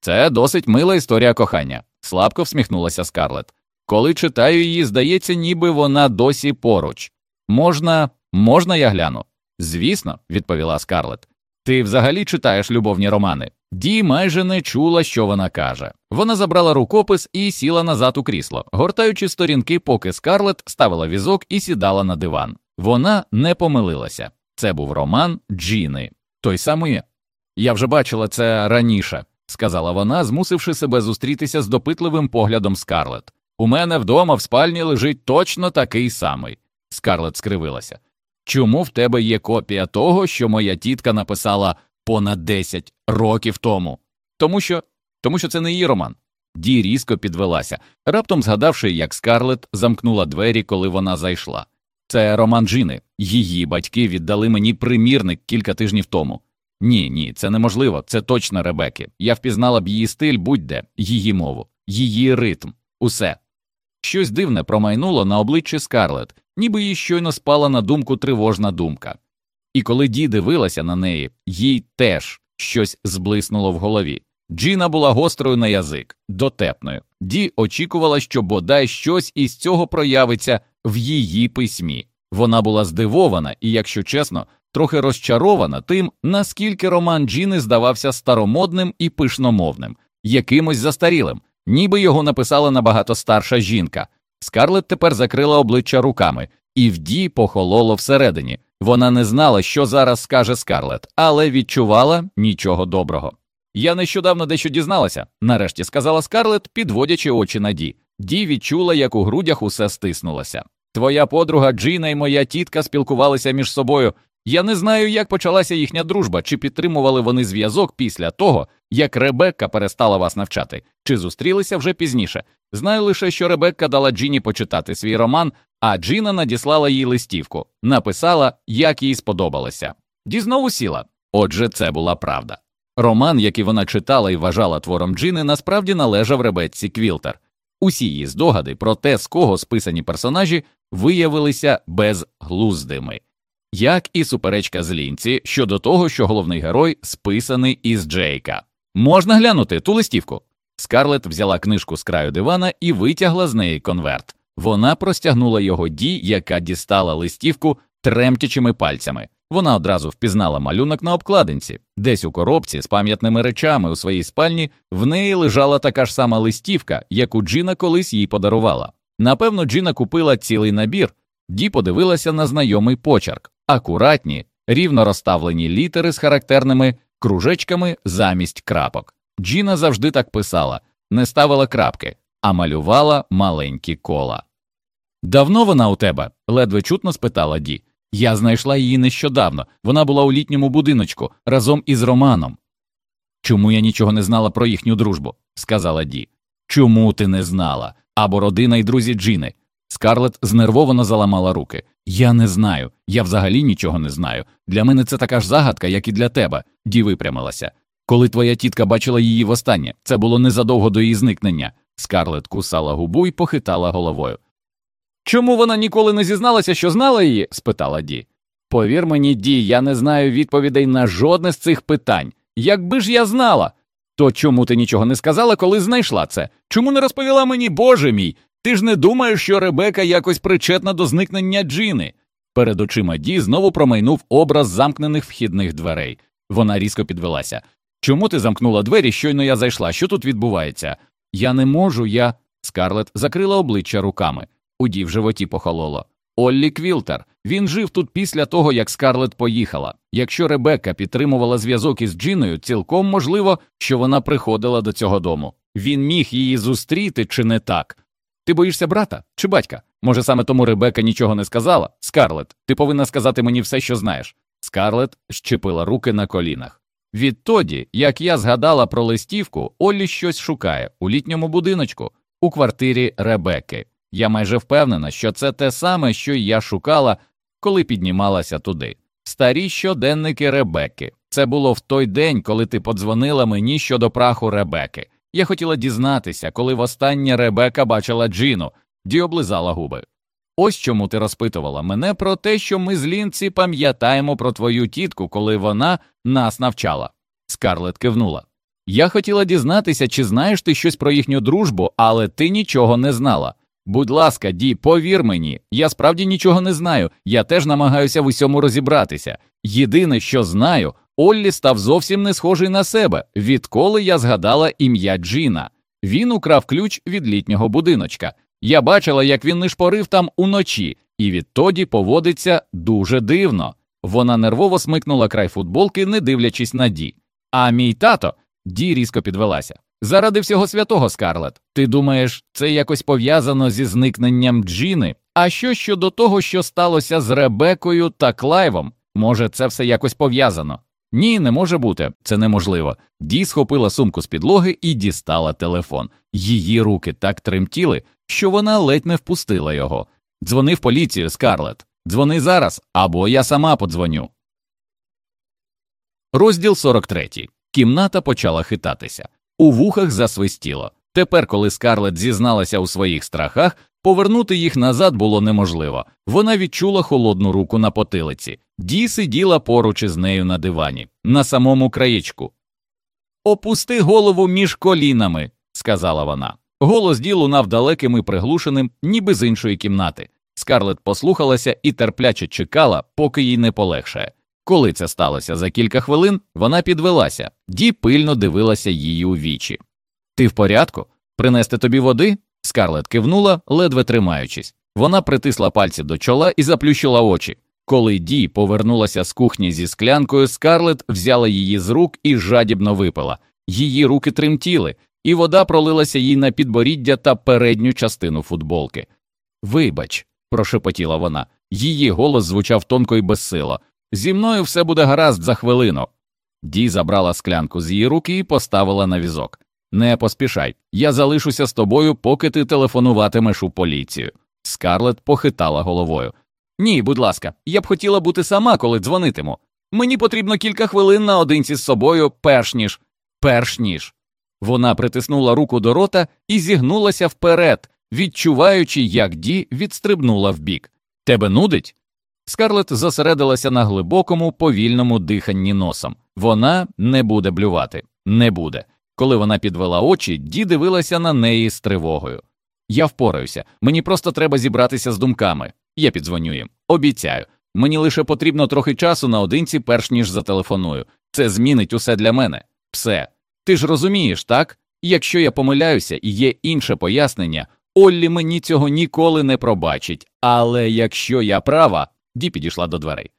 Це досить мила історія кохання, слабко всміхнулася Скарлет. Коли читаю її, здається, ніби вона досі поруч. Можна, можна, я гляну? Звісно, відповіла Скарлет. Ти взагалі читаєш любовні романи. Ді майже не чула, що вона каже. Вона забрала рукопис і сіла назад у крісло, гортаючи сторінки, поки Скарлет ставила візок і сідала на диван. Вона не помилилася. Це був роман Джіни. Той самий. Я вже бачила це раніше, сказала вона, змусивши себе зустрітися з допитливим поглядом Скарлет. У мене вдома в спальні лежить точно такий самий. Скарлет скривилася. Чому в тебе є копія того, що моя тітка написала понад 10 років тому? Тому що тому що це не її роман. Ді різко підвелася, раптом згадавши, як Скарлет замкнула двері, коли вона зайшла. Це роман Джини. Її батьки віддали мені примірник кілька тижнів тому. Ні, ні, це неможливо, це точно Ребеки. Я впізнала б її стиль будь-де, її мову, її ритм, усе. Щось дивне промайнуло на обличчі Скарлет, ніби їй щойно спала на думку тривожна думка. І коли Ді дивилася на неї, їй теж щось зблиснуло в голові. Джіна була гострою на язик, дотепною. Ді очікувала, що бодай щось із цього проявиться в її письмі. Вона була здивована і, якщо чесно, трохи розчарована тим, наскільки роман Джіни здавався старомодним і пишномовним, якимось застарілим, ніби його написала набагато старша жінка. Скарлет тепер закрила обличчя руками, і в Ді похололо всередині. Вона не знала, що зараз скаже Скарлет, але відчувала нічого доброго. Я нещодавно дещо дізналася, нарешті сказала Скарлет, підводячи очі на Ді. Ді відчула, як у грудях усе стиснулося. Твоя подруга Джіна і моя тітка спілкувалися між собою. Я не знаю, як почалася їхня дружба, чи підтримували вони зв'язок після того, як Ребекка перестала вас навчати, чи зустрілися вже пізніше. Знаю лише, що Ребекка дала Джіні почитати свій роман, а Джіна надіслала їй листівку, написала, як їй сподобалося. Ді знову сіла. Отже, це була правда. Роман, який вона читала і вважала твором Джини, насправді належав Ребекці Квілтер. Усі її здогади про те, з кого списані персонажі, виявилися безглуздими, як і суперечка з лінці щодо того, що головний герой списаний із Джейка. Можна глянути ту листівку. Скарлет взяла книжку з краю дивана і витягла з неї конверт. Вона простягнула його ді, яка дістала листівку тремтячими пальцями. Вона одразу впізнала малюнок на обкладинці, десь у коробці з пам'ятними речами у своїй спальні в неї лежала така ж сама листівка, яку Джина колись їй подарувала. Напевно, Джина купила цілий набір, Ді подивилася на знайомий почерк, акуратні, рівно розставлені літери з характерними кружечками замість крапок. Джіна завжди так писала, не ставила крапки, а малювала маленькі кола. Давно вона у тебе? ледве чутно спитала Ді. Я знайшла її нещодавно. Вона була у літньому будиночку разом із Романом. Чому я нічого не знала про їхню дружбу? сказала Ді. Чому ти не знала? Або родина і друзі Джіни. Скарлет знервовано заламала руки. Я не знаю, я взагалі нічого не знаю. Для мене це така ж загадка, як і для тебе. Ді випрямилася. Коли твоя тітка бачила її востаннє, це було незадовго до її зникнення. Скарлет кусала губу і похитала головою. Чому вона ніколи не зізналася, що знала її? спитала Ді. Повір мені, Ді, я не знаю відповідей на жодне з цих питань. Якби ж я знала, то чому ти нічого не сказала, коли знайшла це? Чому не розповіла мені, Боже мій? Ти ж не думаєш, що Ребека якось причетна до зникнення Джини? Перед очима Ді знову промайнув образ замкнених вхідних дверей. Вона різко підвелася. Чому ти замкнула двері? Щойно я зайшла. Що тут відбувається? Я не можу, я. Скарлет закрила обличчя руками. У Ді в животі похололо. Оллі Квілтер. Він жив тут після того, як Скарлет поїхала. Якщо Ребекка підтримувала зв'язок із Джиною, цілком можливо, що вона приходила до цього дому. Він міг її зустріти чи не так. Ти боїшся брата чи батька? Може, саме тому Ребека нічого не сказала? Скарлет, ти повинна сказати мені все, що знаєш. Скарлет щепила руки на колінах. Відтоді, як я згадала про листівку, Оллі щось шукає у літньому будиночку, у квартирі Ребекки. Я майже впевнена, що це те саме, що й я шукала, коли піднімалася туди. Старі щоденники Ребекки. Це було в той день, коли ти подзвонила мені щодо праху Ребекки. Я хотіла дізнатися, коли востаннє Ребека бачила Джину, Ді облизала губи. Ось чому ти розпитувала мене про те, що ми з Лінці пам'ятаємо про твою тітку, коли вона нас навчала. Скарлет кивнула. Я хотіла дізнатися, чи знаєш ти щось про їхню дружбу, але ти нічого не знала. Будь ласка, Ді, повір мені, я справді нічого не знаю, я теж намагаюся в усьому розібратися. Єдине, що знаю, Оллі став зовсім не схожий на себе, відколи я згадала ім'я Джіна. Він украв ключ від літнього будиночка. Я бачила, як він не шпорив там уночі, і відтоді поводиться дуже дивно. Вона нервово смикнула край футболки, не дивлячись на Ді. А мій тато Ді різко підвелася. Заради всього святого, Скарлет. Ти думаєш, це якось пов'язано зі зникненням Джіни? А що щодо того, що сталося з Ребекою та Клайвом? Може, це все якось пов'язано? Ні, не може бути, це неможливо. Ді схопила сумку з підлоги і дістала телефон. Її руки так тремтіли, що вона ледь не впустила його. Дзвони в поліцію, Скарлет. Дзвони зараз, або я сама подзвоню. Розділ 43. Кімната почала хитатися. У вухах засвистіло. Тепер, коли Скарлет зізналася у своїх страхах, Повернути їх назад було неможливо. Вона відчула холодну руку на потилиці. Ді сиділа поруч із нею на дивані, на самому краєчку. Опусти голову між колінами, сказала вона. Голос Ді лунав далеким і приглушеним, ніби з іншої кімнати. Скарлет послухалася і терпляче чекала, поки їй не полегшає. Коли це сталося за кілька хвилин, вона підвелася, Ді пильно дивилася її у вічі. Ти в порядку? Принести тобі води? Скарлет кивнула, ледве тримаючись. Вона притисла пальці до чола і заплющила очі. Коли Ді повернулася з кухні зі склянкою, Скарлет взяла її з рук і жадібно випила. Її руки тремтіли, і вода пролилася їй на підборіддя та передню частину футболки. Вибач, прошепотіла вона. Її голос звучав тонко і безсило. Зі мною все буде гаразд за хвилину. Ді забрала склянку з її руки і поставила на візок. Не поспішай, я залишуся з тобою, поки ти телефонуватимеш у поліцію. Скарлет похитала головою. Ні, будь ласка, я б хотіла бути сама, коли дзвонитиму. Мені потрібно кілька хвилин наодинці з собою, перш ніж, перш ніж. Вона притиснула руку до рота і зігнулася вперед, відчуваючи, як Ді відстрибнула вбік. Тебе нудить? Скарлет зосередилася на глибокому, повільному диханні носом. Вона не буде блювати, не буде. Коли вона підвела очі, Ді дивилася на неї з тривогою. Я впораюся, мені просто треба зібратися з думками. Я підзвоню їм. Обіцяю. Мені лише потрібно трохи часу наодинці, перш ніж зателефоную. Це змінить усе для мене. Все. Ти ж розумієш, так? Якщо я помиляюся і є інше пояснення, Оллі мені цього ніколи не пробачить. Але якщо я права, Ді підійшла до дверей.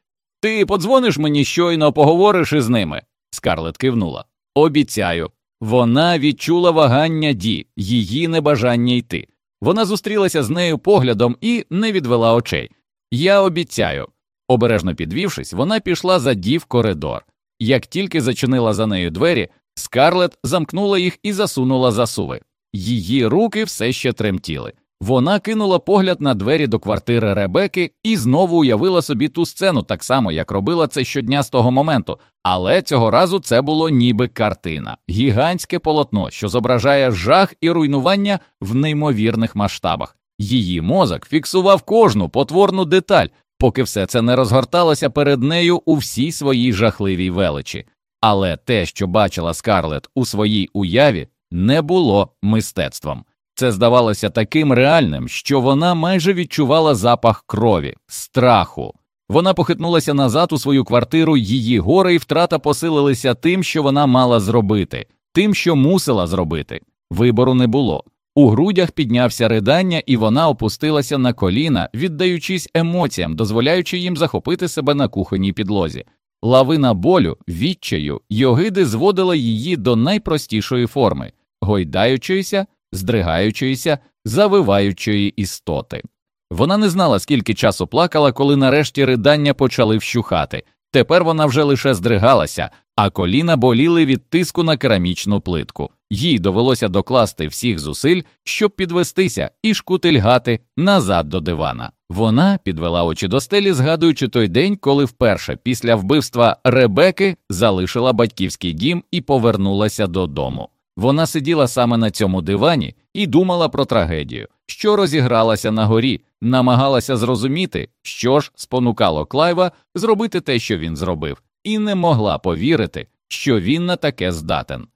Ти подзвониш мені щойно поговориш із ними. Скарлет кивнула. Обіцяю. Вона відчула вагання Ді, її небажання йти. Вона зустрілася з нею поглядом і не відвела очей. Я обіцяю. Обережно підвівшись, вона пішла за Ді в коридор. Як тільки зачинила за нею двері, Скарлет замкнула їх і засунула засуви. Її руки все ще тремтіли. Вона кинула погляд на двері до квартири Ребеки і знову уявила собі ту сцену, так само, як робила це щодня з того моменту, але цього разу це було ніби картина, гігантське полотно, що зображає жах і руйнування в неймовірних масштабах. Її мозок фіксував кожну потворну деталь, поки все це не розгорталося перед нею у всій своїй жахливій величі. Але те, що бачила Скарлет у своїй уяві, не було мистецтвом. Це здавалося таким реальним, що вона майже відчувала запах крові, страху. Вона похитнулася назад у свою квартиру, її горе і втрата посилилися тим, що вона мала зробити, тим, що мусила зробити. Вибору не було. У грудях піднявся ридання, і вона опустилася на коліна, віддаючись емоціям, дозволяючи їм захопити себе на кухонній підлозі. Лавина болю, відчаю, йогиди зводила її до найпростішої форми, гойдаючоїся, здригаючоїся, завиваючої істоти. Вона не знала, скільки часу плакала, коли нарешті ридання почали вщухати. Тепер вона вже лише здригалася, а коліна боліли від тиску на керамічну плитку. Їй довелося докласти всіх зусиль, щоб підвестися і шкутильгати назад до дивана. Вона підвела очі до стелі, згадуючи той день, коли вперше після вбивства Ребеки залишила батьківський дім і повернулася додому. Вона сиділа саме на цьому дивані і думала про трагедію, що розігралася нагорі, намагалася зрозуміти, що ж спонукало Клайва зробити те, що він зробив, і не могла повірити, що він на таке здатен.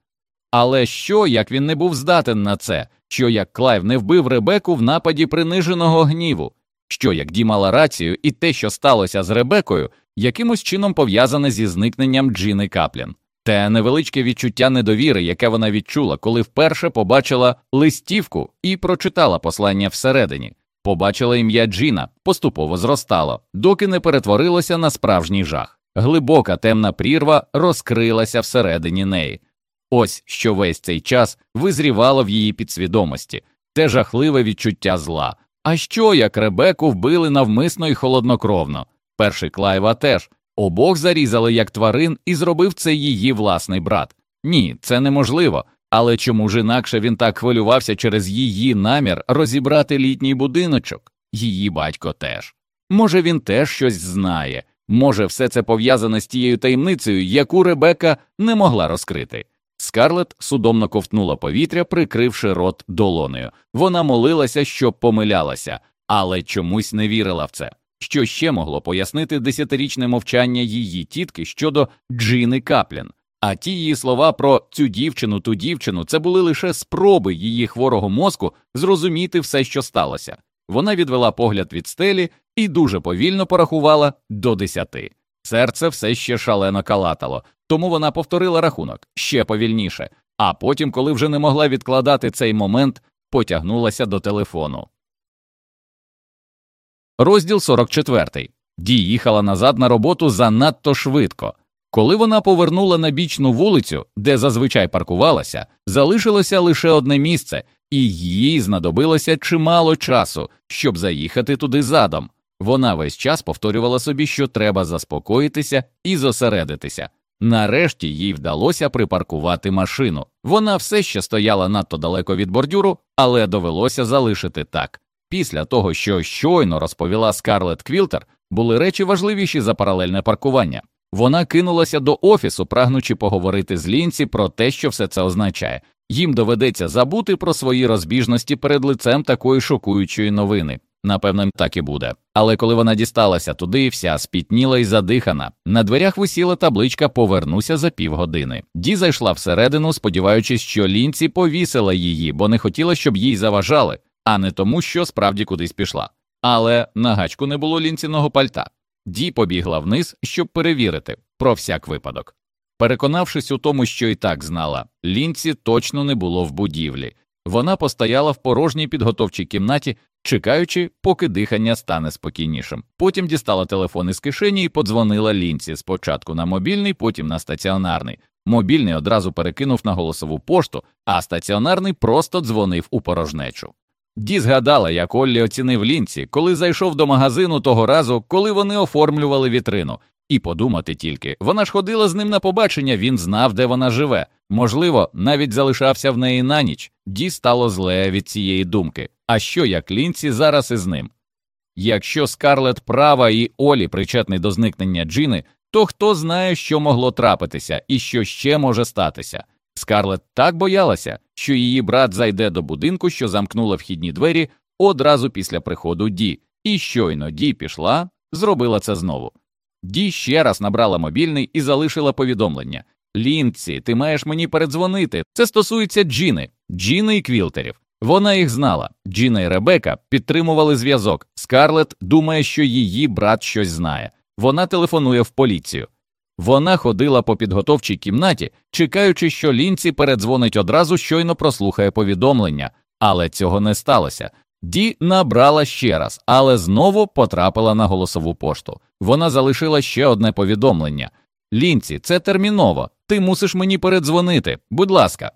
Але що, як він не був здатен на це, що як Клайв не вбив Ребеку в нападі приниженого гніву, що як Ді мала рацію, і те, що сталося з Ребекою, якимось чином пов'язане зі зникненням Джини Каплін. Те невеличке відчуття недовіри, яке вона відчула, коли вперше побачила листівку і прочитала послання всередині, побачила ім'я Джіна, поступово зростало, доки не перетворилося на справжній жах. Глибока темна прірва розкрилася всередині неї. Ось що весь цей час визрівало в її підсвідомості, те жахливе відчуття зла. А що як Ребеку вбили навмисно і холоднокровно? Перший Клайва теж. Обох зарізали як тварин, і зробив це її власний брат. Ні, це неможливо. Але чому ж інакше він так хвилювався через її намір розібрати літній будиночок? Її батько теж. Може, він теж щось знає, може, все це пов'язане з тією таємницею, яку Ребека не могла розкрити. Скарлет судомно ковтнула повітря, прикривши рот долонею. Вона молилася, щоб помилялася, але чомусь не вірила в це. Що ще могло пояснити десятирічне мовчання її тітки щодо Джини Каплін? А ті її слова про цю дівчину, ту дівчину це були лише спроби її хворого мозку зрозуміти все, що сталося. Вона відвела погляд від стелі і дуже повільно порахувала до десяти. Серце все ще шалено калатало, тому вона повторила рахунок ще повільніше, а потім, коли вже не могла відкладати цей момент, потягнулася до телефону. Розділ 44. Ді їхала назад на роботу занадто швидко. Коли вона повернула на бічну вулицю, де зазвичай паркувалася, залишилося лише одне місце, і їй знадобилося чимало часу, щоб заїхати туди задом. Вона весь час повторювала собі, що треба заспокоїтися і зосередитися. Нарешті їй вдалося припаркувати машину. Вона все ще стояла надто далеко від бордюру, але довелося залишити так. Після того, що щойно розповіла Скарлет Квілтер, були речі важливіші за паралельне паркування. Вона кинулася до офісу, прагнучи поговорити з лінці про те, що все це означає. Їм доведеться забути про свої розбіжності перед лицем такої шокуючої новини. Напевно, так і буде. Але коли вона дісталася туди, вся спітніла і задихана. На дверях висіла табличка Повернуся за півгодини. Ді зайшла всередину, сподіваючись, що лінці повісила її, бо не хотіла, щоб їй заважали, а не тому, що справді кудись пішла. Але на гачку не було лінціного пальта. Ді побігла вниз, щоб перевірити про всяк випадок. Переконавшись у тому, що і так знала, лінці точно не було в будівлі. Вона постояла в порожній підготовчій кімнаті, чекаючи, поки дихання стане спокійнішим. Потім дістала телефон із кишені і подзвонила лінці спочатку на мобільний, потім на стаціонарний. Мобільний одразу перекинув на голосову пошту, а стаціонарний просто дзвонив у порожнечу. Ді згадала, як Оллі оцінив лінці, коли зайшов до магазину того разу, коли вони оформлювали вітрину. І подумати тільки, вона ж ходила з ним на побачення, він знав, де вона живе. Можливо, навіть залишався в неї на ніч. Ді стало зле від цієї думки. А що як лінці зараз із ним? Якщо Скарлет права і Олі причетний до зникнення Джини, то хто знає, що могло трапитися і що ще може статися. Скарлет так боялася, що її брат зайде до будинку, що замкнула вхідні двері одразу після приходу Ді, і щойно Ді пішла, зробила це знову. Ді ще раз набрала мобільний і залишила повідомлення Лінці, ти маєш мені передзвонити. Це стосується Джіни, Джіни і Квілтерів. Вона їх знала. Джіна і Ребека підтримували зв'язок. Скарлет думає, що її брат щось знає. Вона телефонує в поліцію. Вона ходила по підготовчій кімнаті, чекаючи, що лінці передзвонить одразу, щойно прослухає повідомлення, але цього не сталося. Ді набрала ще раз, але знову потрапила на голосову пошту. Вона залишила ще одне повідомлення Лінці, це терміново. Ти мусиш мені передзвонити. Будь ласка.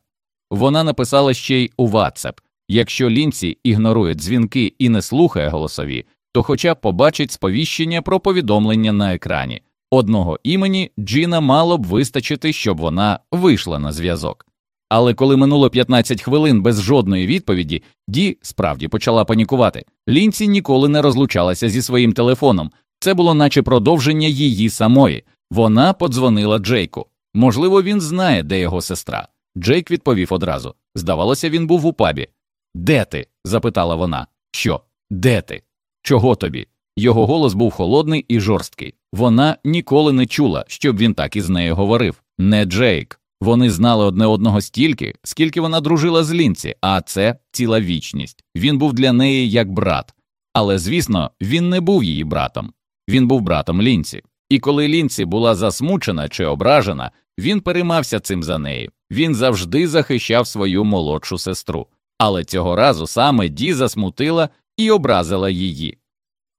Вона написала ще й у WhatsApp. Якщо лінці ігнорує дзвінки і не слухає голосові, то хоча б побачить сповіщення про повідомлення на екрані. Одного імені Джіна мало б вистачити, щоб вона вийшла на зв'язок. Але коли минуло 15 хвилин без жодної відповіді, Ді справді почала панікувати. Лінці ніколи не розлучалася зі своїм телефоном. Це було наче продовження її самої. Вона подзвонила Джейку. Можливо, він знає, де його сестра. Джейк відповів одразу. Здавалося, він був у пабі. Де ти? запитала вона. Що? Де ти? Чого тобі? Його голос був холодний і жорсткий. Вона ніколи не чула, щоб він так із нею говорив. Не Джейк. Вони знали одне одного стільки, скільки вона дружила з лінці, а це ціла вічність. Він був для неї як брат. Але, звісно, він не був її братом. Він був братом лінці. І коли лінці була засмучена чи ображена, він переймався цим за неї. Він завжди захищав свою молодшу сестру. Але цього разу саме Ді засмутила і образила її.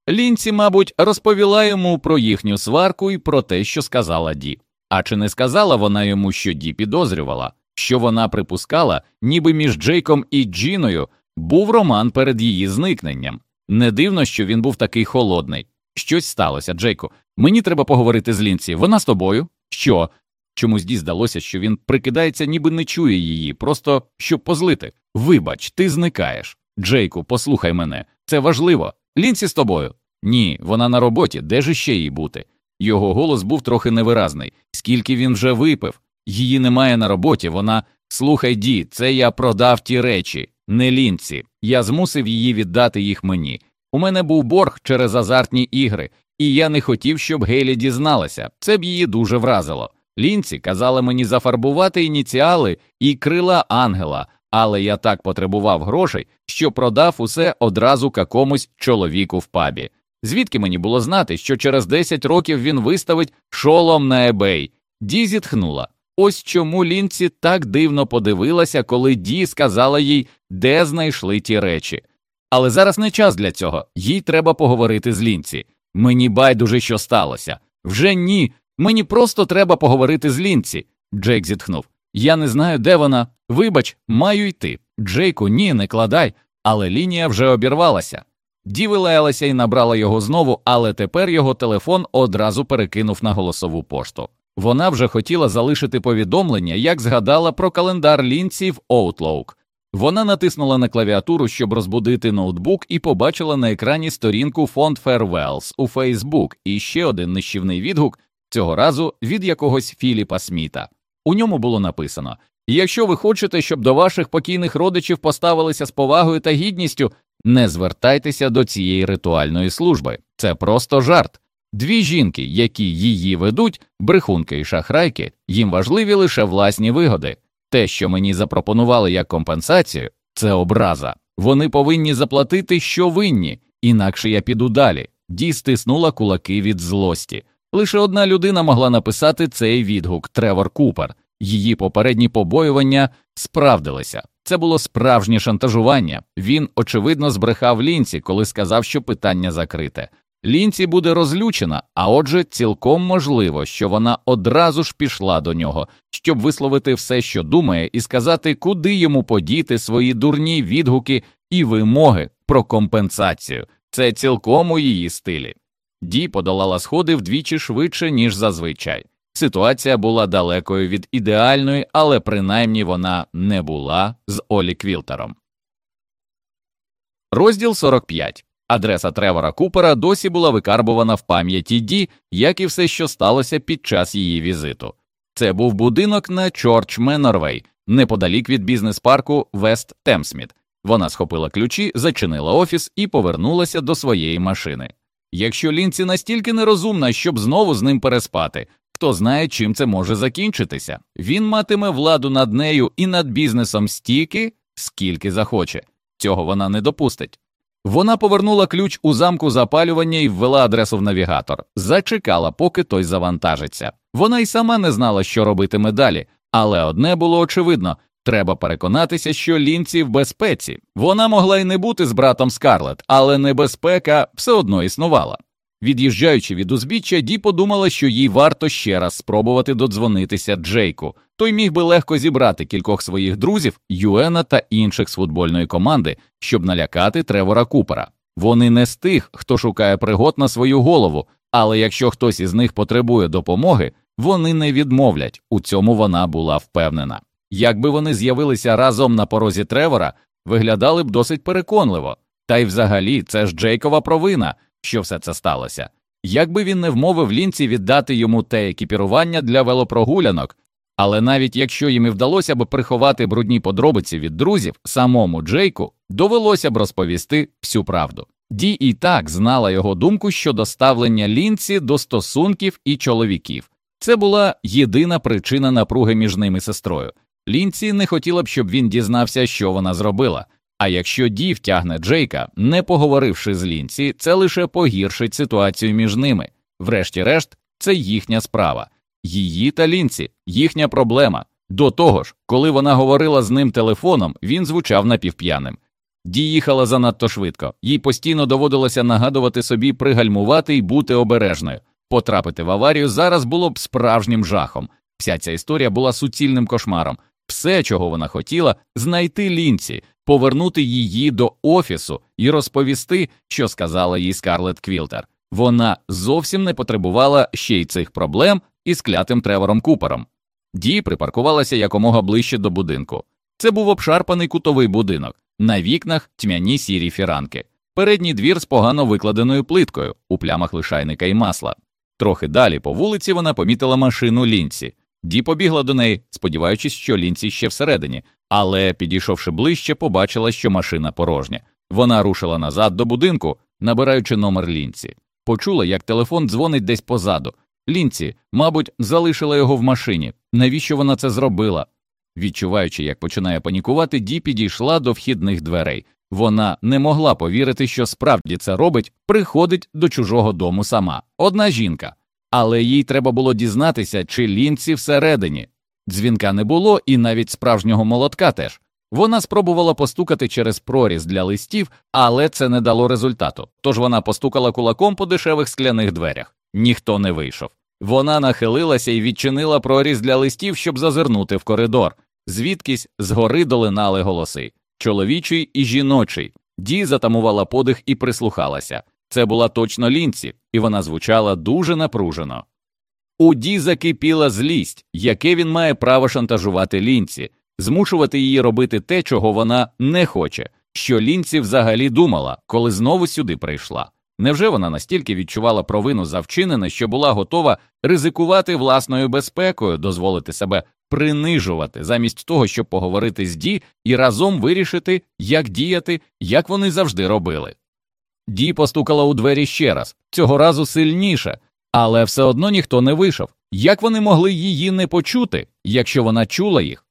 Лінці, мабуть, розповіла йому про їхню сварку і про те, що сказала Ді. А чи не сказала вона йому, що Ді підозрювала, що вона припускала, ніби між Джейком і Джіною був роман перед її зникненням? Не дивно, що він був такий холодний. Щось сталося, Джейку. Мені треба поговорити з Лінці. Вона з тобою? Що? Чомусь Ді здалося, що він прикидається, ніби не чує її, просто щоб позлити. Вибач, ти зникаєш. Джейку, послухай мене, це важливо. Лінці з тобою. Ні, вона на роботі, де ж іще їй бути? Його голос був трохи невиразний, скільки він вже випив. Її немає на роботі. Вона слухай, Ді, це я продав ті речі, не лінці. Я змусив її віддати їх мені. У мене був борг через азартні ігри, і я не хотів, щоб Гейлі дізналася. Це б її дуже вразило. Лінці казали мені зафарбувати ініціали і крила ангела, але я так потребував грошей, що продав усе одразу какомусь чоловіку в пабі. Звідки мені було знати, що через 10 років він виставить шолом на ебей? Ді зітхнула. Ось чому Лінці так дивно подивилася, коли Ді сказала їй, де знайшли ті речі. Але зараз не час для цього, їй треба поговорити з Лінці. Мені байдуже, що сталося. Вже ні. Мені просто треба поговорити з Лінці. Джейк зітхнув. Я не знаю, де вона. Вибач, маю йти. Джейку, ні, не кладай, але лінія вже обірвалася. Ді вилаялася і набрала його знову, але тепер його телефон одразу перекинув на голосову пошту. Вона вже хотіла залишити повідомлення, як згадала про календар лінці в Outlook. Вона натиснула на клавіатуру, щоб розбудити ноутбук, і побачила на екрані сторінку фонд Farewells у Facebook і ще один нищівний відгук, цього разу від якогось Філіпа Сміта. У ньому було написано Якщо ви хочете, щоб до ваших покійних родичів поставилися з повагою та гідністю, не звертайтеся до цієї ритуальної служби. Це просто жарт. Дві жінки, які її ведуть, брехунки і шахрайки, їм важливі лише власні вигоди. Те, що мені запропонували як компенсацію, це образа. Вони повинні заплатити, що винні, інакше я піду далі. Ді стиснула кулаки від злості. Лише одна людина могла написати цей відгук Тревор Купер. Її попередні побоювання справдилися. Це було справжнє шантажування. Він, очевидно, збрехав лінці, коли сказав, що питання закрите. Лінці буде розлючена, а отже, цілком можливо, що вона одразу ж пішла до нього, щоб висловити все, що думає, і сказати, куди йому подіти свої дурні відгуки і вимоги про компенсацію. Це цілком у її стилі. Ді подолала сходи вдвічі швидше, ніж зазвичай. Ситуація була далекою від ідеальної, але принаймні вона не була з Олі Квілтером. Розділ 45 Адреса Тревора Купера досі була викарбувана в пам'яті Ді, як і все, що сталося під час її візиту. Це був будинок на Чорч Менорвей, неподалік від бізнес-парку Вест Темсміт. Вона схопила ключі, зачинила офіс і повернулася до своєї машини. Якщо Лінці настільки нерозумна, щоб знову з ним переспати, хто знає, чим це може закінчитися. Він матиме владу над нею і над бізнесом стільки, скільки захоче. Цього вона не допустить. Вона повернула ключ у замку запалювання і ввела адресу в навігатор, зачекала, поки той завантажиться. Вона й сама не знала, що робитиме далі, але одне було очевидно треба переконатися, що лінці в безпеці. Вона могла й не бути з братом Скарлет, але небезпека все одно існувала. Від'їжджаючи від узбіччя, Ді подумала, що їй варто ще раз спробувати додзвонитися Джейку. Той міг би легко зібрати кількох своїх друзів, Юена та інших з футбольної команди, щоб налякати Тревора Купера. Вони не з тих, хто шукає пригод на свою голову, але якщо хтось із них потребує допомоги, вони не відмовлять. У цьому вона була впевнена. Якби вони з'явилися разом на порозі Тревора, виглядали б досить переконливо. Та й взагалі це ж Джейкова провина що все це сталося. Якби він не вмовив лінці віддати йому те екіпірування для велопрогулянок, але навіть якщо їм і вдалося б приховати брудні подробиці від друзів, самому Джейку довелося б розповісти всю правду. Ді і так знала його думку щодо ставлення лінці до стосунків і чоловіків. Це була єдина причина напруги між ними сестрою. Лінці не хотіла б, щоб він дізнався, що вона зробила. А якщо Ді втягне Джейка, не поговоривши з лінці, це лише погіршить ситуацію між ними. Врешті-решт, це їхня справа, її та лінці, їхня проблема. До того ж, коли вона говорила з ним телефоном, він звучав напівп'яним. Ді їхала занадто швидко, їй постійно доводилося нагадувати собі пригальмувати і бути обережною. Потрапити в аварію зараз було б справжнім жахом. Вся ця історія була суцільним кошмаром. Все, чого вона хотіла, знайти лінці, повернути її до офісу і розповісти, що сказала їй Скарлет Квілтер. Вона зовсім не потребувала ще й цих проблем із клятим Тревором Купером. Ді припаркувалася якомога ближче до будинку. Це був обшарпаний кутовий будинок, на вікнах тьмяні сірі фіранки, передній двір з погано викладеною плиткою, у плямах лишайника і масла. Трохи далі по вулиці вона помітила машину лінці. Ді побігла до неї, сподіваючись, що лінці ще всередині, але, підійшовши ближче, побачила, що машина порожня. Вона рушила назад до будинку, набираючи номер лінці. Почула, як телефон дзвонить десь позаду. Лінці, мабуть, залишила його в машині. Навіщо вона це зробила? Відчуваючи, як починає панікувати, Ді підійшла до вхідних дверей. Вона не могла повірити, що справді це робить, приходить до чужого дому сама. Одна жінка. Але їй треба було дізнатися, чи лінці всередині. Дзвінка не було, і навіть справжнього молотка теж. Вона спробувала постукати через проріз для листів, але це не дало результату. Тож вона постукала кулаком по дешевих скляних дверях. Ніхто не вийшов. Вона нахилилася і відчинила проріз для листів, щоб зазирнути в коридор. Звідкись згори долинали голоси чоловічий і жіночий. Ді затамувала подих і прислухалася. Це була точно лінці, і вона звучала дуже напружено. У Ді закипіла злість, яке він має право шантажувати лінці, змушувати її робити те, чого вона не хоче, що лінці взагалі думала, коли знову сюди прийшла. Невже вона настільки відчувала провину за вчинене, що була готова ризикувати власною безпекою, дозволити себе принижувати, замість того, щоб поговорити з Ді і разом вирішити, як діяти, як вони завжди робили? Ді постукала у двері ще раз, цього разу сильніше, але все одно ніхто не вийшов. Як вони могли її не почути, якщо вона чула їх?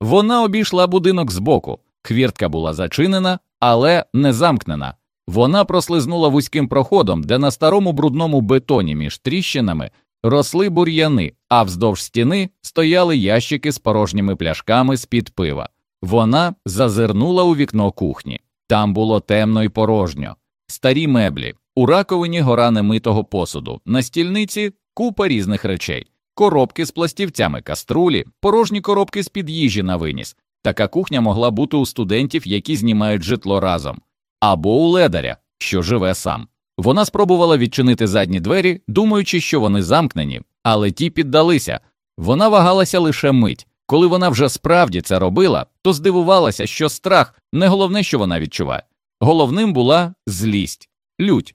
Вона обійшла будинок збоку, хвіртка була зачинена, але не замкнена. Вона прослизнула вузьким проходом, де на старому брудному бетоні між тріщинами росли бур'яни, а вздовж стіни стояли ящики з порожніми пляшками з під пива. Вона зазирнула у вікно кухні. Там було темно і порожньо, старі меблі, у раковині гора немитого посуду, на стільниці купа різних речей, коробки з пластівцями каструлі, порожні коробки з під їжі на виніс. Така кухня могла бути у студентів, які знімають житло разом, або у ледаря, що живе сам. Вона спробувала відчинити задні двері, думаючи, що вони замкнені, але ті піддалися. Вона вагалася лише мить. Коли вона вже справді це робила, то здивувалася, що страх не головне, що вона відчуває. Головним була злість, лють.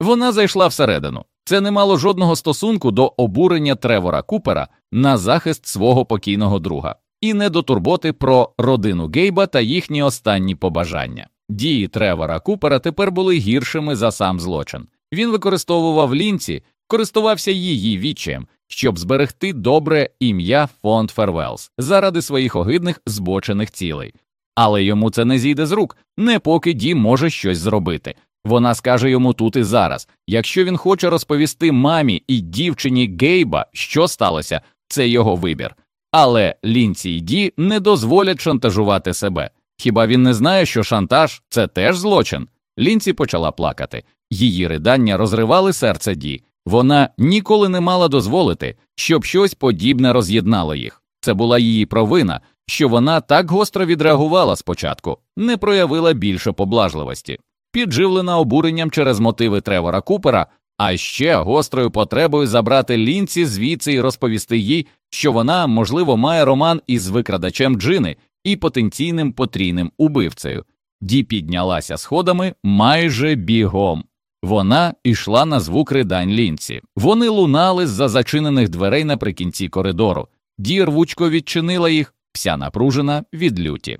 Вона зайшла всередину. Це не мало жодного стосунку до обурення Тревора Купера на захист свого покійного друга, і не до турботи про родину Гейба та їхні останні побажання. Дії Тревора Купера тепер були гіршими за сам злочин. Він використовував лінці, користувався її відчаєм, щоб зберегти добре ім'я фонд Фервелс заради своїх огидних збочених цілей. Але йому це не зійде з рук, не поки Ді може щось зробити. Вона скаже йому тут і зараз. Якщо він хоче розповісти мамі і дівчині Гейба, що сталося, це його вибір. Але лінці й Ді не дозволять шантажувати себе. Хіба він не знає, що шантаж це теж злочин? Лінці почала плакати. Її ридання розривали серце Ді. Вона ніколи не мала дозволити, щоб щось подібне роз'єднало їх. Це була її провина, що вона так гостро відреагувала спочатку, не проявила більше поблажливості, підживлена обуренням через мотиви Тревора Купера, а ще гострою потребою забрати лінці звідси і розповісти їй, що вона, можливо, має роман із викрадачем Джини і потенційним потрійним убивцею. Ді піднялася сходами майже бігом. Вона йшла на звук ридань лінці. Вони лунали з за зачинених дверей наприкінці коридору. Ді рвучко відчинила їх, вся напружена від люті.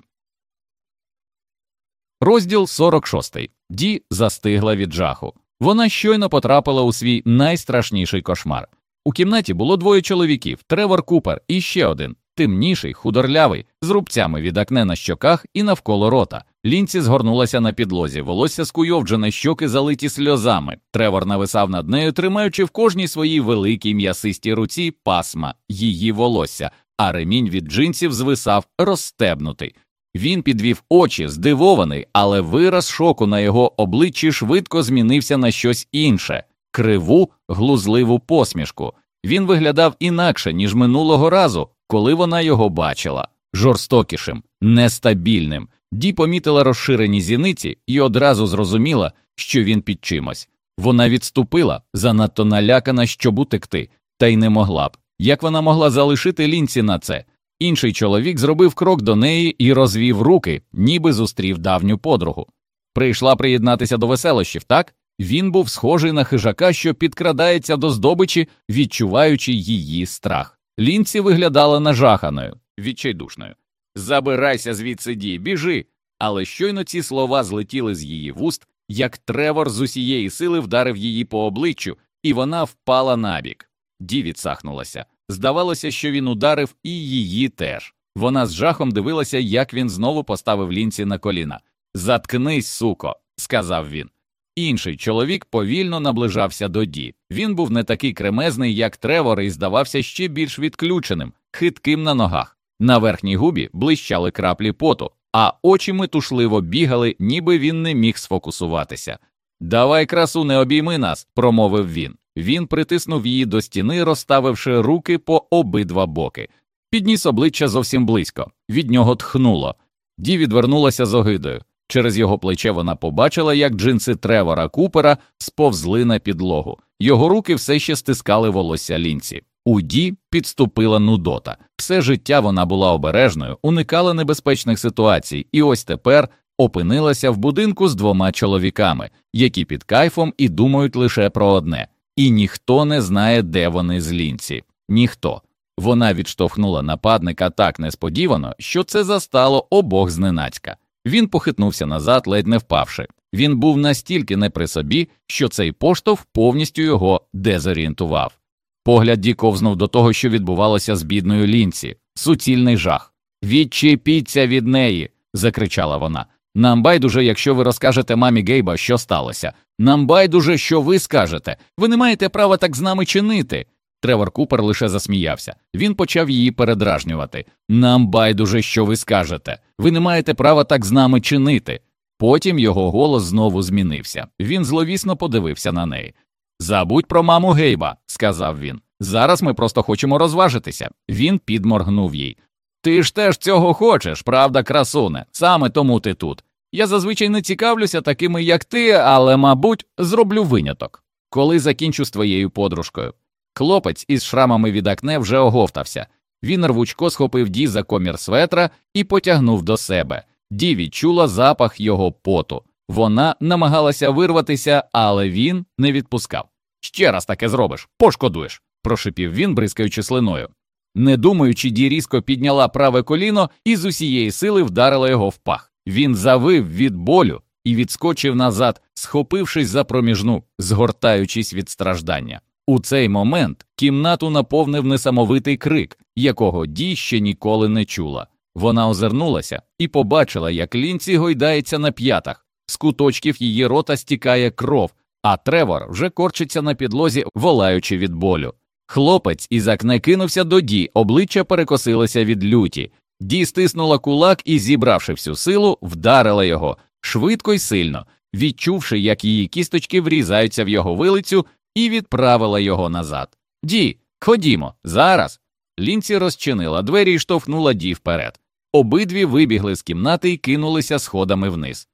Розділ 46. Ді застигла від жаху. Вона щойно потрапила у свій найстрашніший кошмар. У кімнаті було двоє чоловіків Тревор Купер і ще один темніший, худорлявий, з рубцями від акне на щоках і навколо рота. Лінці згорнулася на підлозі, волосся скуйовджене, щоки залиті сльозами. Тревор нависав над нею, тримаючи в кожній своїй великій м'ясистій руці пасма, її волосся, а ремінь від джинсів звисав розстебнутий. Він підвів очі, здивований, але вираз шоку на його обличчі швидко змінився на щось інше криву, глузливу посмішку. Він виглядав інакше, ніж минулого разу, коли вона його бачила, жорстокішим, нестабільним. Ді помітила розширені зіниці і одразу зрозуміла, що він під чимось. Вона відступила, занадто налякана, щоб утекти, та й не могла б. Як вона могла залишити лінці на це? Інший чоловік зробив крок до неї і розвів руки, ніби зустрів давню подругу. Прийшла приєднатися до веселощів, так? Він був схожий на хижака, що підкрадається до здобичі, відчуваючи її страх. Лінці виглядала нажаханою, відчайдушною. Забирайся звідси ді, біжи. Але щойно ці слова злетіли з її вуст, як тревор з усієї сили вдарив її по обличчю, і вона впала набік. Ді відсахнулася. Здавалося, що він ударив і її теж. Вона з жахом дивилася, як він знову поставив лінці на коліна. Заткнись, суко, сказав він. Інший чоловік повільно наближався до Ді. Він був не такий кремезний, як Тревор, і здавався ще більш відключеним, хитким на ногах. На верхній губі блищали краплі поту, а очі метушливо бігали, ніби він не міг сфокусуватися. Давай, красу, не обійми нас, промовив він. Він притиснув її до стіни, розставивши руки по обидва боки. Підніс обличчя зовсім близько, від нього тхнуло. Ді відвернулася з огидою. Через його плече вона побачила, як джинси Тревора Купера сповзли на підлогу. Його руки все ще стискали волосся лінці. У Ді підступила нудота. Все життя вона була обережною, уникала небезпечних ситуацій, і ось тепер опинилася в будинку з двома чоловіками, які під кайфом і думають лише про одне, і ніхто не знає, де вони з лінці. Ніхто. Вона відштовхнула нападника так несподівано, що це застало обох зненацька. Він похитнувся назад, ледь не впавши. Він був настільки не при собі, що цей поштовх повністю його дезорієнтував. Погляд Ді ковзнув до того, що відбувалося з бідною лінці, суцільний жах. Відчепіться від неї. закричала вона. Нам байдуже, якщо ви розкажете мамі Гейба, що сталося. Нам байдуже, що ви скажете. Ви не маєте права так з нами чинити. Тревор Купер лише засміявся. Він почав її передражнювати. Нам байдуже, що ви скажете. Ви не маєте права так з нами чинити. Потім його голос знову змінився. Він зловісно подивився на неї. Забудь про маму Гейба, сказав він. Зараз ми просто хочемо розважитися. Він підморгнув їй. Ти ж теж цього хочеш, правда, красуне? Саме тому ти тут. Я зазвичай не цікавлюся такими, як ти, але, мабуть, зроблю виняток, коли закінчу з твоєю подружкою. Хлопець із шрамами від акне вже оговтався. Він рвучко схопив Ді за комір светра і потягнув до себе. Ді відчула запах його поту. Вона намагалася вирватися, але він не відпускав. Ще раз таке зробиш, пошкодуєш, прошипів він, бризкаючи слиною. Не думаючи, Ді різко підняла праве коліно і з усієї сили вдарила його в пах. Він завив від болю і відскочив назад, схопившись за проміжну, згортаючись від страждання. У цей момент кімнату наповнив несамовитий крик, якого Ді ще ніколи не чула. Вона озирнулася і побачила, як лінці гойдається на п'ятах, з куточків її рота стікає кров, а тревор вже корчиться на підлозі, волаючи від болю. Хлопець із акне кинувся до Ді, обличчя перекосилося від люті. Ді стиснула кулак і, зібравши всю силу, вдарила його швидко й сильно, відчувши, як її кісточки врізаються в його вилицю, і відправила його назад. Ді, ходімо, зараз. Лінці розчинила двері і штовхнула Ді вперед. Обидві вибігли з кімнати і кинулися сходами вниз.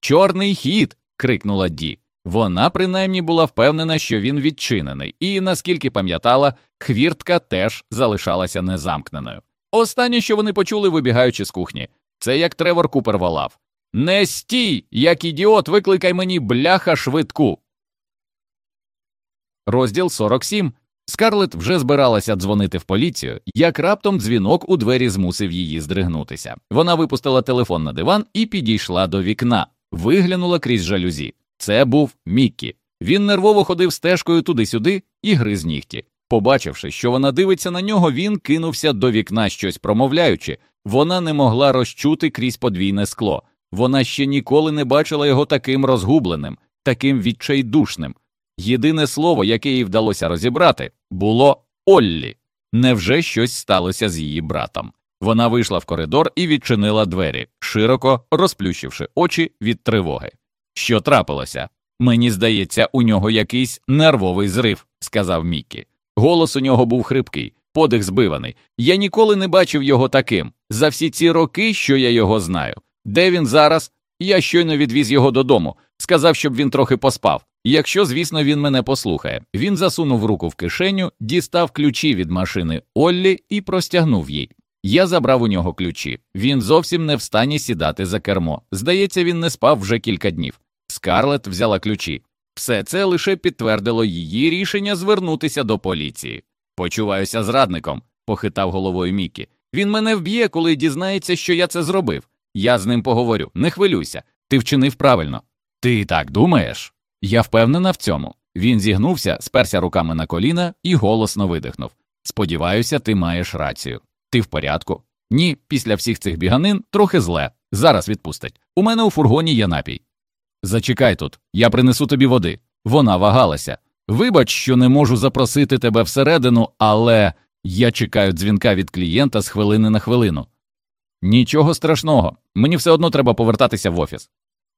Чорний хід. крикнула Ді. Вона принаймні була впевнена, що він відчинений, і, наскільки пам'ятала, хвіртка теж залишалася незамкненою. Останнє, що вони почули, вибігаючи з кухні, це як Тревор Купер волав Не стій, як ідіот, викликай мені бляха швидку. Розділ 47. Скарлет вже збиралася дзвонити в поліцію, як раптом дзвінок у двері змусив її здригнутися. Вона випустила телефон на диван і підійшла до вікна, виглянула крізь жалюзі. Це був Міккі. Він нервово ходив стежкою туди-сюди і гриз нігті. Побачивши, що вона дивиться на нього, він кинувся до вікна, щось промовляючи. Вона не могла розчути крізь подвійне скло. Вона ще ніколи не бачила його таким розгубленим, таким відчайдушним. Єдине слово, яке їй вдалося розібрати, було Оллі. Невже щось сталося з її братом? Вона вийшла в коридор і відчинила двері, широко розплющивши очі від тривоги. Що трапилося? Мені здається, у нього якийсь нервовий зрив, сказав Міккі. Голос у нього був хрипкий, подих збиваний. Я ніколи не бачив його таким. За всі ці роки, що я його знаю. Де він зараз? Я щойно відвіз його додому, сказав, щоб він трохи поспав. Якщо, звісно, він мене послухає. Він засунув руку в кишеню, дістав ключі від машини Оллі і простягнув їй. Я забрав у нього ключі. Він зовсім не в стані сідати за кермо. Здається, він не спав вже кілька днів. Скарлет взяла ключі. Все це лише підтвердило її рішення звернутися до поліції. Почуваюся зрадником. похитав головою Мікі. Він мене вб'є, коли дізнається, що я це зробив. Я з ним поговорю. Не хвилюйся. Ти вчинив правильно. Ти так думаєш? Я впевнена в цьому. Він зігнувся, сперся руками на коліна і голосно видихнув. Сподіваюся, ти маєш рацію. Ти в порядку? Ні, після всіх цих біганин трохи зле. Зараз відпустить. У мене у фургоні є напій. Зачекай тут, я принесу тобі води. Вона вагалася. Вибач, що не можу запросити тебе всередину, але я чекаю дзвінка від клієнта з хвилини на хвилину. Нічого страшного, мені все одно треба повертатися в офіс.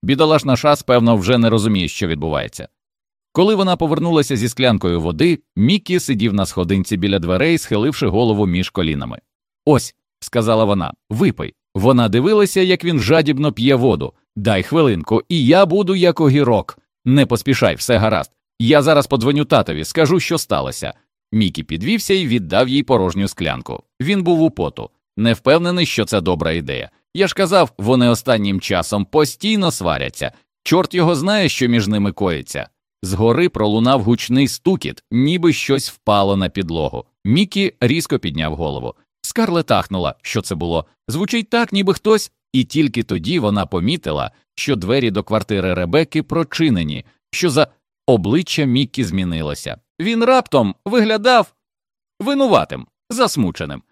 Бідолашна шас, певно, вже не розуміє, що відбувається. Коли вона повернулася зі склянкою води, Міккі сидів на сходинці біля дверей, схиливши голову між колінами. Ось, сказала вона, випий. Вона дивилася, як він жадібно п'є воду. Дай хвилинку, і я буду як огірок. Не поспішай, все гаразд. Я зараз подзвоню татові, скажу, що сталося. Мікі підвівся і віддав їй порожню склянку. Він був у поту, не впевнений, що це добра ідея. Я ж казав, вони останнім часом постійно сваряться. Чорт його знає, що між ними коїться. Згори пролунав гучний стукіт, ніби щось впало на підлогу. Мікі різко підняв голову. Скарлет ахнула, що це було. Звучить так, ніби хтось, і тільки тоді вона помітила, що двері до квартири Ребекки прочинені, що за обличчя Міккі змінилося. Він раптом виглядав винуватим, засмученим.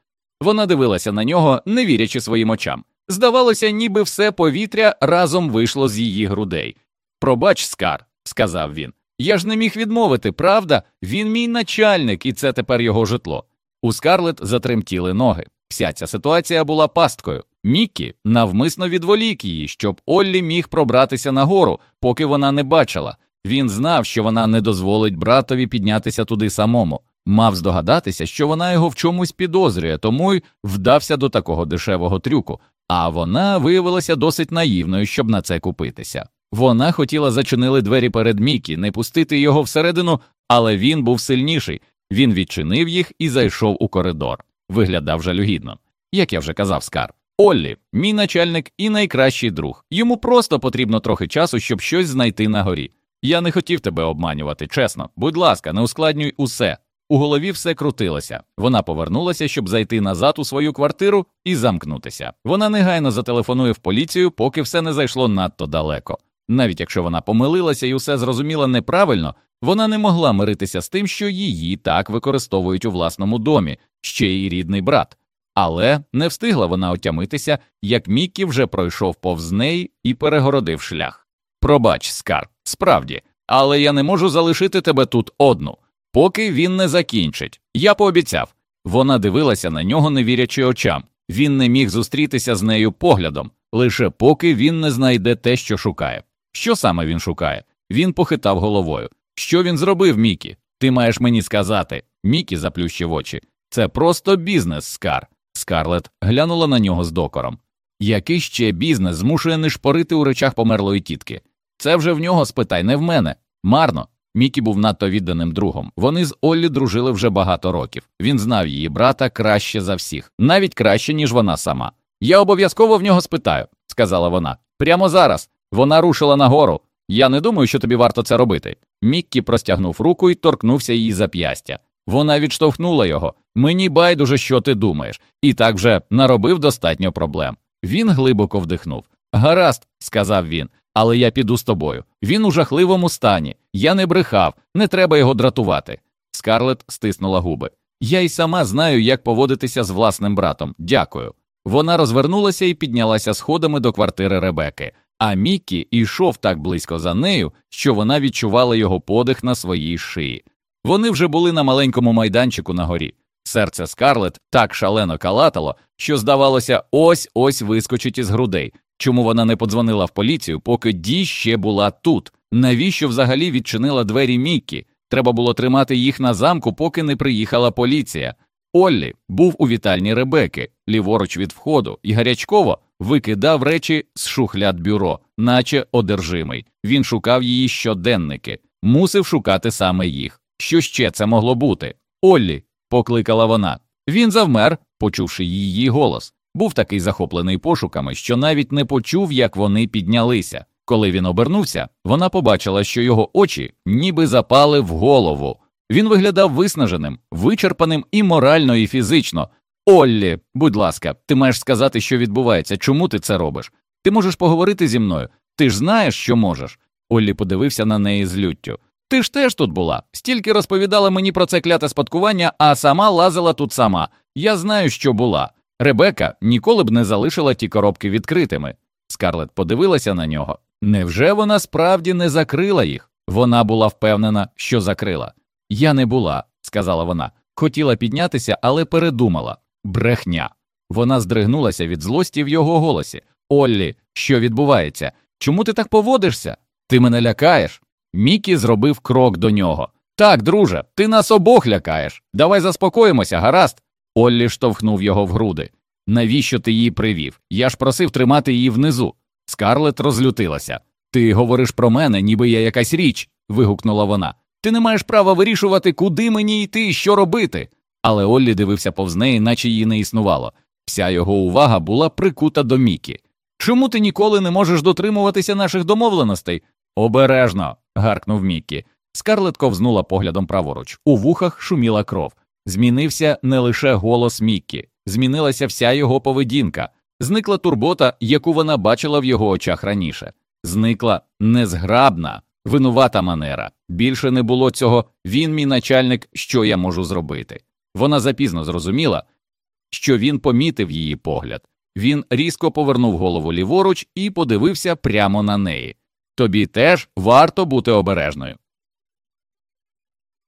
Вона дивилася на нього, не вірячи своїм очам. Здавалося, ніби все повітря разом вийшло з її грудей. Пробач, Скар, сказав він. Я ж не міг відмовити, правда? Він мій начальник, і це тепер його житло. У Скарлет затремтіли ноги. Вся ця ситуація була пасткою. Міккі навмисно відволік її, щоб Оллі міг пробратися нагору, поки вона не бачила. Він знав, що вона не дозволить братові піднятися туди самому. Мав здогадатися, що вона його в чомусь підозрює, тому й вдався до такого дешевого трюку, а вона виявилася досить наївною, щоб на це купитися. Вона хотіла зачинили двері перед Мікі, не пустити його всередину, але він був сильніший. Він відчинив їх і зайшов у коридор. Виглядав жалюгідно. Як я вже казав, Скар. Оллі, мій начальник і найкращий друг. Йому просто потрібно трохи часу, щоб щось знайти на горі. Я не хотів тебе обманювати, чесно. Будь ласка, не ускладнюй усе. У голові все крутилося. Вона повернулася, щоб зайти назад у свою квартиру і замкнутися. Вона негайно зателефонує в поліцію, поки все не зайшло надто далеко. Навіть якщо вона помилилася і усе зрозуміла неправильно, вона не могла миритися з тим, що її так використовують у власному домі, ще й рідний брат. Але не встигла вона отямитися, як Міккі вже пройшов повз неї і перегородив шлях. Пробач, скар, справді, але я не можу залишити тебе тут одну, поки він не закінчить. Я пообіцяв. Вона дивилася на нього, не вірячи очам. Він не міг зустрітися з нею поглядом, лише поки він не знайде те, що шукає. Що саме він шукає? Він похитав головою. Що він зробив, Мікі? Ти маєш мені сказати. Мікі заплющив очі. Це просто бізнес, Скар. Скарлет глянула на нього з докором. Який ще бізнес змушує не шпорити у речах померлої тітки? Це вже в нього спитай, не в мене. Марно. Мікі був надто відданим другом. Вони з Оллі дружили вже багато років. Він знав її брата краще за всіх, навіть краще, ніж вона сама. Я обов'язково в нього спитаю, сказала вона. Прямо зараз. Вона рушила нагору. Я не думаю, що тобі варто це робити. Міккі простягнув руку і торкнувся її зап'ястя. Вона відштовхнула його. Мені байдуже, що ти думаєш, і так вже наробив достатньо проблем. Він глибоко вдихнув. Гаразд, сказав він, але я піду з тобою. Він у жахливому стані. Я не брехав, не треба його дратувати. Скарлет стиснула губи. Я й сама знаю, як поводитися з власним братом. Дякую. Вона розвернулася і піднялася сходами до квартири Ребеки, а Міккі йшов так близько за нею, що вона відчувала його подих на своїй шиї. Вони вже були на маленькому майданчику на горі. Серце Скарлет так шалено калатало, що, здавалося, ось ось вискочить із грудей. Чому вона не подзвонила в поліцію, поки Ді ще була тут? Навіщо взагалі відчинила двері Міккі? Треба було тримати їх на замку, поки не приїхала поліція. Оллі був у вітальні Ребеки, ліворуч від входу, і гарячково викидав речі з шухляд бюро, наче одержимий. Він шукав її щоденники, мусив шукати саме їх. Що ще це могло бути? Оллі, покликала вона. Він завмер, почувши її голос. Був такий захоплений пошуками, що навіть не почув, як вони піднялися. Коли він обернувся, вона побачила, що його очі ніби запали в голову. Він виглядав виснаженим, вичерпаним і морально, і фізично. Оллі, будь ласка, ти маєш сказати, що відбувається, чому ти це робиш? Ти можеш поговорити зі мною. Ти ж знаєш, що можеш. Оллі подивився на неї з люттю. Ти ж теж тут була. Стільки розповідала мені про це кляте спадкування, а сама лазила тут сама. Я знаю, що була. Ребека ніколи б не залишила ті коробки відкритими. Скарлет подивилася на нього. Невже вона справді не закрила їх? Вона була впевнена, що закрила. Я не була, сказала вона. Хотіла піднятися, але передумала. Брехня. Вона здригнулася від злості в його голосі. Оллі, що відбувається? Чому ти так поводишся? Ти мене лякаєш? Мікі зробив крок до нього. Так, друже, ти нас обох лякаєш. Давай заспокоїмося, гаразд. Оллі штовхнув його в груди. Навіщо ти її привів? Я ж просив тримати її внизу. Скарлет розлютилася. Ти говориш про мене, ніби я якась річ. вигукнула вона. Ти не маєш права вирішувати, куди мені йти і що робити. Але Оллі дивився повз неї, наче її не існувало. Вся його увага була прикута до Мікі. Чому ти ніколи не можеш дотримуватися наших домовленостей? Обережно. гаркнув Міккі. Скарлет ковзнула поглядом праворуч. У вухах шуміла кров. Змінився не лише голос Міккі, змінилася вся його поведінка, зникла турбота, яку вона бачила в його очах раніше. Зникла незграбна, винувата манера. Більше не було цього він, мій начальник, що я можу зробити. Вона запізно зрозуміла, що він помітив її погляд. Він різко повернув голову ліворуч і подивився прямо на неї. Тобі теж варто бути обережною.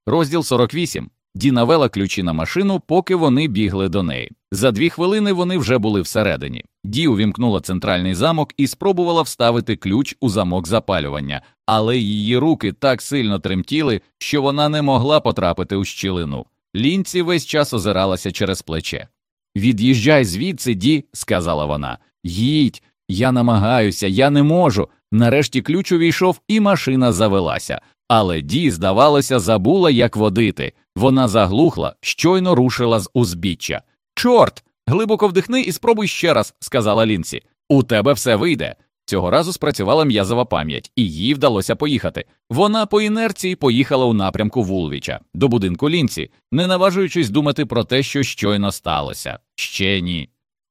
Розділ 48. Діна вела ключі на машину, поки вони бігли до неї. За дві хвилини вони вже були всередині. Ді увімкнула центральний замок і спробувала вставити ключ у замок запалювання, але її руки так сильно тремтіли, що вона не могла потрапити у щілину. Лінці весь час озиралася через плече. Від'їжджай звідси, Ді, сказала вона. Їдь, я намагаюся, я не можу. Нарешті ключ увійшов, і машина завелася. Але Ді, здавалося, забула, як водити. Вона заглухла, щойно рушила з узбіччя. Чорт! Глибоко вдихни і спробуй ще раз, сказала Лінсі. У тебе все вийде. Цього разу спрацювала м'язова пам'ять, і їй вдалося поїхати. Вона по інерції поїхала у напрямку Вулвіча, до будинку Лінці, не наважуючись думати про те, що щойно сталося. Ще ні.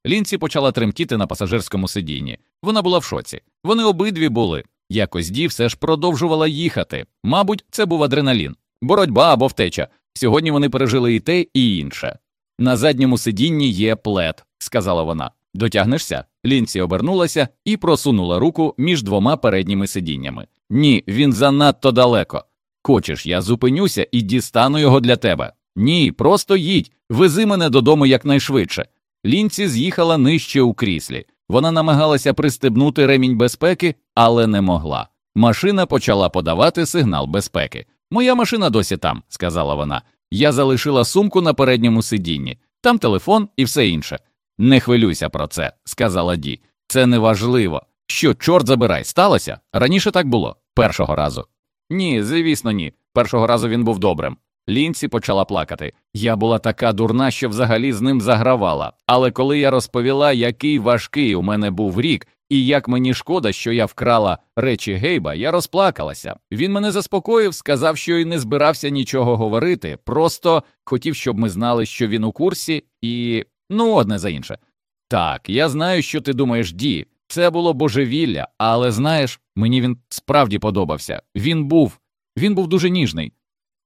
Лінці почала тремтіти на пасажирському сидінні. Вона була в шоці. Вони обидві були. Якось Ді все ж продовжувала їхати. Мабуть, це був адреналін, боротьба або втеча. Сьогодні вони пережили і те, і інше. На задньому сидінні є плед, сказала вона. Дотягнешся? Лінці обернулася і просунула руку між двома передніми сидіннями. Ні, він занадто далеко. Хочеш, я зупинюся і дістану його для тебе. Ні, просто їдь, вези мене додому якнайшвидше. Лінці з'їхала нижче у кріслі. Вона намагалася пристебнути ремінь безпеки, але не могла. Машина почала подавати сигнал безпеки. Моя машина досі там, сказала вона. Я залишила сумку на передньому сидінні, там телефон і все інше. Не хвилюйся про це, сказала Ді. Це неважливо. Що, чорт забирай, сталося? Раніше так було, першого разу. Ні, звісно, ні. Першого разу він був добрим. Лінці почала плакати. Я була така дурна, що взагалі з ним загравала. Але коли я розповіла, який важкий у мене був рік, і як мені шкода, що я вкрала речі Гейба, я розплакалася. Він мене заспокоїв, сказав, що й не збирався нічого говорити, просто хотів, щоб ми знали, що він у курсі, і ну, одне за інше. Так, я знаю, що ти думаєш, Ді. Це було божевілля, але знаєш, мені він справді подобався. Він був, він був дуже ніжний.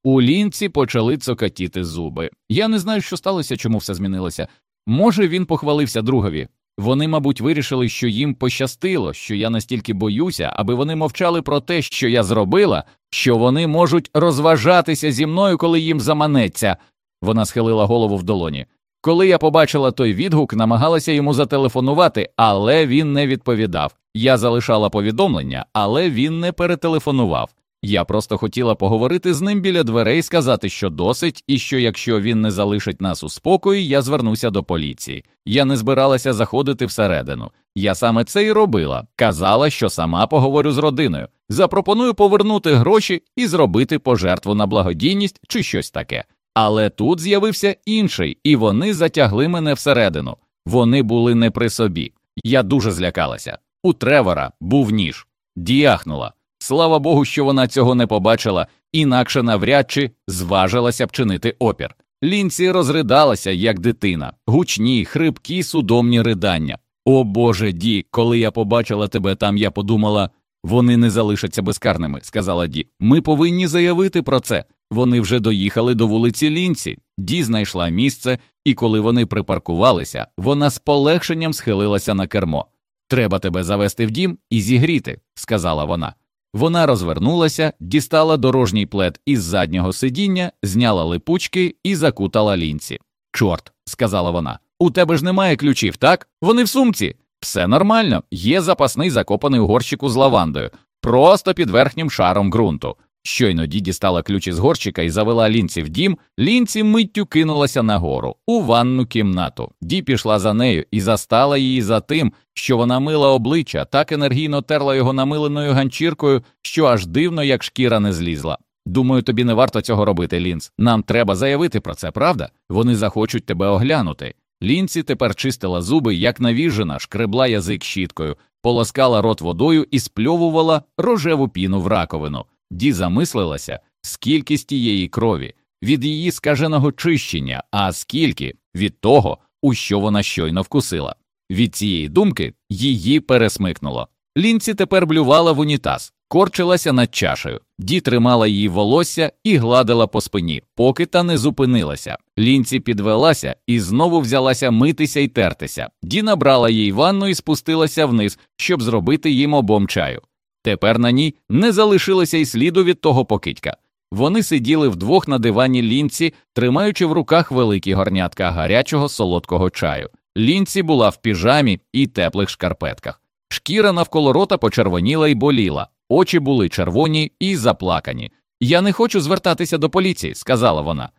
У лінці почали цокатіти зуби. Я не знаю, що сталося, чому все змінилося. Може, він похвалився другові. Вони, мабуть, вирішили, що їм пощастило, що я настільки боюся, аби вони мовчали про те, що я зробила, що вони можуть розважатися зі мною, коли їм заманеться. Вона схилила голову в долоні. Коли я побачила той відгук, намагалася йому зателефонувати, але він не відповідав. Я залишала повідомлення, але він не перетелефонував. Я просто хотіла поговорити з ним біля дверей, сказати, що досить, і що якщо він не залишить нас у спокої, я звернуся до поліції. Я не збиралася заходити всередину. Я саме це й робила. Казала, що сама поговорю з родиною. Запропоную повернути гроші і зробити пожертву на благодійність чи щось таке. Але тут з'явився інший, і вони затягли мене всередину. Вони були не при собі. Я дуже злякалася. У Тревора був ніж, діяхнула. Слава Богу, що вона цього не побачила. інакше навряд чи зважилася б чинити опір. Лінці розридалася, як дитина, гучні, хрипкі, судомні ридання. О Боже Ді, коли я побачила тебе там, я подумала, вони не залишаться безкарними, сказала Ді. Ми повинні заявити про це. Вони вже доїхали до вулиці Лінці. Ді знайшла місце, і коли вони припаркувалися, вона з полегшенням схилилася на кермо. Треба тебе завести в дім і зігріти, сказала вона. Вона розвернулася, дістала дорожній плед із заднього сидіння, зняла липучки і закутала лінці. Чорт, сказала вона, у тебе ж немає ключів, так? Вони в сумці. Все нормально, є запасний закопаний у горщику з лавандою, просто під верхнім шаром ґрунту. Щойно Ді дістала ключ із горщика і завела лінці в дім, лінці миттю кинулася нагору, у ванну кімнату. Ді пішла за нею і застала її за тим, що вона мила обличчя, так енергійно терла його намиленою ганчіркою, що аж дивно, як шкіра не злізла. Думаю, тобі не варто цього робити, Лінц. Нам треба заявити про це, правда? Вони захочуть тебе оглянути. Лінці тепер чистила зуби, як навіжена, шкребла язик щіткою, полоскала рот водою і спльовувала рожеву піну в раковину. Ді замислилася, скільки з тієї крові, від її скаженого чищення, а скільки від того, у що вона щойно вкусила. Від цієї думки її пересмикнуло. Лінці тепер блювала в унітаз, корчилася над чашею, ді тримала її волосся і гладила по спині, поки та не зупинилася. Лінці підвелася і знову взялася митися й тертися. Ді набрала їй ванну і спустилася вниз, щоб зробити їм обом чаю. Тепер на ній не залишилося й сліду від того покидька. Вони сиділи вдвох на дивані лінці, тримаючи в руках великі горнятка гарячого солодкого чаю. Лінці була в піжамі і теплих шкарпетках. Шкіра навколо рота почервоніла й боліла, очі були червоні і заплакані. Я не хочу звертатися до поліції, сказала вона.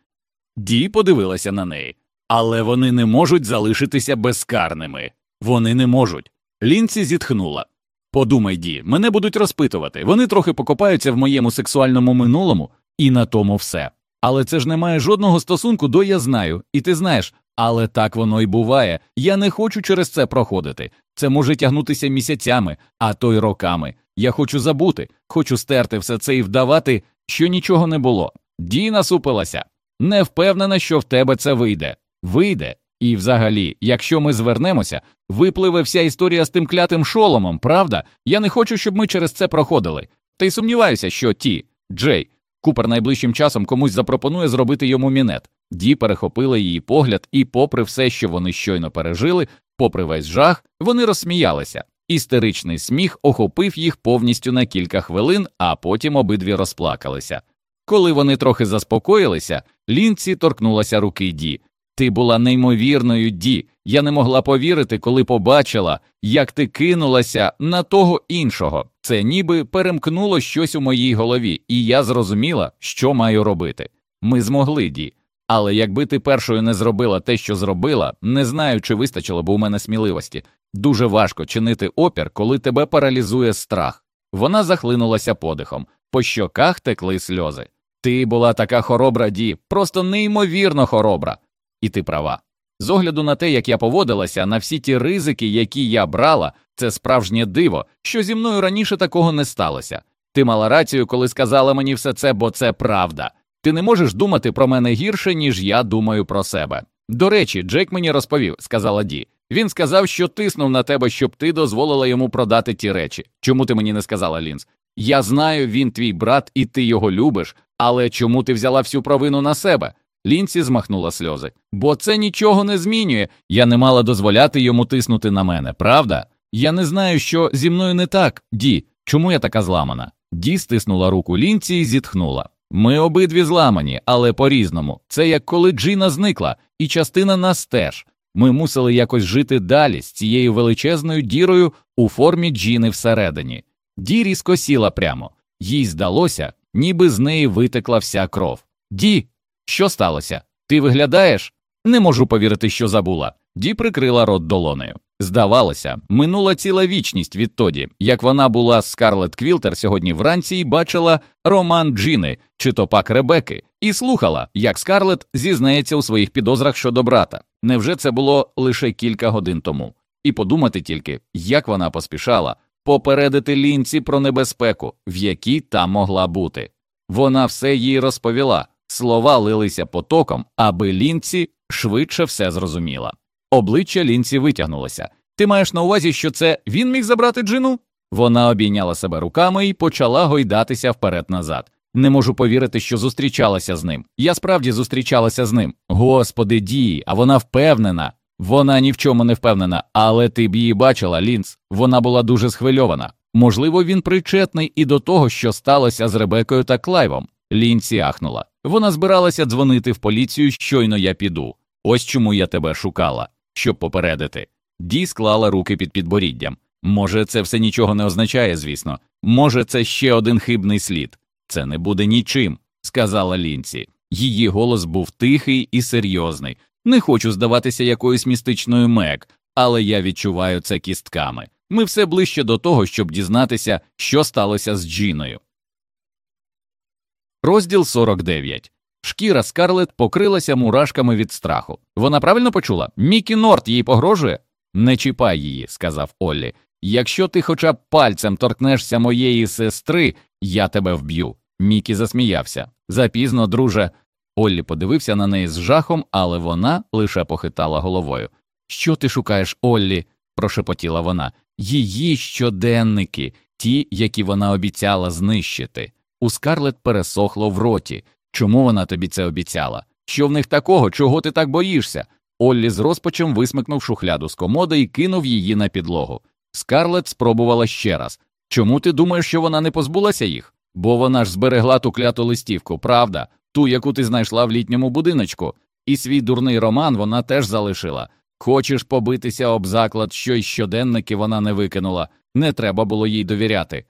Ді подивилася на неї. Але вони не можуть залишитися безкарними. Вони не можуть. Лінці зітхнула. Подумай, Ді, мене будуть розпитувати. Вони трохи покопаються в моєму сексуальному минулому, і на тому все. Але це ж не має жодного стосунку до я знаю, і ти знаєш, але так воно й буває. Я не хочу через це проходити. Це може тягнутися місяцями, а то й роками. Я хочу забути, хочу стерти все це і вдавати, що нічого не було. Ді насупилася. Не впевнена, що в тебе це вийде. Вийде. І, взагалі, якщо ми звернемося, випливе вся історія з тим клятим шоломом, правда? Я не хочу, щоб ми через це проходили. Та й сумніваюся, що ті, Джей, Купер найближчим часом комусь запропонує зробити йому мінет. Ді перехопила її погляд, і, попри все, що вони щойно пережили, попри весь жах, вони розсміялися. Істеричний сміх охопив їх повністю на кілька хвилин, а потім обидві розплакалися. Коли вони трохи заспокоїлися, лінці торкнулася руки Ді. Ти була неймовірною, Ді. Я не могла повірити, коли побачила, як ти кинулася на того іншого. Це ніби перемкнуло щось у моїй голові, і я зрозуміла, що маю робити. Ми змогли, Ді. Але якби ти першою не зробила те, що зробила, не знаю, чи вистачило б у мене сміливості. Дуже важко чинити опір, коли тебе паралізує страх. Вона захлинулася подихом, по щоках текли сльози. Ти була така хоробра, Ді, просто неймовірно хоробра. І ти права. З огляду на те, як я поводилася, на всі ті ризики, які я брала, це справжнє диво, що зі мною раніше такого не сталося. Ти мала рацію, коли сказала мені все це, бо це правда. Ти не можеш думати про мене гірше, ніж я думаю про себе. До речі, Джек мені розповів, сказала Ді. Він сказав, що тиснув на тебе, щоб ти дозволила йому продати ті речі. Чому ти мені не сказала, Лінз? Я знаю, він твій брат, і ти його любиш, але чому ти взяла всю провину на себе? Лінсі змахнула сльози. Бо це нічого не змінює. Я не мала дозволяти йому тиснути на мене, правда? Я не знаю, що зі мною не так, Ді. Чому я така зламана? Ді стиснула руку Лінці і зітхнула. Ми обидві зламані, але по різному. Це як коли Джина зникла, і частина нас теж. Ми мусили якось жити далі з цією величезною дірою у формі Джіни всередині. Ді різко сіла прямо, їй здалося, ніби з неї витекла вся кров. Ді, що сталося? Ти виглядаєш? Не можу повірити, що забула. Ді прикрила рот долонею. Здавалося, минула ціла вічність відтоді, як вона була з Скарлет Квілтер сьогодні вранці і бачила роман Джини чи то пак Ребеки, і слухала, як Скарлет зізнається у своїх підозрах щодо брата. Невже це було лише кілька годин тому? І подумати тільки, як вона поспішала попередити лінці про небезпеку, в якій та могла бути. Вона все їй розповіла, слова лилися потоком, аби лінці швидше все зрозуміла. Обличчя лінці витягнулося. Ти маєш на увазі, що це він міг забрати джину? Вона обійняла себе руками і почала гойдатися вперед назад. Не можу повірити, що зустрічалася з ним. Я справді зустрічалася з ним. Господи, дії, а вона впевнена. Вона ні в чому не впевнена, але ти б її бачила, Лінц. Вона була дуже схвильована. Можливо, він причетний і до того, що сталося з Ребекою та Клайвом. Лінці ахнула. Вона збиралася дзвонити в поліцію, щойно я піду. Ось чому я тебе шукала, щоб попередити. Ді склала руки під підборіддям. Може, це все нічого не означає, звісно. Може, це ще один хибний слід. Це не буде нічим, сказала Лінці. Її голос був тихий і серйозний. Не хочу здаватися якоюсь містичною мек, але я відчуваю це кістками. Ми все ближче до того, щоб дізнатися, що сталося з Джіною. Розділ 49. Шкіра Скарлет покрилася мурашками від страху. Вона правильно почула? Мікі Норт їй погрожує? Не чіпай її, сказав Оллі. Якщо ти хоча б пальцем торкнешся моєї сестри, я тебе вб'ю. Мікі засміявся. Запізно, друже. Оллі подивився на неї з жахом, але вона лише похитала головою. Що ти шукаєш, Оллі? прошепотіла вона. Її щоденники, ті, які вона обіцяла знищити. У Скарлет пересохло в роті. Чому вона тобі це обіцяла? Що в них такого, чого ти так боїшся? Оллі з розпачем висмикнув шухляду з комоди і кинув її на підлогу. Скарлет спробувала ще раз. Чому ти думаєш, що вона не позбулася їх? Бо вона ж зберегла ту кляту листівку, правда, ту, яку ти знайшла в літньому будиночку, і свій дурний роман вона теж залишила. Хочеш побитися об заклад, що й щоденники вона не викинула, не треба було їй довіряти.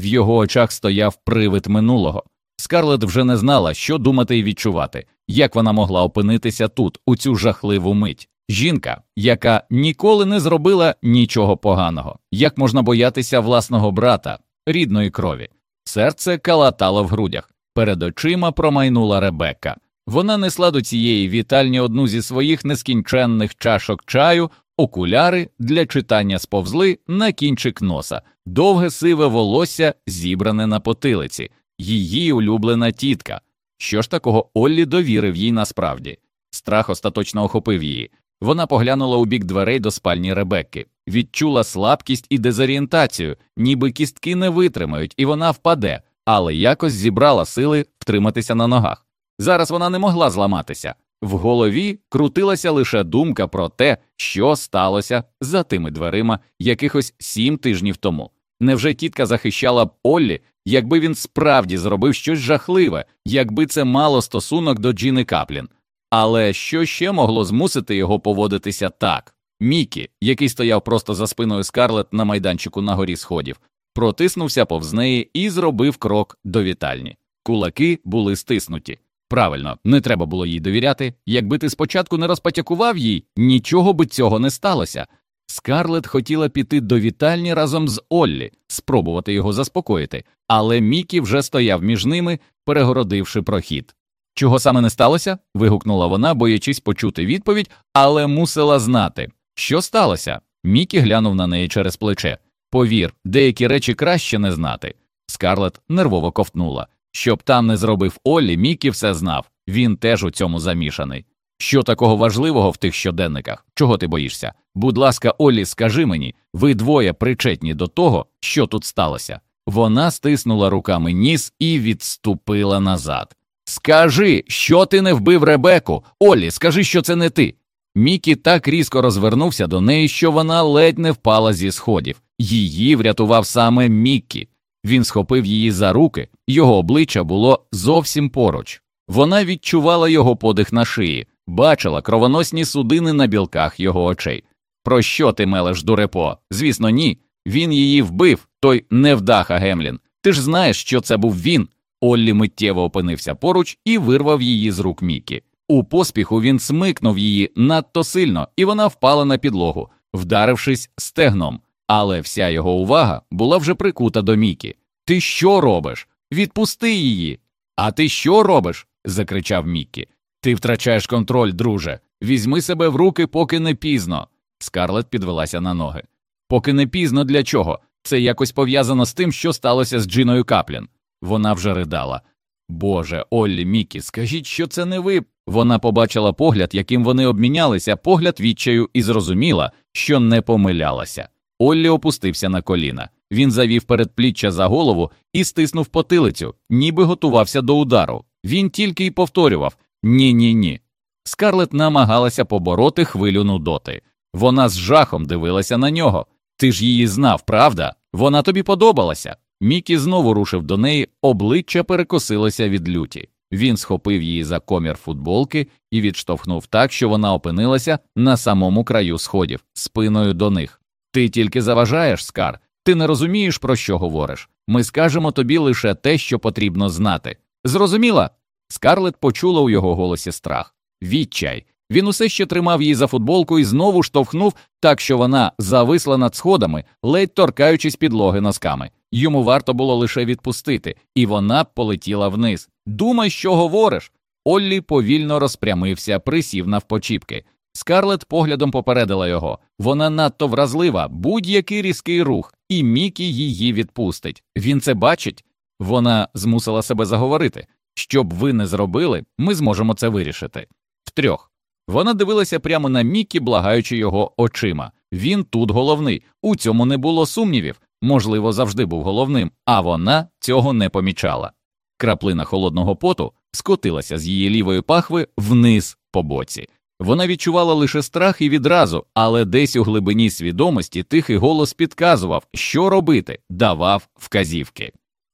В його очах стояв привид минулого. Скарлет вже не знала, що думати і відчувати, як вона могла опинитися тут, у цю жахливу мить. Жінка, яка ніколи не зробила нічого поганого, як можна боятися власного брата, рідної крові. Серце калатало в грудях, перед очима промайнула Ребекка. Вона несла до цієї вітальні одну зі своїх нескінченних чашок чаю, окуляри для читання сповзли на кінчик носа, довге сиве волосся зібране на потилиці, її улюблена тітка. Що ж такого Оллі довірив їй насправді? Страх остаточно охопив її. Вона поглянула у бік дверей до спальні Ребекки, відчула слабкість і дезорієнтацію, ніби кістки не витримають, і вона впаде, але якось зібрала сили втриматися на ногах. Зараз вона не могла зламатися. В голові крутилася лише думка про те, що сталося за тими дверима якихось сім тижнів тому. Невже тітка захищала б Оллі, якби він справді зробив щось жахливе, якби це мало стосунок до Джіни Каплін? Але що ще могло змусити його поводитися так? Мікі, який стояв просто за спиною Скарлет на майданчику на горі сходів, протиснувся повз неї і зробив крок до вітальні. Кулаки були стиснуті. Правильно, не треба було їй довіряти. Якби ти спочатку не розпотякував їй, нічого би цього не сталося. Скарлет хотіла піти до вітальні разом з Оллі, спробувати його заспокоїти, але Мікі вже стояв між ними, перегородивши прохід. Чого саме не сталося? вигукнула вона, боячись почути відповідь, але мусила знати. Що сталося? Мікі глянув на неї через плече. Повір, деякі речі краще не знати. Скарлет нервово ковтнула. Щоб там не зробив Оллі, Мікі все знав. Він теж у цьому замішаний. Що такого важливого в тих щоденниках? Чого ти боїшся? Будь ласка, Оллі, скажи мені, ви двоє причетні до того, що тут сталося. Вона стиснула руками ніс і відступила назад. Скажи, що ти не вбив Ребеку? Оллі, скажи, що це не ти. Мікі так різко розвернувся до неї, що вона ледь не впала зі сходів. Її врятував саме Міккі. Він схопив її за руки, його обличчя було зовсім поруч. Вона відчувала його подих на шиї, бачила кровоносні судини на білках його очей. Про що ти мелеш, дурепо? Звісно, ні. Він її вбив, той невдаха Гемлін. Ти ж знаєш, що це був він. Оллі миттєво опинився поруч і вирвав її з рук Мікі. У поспіху він смикнув її надто сильно, і вона впала на підлогу, вдарившись стегном. Але вся його увага була вже прикута до Мікі. Ти що робиш? Відпусти її. А ти що робиш? закричав Міккі. Ти втрачаєш контроль, друже. Візьми себе в руки, поки не пізно. Скарлет підвелася на ноги. Поки не пізно для чого? Це якось пов'язано з тим, що сталося з Джиною Каплін. Вона вже ридала. Боже, Оллі, Мікі, скажіть, що це не ви. Вона побачила погляд, яким вони обмінялися, погляд відчаю, і зрозуміла, що не помилялася. Оллі опустився на коліна. Він завів передпліччя за голову і стиснув потилицю, ніби готувався до удару. Він тільки й повторював ні, ні, ні. Скарлет намагалася побороти хвилю нудоти. Вона з жахом дивилася на нього. Ти ж її знав, правда? Вона тобі подобалася. Мікі знову рушив до неї, обличчя перекосилося від люті. Він схопив її за комір футболки і відштовхнув так, що вона опинилася на самому краю сходів, спиною до них. Ти тільки заважаєш, Скар, ти не розумієш, про що говориш. Ми скажемо тобі лише те, що потрібно знати. Зрозуміла? Скарлет почула у його голосі страх. Відчай. Він усе ще тримав її за футболку і знову штовхнув так, що вона зависла над сходами, ледь торкаючись підлоги носками. Йому варто було лише відпустити, і вона полетіла вниз. Думай, що говориш. Оллі повільно розпрямився, присів навпочіпки. Скарлет поглядом попередила його. Вона надто вразлива, будь-який різкий рух, і Мікі її відпустить. Він це бачить. Вона змусила себе заговорити. Щоб ви не зробили, ми зможемо це вирішити. Втрьох. Вона дивилася прямо на Мікі, благаючи його очима. Він тут головний, у цьому не було сумнівів, можливо, завжди був головним, а вона цього не помічала. Краплина холодного поту скотилася з її лівої пахви вниз по боці. Вона відчувала лише страх і відразу, але десь у глибині свідомості тихий голос підказував, що робити, давав вказівки.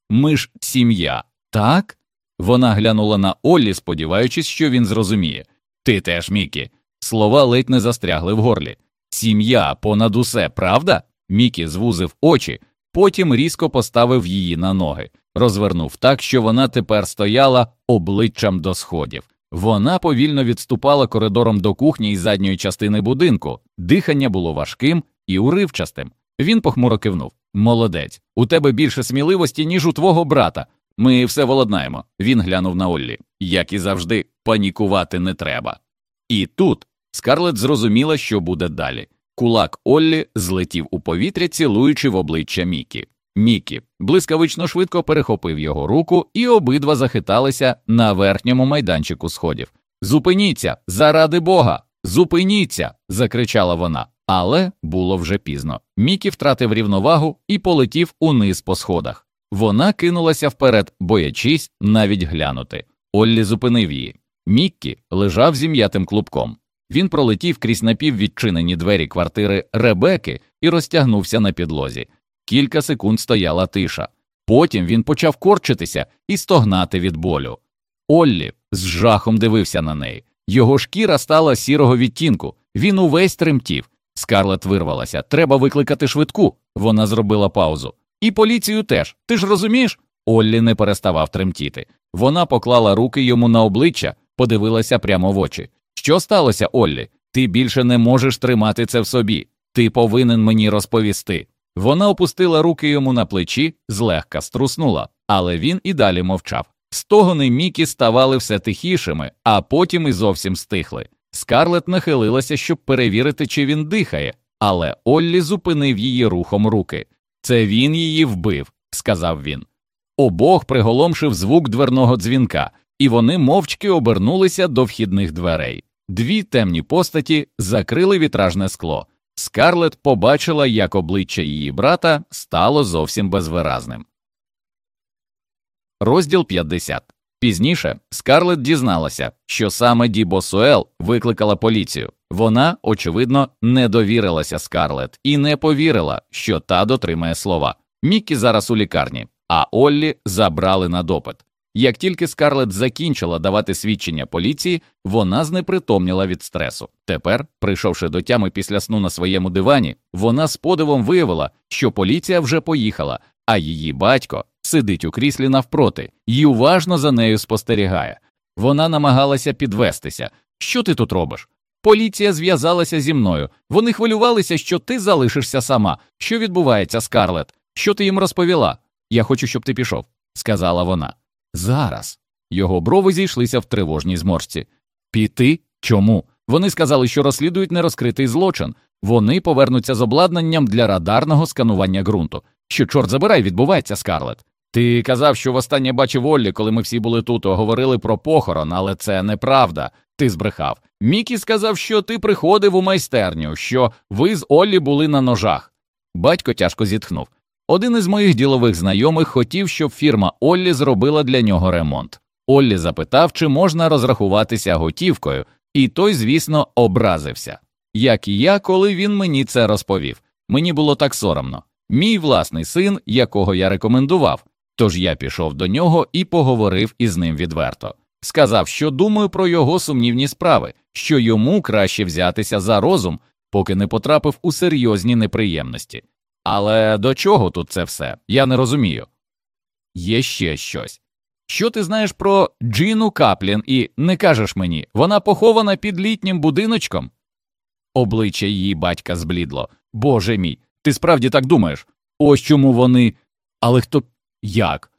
Ми ж сім'я, так? Вона глянула на Оллі, сподіваючись, що він зрозуміє. Ти теж, Мікі. Слова ледь не застрягли в горлі. Сім'я понад усе, правда? Мікі звузив очі, потім різко поставив її на ноги, розвернув так, що вона тепер стояла обличчям до сходів. Вона повільно відступала коридором до кухні із задньої частини будинку. Дихання було важким і уривчастим. Він похмуро кивнув. Молодець, у тебе більше сміливості, ніж у твого брата. Ми все володнаємо. Він глянув на Оллі. Як і завжди, панікувати не треба. І тут Скарлет зрозуміла, що буде далі. Кулак Оллі злетів у повітря, цілуючи в обличчя Мікі. Мікі блискавично швидко перехопив його руку, і обидва захиталися на верхньому майданчику сходів. Зупиніться, заради бога, зупиніться. закричала вона. Але було вже пізно. Мікі втратив рівновагу і полетів униз по сходах. Вона кинулася вперед, боячись навіть глянути. Оллі зупинив її. Міккі лежав зім'ятим клубком. Він пролетів крізь напіввідчинені двері квартири Ребеки і розтягнувся на підлозі. Кілька секунд стояла тиша. Потім він почав корчитися і стогнати від болю. Оллі з жахом дивився на неї. Його шкіра стала сірого відтінку, він увесь тремтів. Скарлет вирвалася. Треба викликати швидку. Вона зробила паузу. І поліцію теж. Ти ж розумієш? Оллі не переставав тремтіти. Вона поклала руки йому на обличчя, подивилася прямо в очі. Що сталося, Оллі? Ти більше не можеш тримати це в собі. Ти повинен мені розповісти. Вона опустила руки йому на плечі, злегка струснула, але він і далі мовчав. Стогони Мікі ставали все тихішими, а потім і зовсім стихли. Скарлет нахилилася, щоб перевірити, чи він дихає, але Оллі зупинив її рухом руки. Це він її вбив, сказав він. Обох приголомшив звук дверного дзвінка, і вони мовчки обернулися до вхідних дверей. Дві темні постаті закрили вітражне скло. Скарлет побачила, як обличчя її брата стало зовсім безвиразним. Розділ 50. Пізніше Скарлет дізналася, що саме Ді Босуел викликала поліцію. Вона, очевидно, не довірилася Скарлет і не повірила, що та дотримає слова. Міккі зараз у лікарні, а Оллі забрали на допит. Як тільки Скарлет закінчила давати свідчення поліції, вона знепритомніла від стресу. Тепер, прийшовши до тями після сну на своєму дивані, вона з подивом виявила, що поліція вже поїхала, а її батько сидить у кріслі навпроти і уважно за нею спостерігає. Вона намагалася підвестися. Що ти тут робиш? Поліція зв'язалася зі мною. Вони хвилювалися, що ти залишишся сама. Що відбувається, Скарлет? Що ти їм розповіла? Я хочу, щоб ти пішов, сказала вона. Зараз. Його брови зійшлися в тривожній зморшці. Піти? Чому? Вони сказали, що розслідують нерозкритий злочин. Вони повернуться з обладнанням для радарного сканування ґрунту. Що, чорт забирай, відбувається, Скарлет. Ти казав, що востаннє бачив Оллі, коли ми всі були тут, говорили про похорон, але це неправда. Ти збрехав. Мікі сказав, що ти приходив у майстерню, що ви з Оллі були на ножах. Батько тяжко зітхнув. Один із моїх ділових знайомих хотів, щоб фірма Оллі зробила для нього ремонт. Оллі запитав, чи можна розрахуватися готівкою, і той, звісно, образився. Як і я, коли він мені це розповів. Мені було так соромно. Мій власний син, якого я рекомендував, тож я пішов до нього і поговорив із ним відверто. Сказав, що думаю про його сумнівні справи, що йому краще взятися за розум, поки не потрапив у серйозні неприємності. Але до чого тут це все? Я не розумію. Є ще щось. Що ти знаєш про Джіну Каплін і не кажеш мені, вона похована під літнім будиночком? Обличчя її батька зблідло. Боже мій, ти справді так думаєш? Ось чому вони. Але хто як?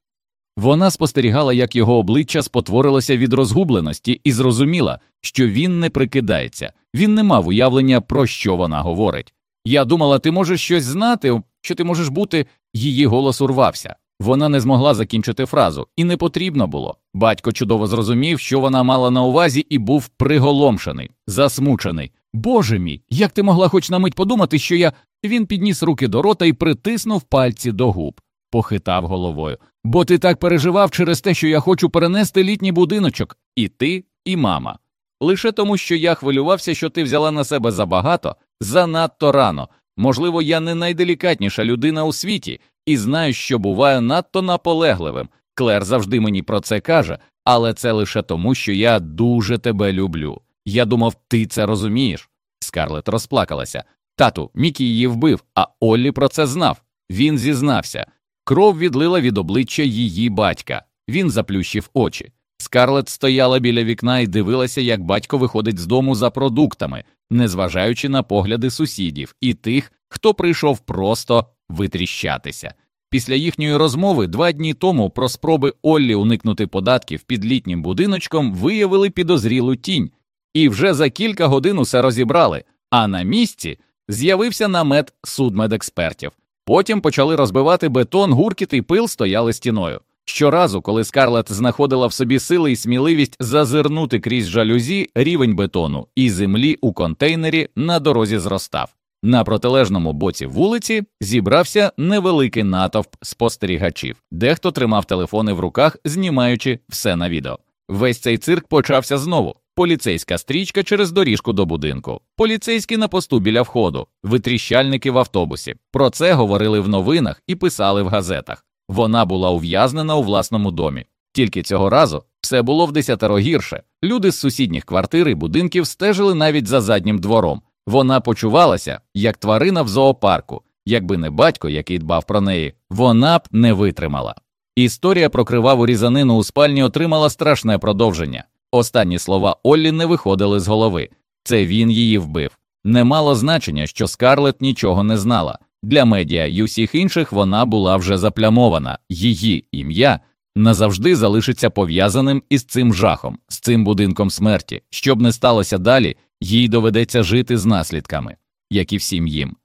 Вона спостерігала, як його обличчя спотворилося від розгубленості, і зрозуміла, що він не прикидається, він не мав уявлення, про що вона говорить. Я думала, ти можеш щось знати, що ти можеш бути, її голос урвався. Вона не змогла закінчити фразу, і не потрібно було. Батько чудово зрозумів, що вона мала на увазі, і був приголомшений, засмучений. Боже мій, як ти могла хоч на мить подумати, що я. Він підніс руки до рота і притиснув пальці до губ, похитав головою. Бо ти так переживав через те, що я хочу перенести літній будиночок, і ти, і мама. Лише тому, що я хвилювався, що ти взяла на себе забагато, занадто рано. Можливо, я не найделікатніша людина у світі і знаю, що буваю надто наполегливим. Клер завжди мені про це каже, але це лише тому, що я дуже тебе люблю. Я думав, ти це розумієш. Скарлет розплакалася. Тату, Мікі її вбив, а Оллі про це знав. Він зізнався. Кров відлила від обличчя її батька. Він заплющив очі. Скарлет стояла біля вікна і дивилася, як батько виходить з дому за продуктами, незважаючи на погляди сусідів і тих, хто прийшов просто витріщатися. Після їхньої розмови два дні тому про спроби Оллі уникнути податків під літнім будиночком виявили підозрілу тінь, і вже за кілька годин усе розібрали. А на місці з'явився намет судмедекспертів. Потім почали розбивати бетон, гуркіт і пил стояли стіною. Щоразу, коли Скарлет знаходила в собі сили і сміливість зазирнути крізь жалюзі рівень бетону і землі у контейнері на дорозі зростав. На протилежному боці вулиці зібрався невеликий натовп спостерігачів, дехто тримав телефони в руках, знімаючи все на відео. Весь цей цирк почався знову. Поліцейська стрічка через доріжку до будинку, поліцейські на посту біля входу, витріщальники в автобусі. Про це говорили в новинах і писали в газетах. Вона була ув'язнена у власному домі. Тільки цього разу все було в десятеро гірше. Люди з сусідніх квартир і будинків стежили навіть за заднім двором. Вона почувалася як тварина в зоопарку, якби не батько, який дбав про неї, вона б не витримала. Історія про криваву різанину у спальні отримала страшне продовження. Останні слова Оллі не виходили з голови. Це він її вбив. Не мало значення, що Скарлет нічого не знала. Для медіа і усіх інших вона була вже заплямована, її ім'я назавжди залишиться пов'язаним із цим жахом, з цим будинком смерті. Щоб не сталося далі, їй доведеться жити з наслідками, як і всім їм.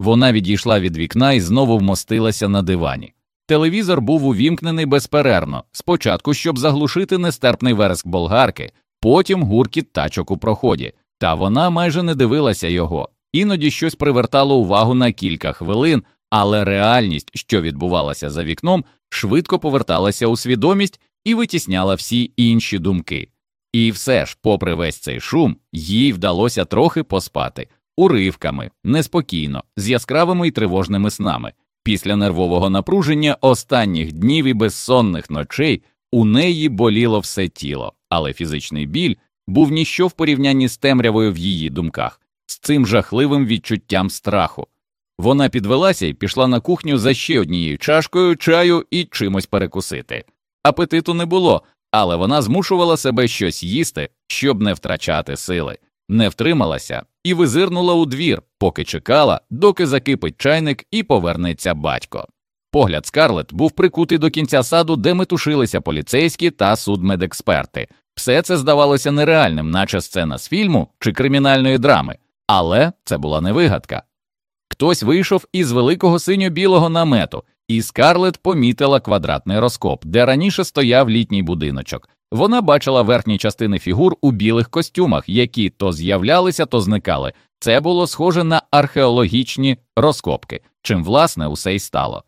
Вона відійшла від вікна і знову вмостилася на дивані. Телевізор був увімкнений безперервно, спочатку, щоб заглушити нестерпний вереск болгарки, потім гуркіт тачок у проході, та вона майже не дивилася його. Іноді щось привертало увагу на кілька хвилин, але реальність, що відбувалася за вікном, швидко поверталася у свідомість і витісняла всі інші думки. І все ж, попри весь цей шум, їй вдалося трохи поспати уривками, неспокійно, з яскравими й тривожними снами. Після нервового напруження останніх днів і безсонних ночей у неї боліло все тіло, але фізичний біль був ніщо в порівнянні з темрявою в її думках, цим жахливим відчуттям страху. Вона підвелася і пішла на кухню за ще однією чашкою чаю і чимось перекусити. Апетиту не було, але вона змушувала себе щось їсти, щоб не втрачати сили, не втрималася і визирнула у двір, поки чекала, доки закипить чайник і повернеться батько. Погляд Скарлет був прикутий до кінця саду, де метушилися поліцейські та судмедексперти. Все це здавалося нереальним, наче сцена з фільму чи кримінальної драми, але це була не вигадка. Хтось вийшов із великого синьо-білого намету, і Скарлет помітила квадратний розкоп, де раніше стояв літній будиночок. Вона бачила верхні частини фігур у білих костюмах, які то з'являлися, то зникали. Це було схоже на археологічні розкопки, чим власне усе й стало.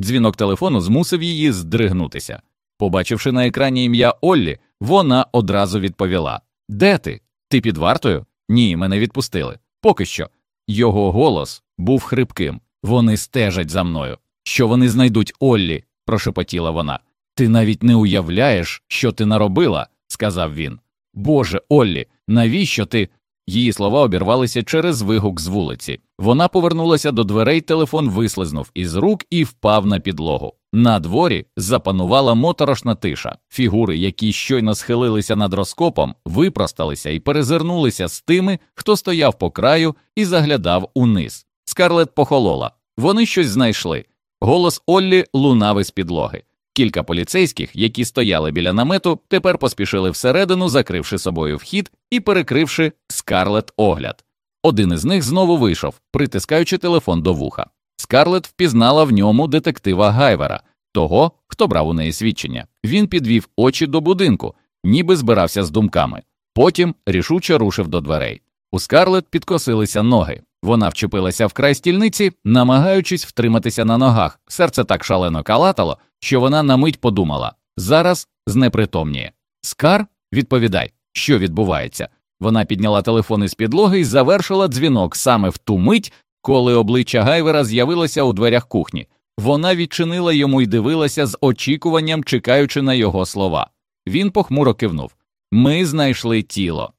Дзвінок телефону змусив її здригнутися. Побачивши на екрані ім'я Оллі, вона одразу відповіла: Де ти? Ти під вартою? Ні, мене відпустили. Поки що. Його голос був хрипким. Вони стежать за мною. Що вони знайдуть Оллі? прошепотіла вона. Ти навіть не уявляєш, що ти наробила, сказав він. Боже, Оллі, навіщо ти? Її слова обірвалися через вигук з вулиці. Вона повернулася до дверей, телефон вислизнув із рук і впав на підлогу. На дворі запанувала моторошна тиша. Фігури, які щойно схилилися над розкопом, випросталися і перезирнулися з тими, хто стояв по краю і заглядав униз. Скарлет похолола. Вони щось знайшли. Голос Оллі лунав із підлоги. Кілька поліцейських, які стояли біля намету, тепер поспішили всередину, закривши собою вхід і перекривши скарлет огляд. Один із них знову вийшов, притискаючи телефон до вуха. Скарлет впізнала в ньому детектива Гайвера, того, хто брав у неї свідчення. Він підвів очі до будинку, ніби збирався з думками. Потім рішуче рушив до дверей. У Скарлет підкосилися ноги. Вона вчепилася в край стільниці, намагаючись втриматися на ногах. Серце так шалено калатало, що вона на мить подумала зараз знепритомніє. Скар, відповідай, що відбувається. Вона підняла телефон із підлоги і завершила дзвінок саме в ту мить, коли обличчя Гайвера з'явилося у дверях кухні. Вона відчинила йому і дивилася з очікуванням, чекаючи на його слова. Він похмуро кивнув Ми знайшли тіло.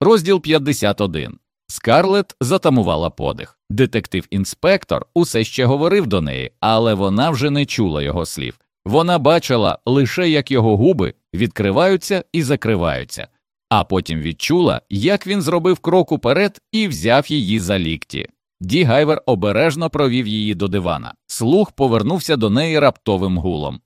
Розділ 51 Скарлет затамувала подих. Детектив-інспектор усе ще говорив до неї, але вона вже не чула його слів. Вона бачила лише, як його губи відкриваються і закриваються, а потім відчула, як він зробив крок уперед і взяв її за лікті. Ді Гайвер обережно провів її до дивана. Слух повернувся до неї раптовим гулом.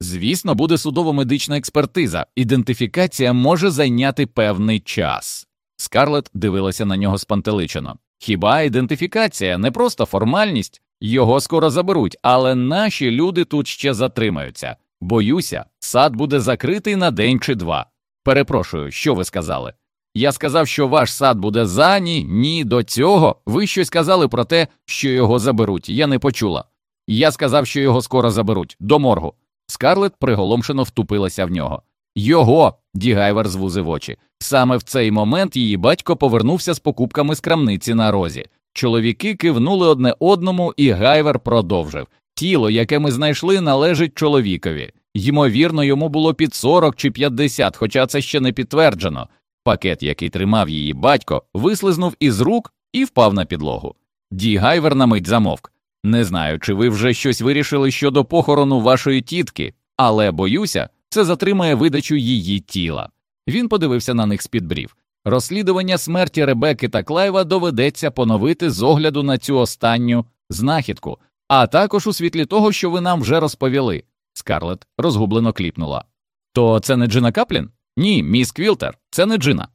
Звісно, буде судово-медична експертиза, ідентифікація може зайняти певний час. Скарлет дивилася на нього спантеличено. Хіба ідентифікація не просто формальність? Його скоро заберуть, але наші люди тут ще затримаються. Боюся, сад буде закритий на день чи два. Перепрошую, що ви сказали? Я сказав, що ваш сад буде за ні, ні до цього. Ви щось сказали про те, що його заберуть. Я не почула. Я сказав, що його скоро заберуть до моргу. Скарлет приголомшено втупилася в нього. Його. Ді Гайвер звузив очі. Саме в цей момент її батько повернувся з покупками з крамниці на розі. Чоловіки кивнули одне одному, і Гайвер продовжив тіло, яке ми знайшли, належить чоловікові. Ймовірно, йому було під 40 чи 50, хоча це ще не підтверджено. Пакет, який тримав її батько, вислизнув із рук і впав на підлогу. Ді Гайвер на мить замовк. Не знаю, чи ви вже щось вирішили щодо похорону вашої тітки, але боюся, це затримає видачу її тіла. Він подивився на них з-під брів. Розслідування смерті Ребекки та Клайва доведеться поновити з огляду на цю останню знахідку, а також у світлі того, що ви нам вже розповіли. Скарлет розгублено кліпнула. То це не Джина Каплін? Ні, міс Квілтер, це не Джина.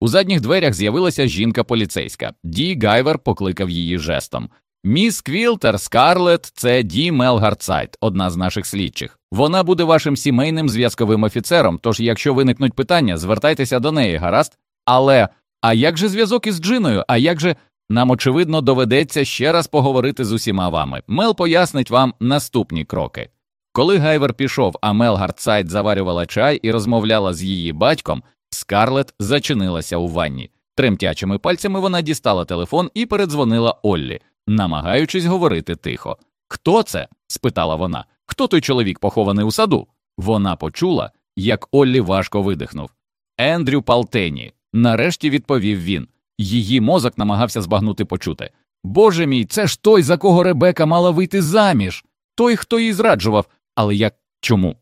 У задніх дверях з'явилася жінка поліцейська. Ді Гайвер покликав її жестом. Міс Квілтер Скарлет це Ді Мел Гардсайд, одна з наших слідчих. Вона буде вашим сімейним зв'язковим офіцером. Тож, якщо виникнуть питання, звертайтеся до неї, гаразд. Але а як же зв'язок із Джиною? А як же нам, очевидно, доведеться ще раз поговорити з усіма вами? Мел пояснить вам наступні кроки. Коли Гайвер пішов, а Мел Гардсайд заварювала чай і розмовляла з її батьком, Скарлет зачинилася у ванні. Тремтячими пальцями вона дістала телефон і передзвонила Оллі, намагаючись говорити тихо. Хто це? спитала вона. Хто той чоловік похований у саду? Вона почула, як Оллі важко видихнув. Ендрю Палтені, нарешті відповів він. Її мозок намагався збагнути почути. Боже мій, це ж той, за кого Ребека мала вийти заміж, той, хто її зраджував, але як чому?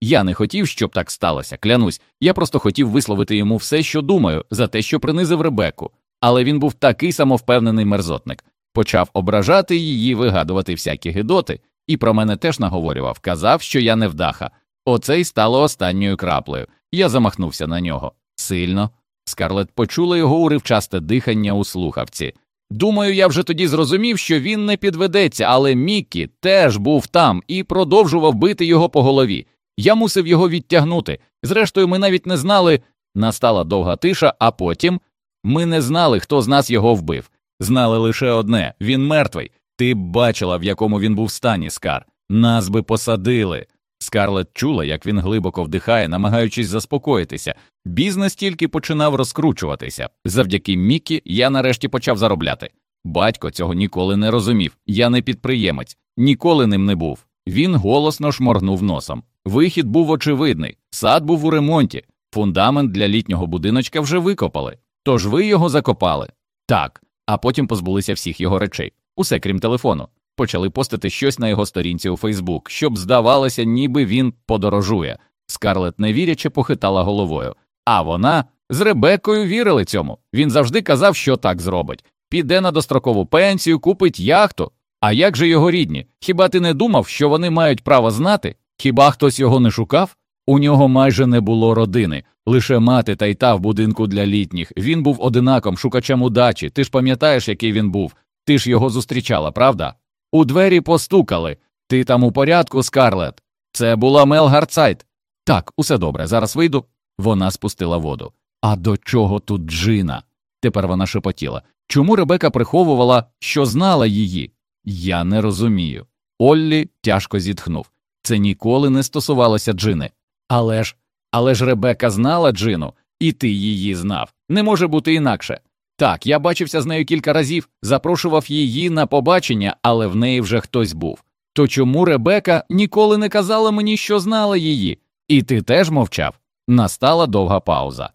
Я не хотів, щоб так сталося, клянусь. Я просто хотів висловити йому все, що думаю, за те, що принизив Ребеку. Але він був такий самовпевнений мерзотник, почав ображати її, вигадувати всякі гидоти, і про мене теж наговорював, казав, що я невдаха. Оце й стало останньою краплею. Я замахнувся на нього. Сильно. Скарлет почула його уривчасте дихання у слухавці. Думаю, я вже тоді зрозумів, що він не підведеться, але Міккі теж був там і продовжував бити його по голові. Я мусив його відтягнути. Зрештою, ми навіть не знали. Настала довга тиша, а потім ми не знали, хто з нас його вбив. Знали лише одне він мертвий. Ти б бачила, в якому він був стані, Скар. Нас би посадили. Скарлет чула, як він глибоко вдихає, намагаючись заспокоїтися. Бізнес тільки починав розкручуватися. Завдяки Мікі я нарешті почав заробляти. Батько цього ніколи не розумів. Я не підприємець, ніколи ним не був. Він голосно шморгнув носом. Вихід був очевидний, сад був у ремонті, фундамент для літнього будиночка вже викопали. Тож ви його закопали. Так, а потім позбулися всіх його речей, усе крім телефону. Почали постити щось на його сторінці у Фейсбук, щоб здавалося, ніби він подорожує. Скарлет невіряче похитала головою. А вона з Ребеккою вірили цьому. Він завжди казав, що так зробить. Піде на дострокову пенсію, купить яхту. А як же його рідні? Хіба ти не думав, що вони мають право знати? Хіба хтось його не шукав? У нього майже не було родини, лише мати та й та в будинку для літніх. Він був одинаком, шукачем удачі. Ти ж пам'ятаєш, який він був? Ти ж його зустрічала, правда? У двері постукали. Ти там у порядку, Скарлет. Це була Мел Гарцайт. Так, усе добре, зараз вийду. Вона спустила воду. А до чого тут Джина? Тепер вона шепотіла. Чому Ребека приховувала, що знала її? Я не розумію. Оллі тяжко зітхнув. Це ніколи не стосувалося Джини. Але ж, але ж Ребека знала Джину, і ти її знав. Не може бути інакше. Так, я бачився з нею кілька разів, запрошував її на побачення, але в неї вже хтось був. То чому Ребека ніколи не казала мені, що знала її? І ти теж мовчав? Настала довга пауза.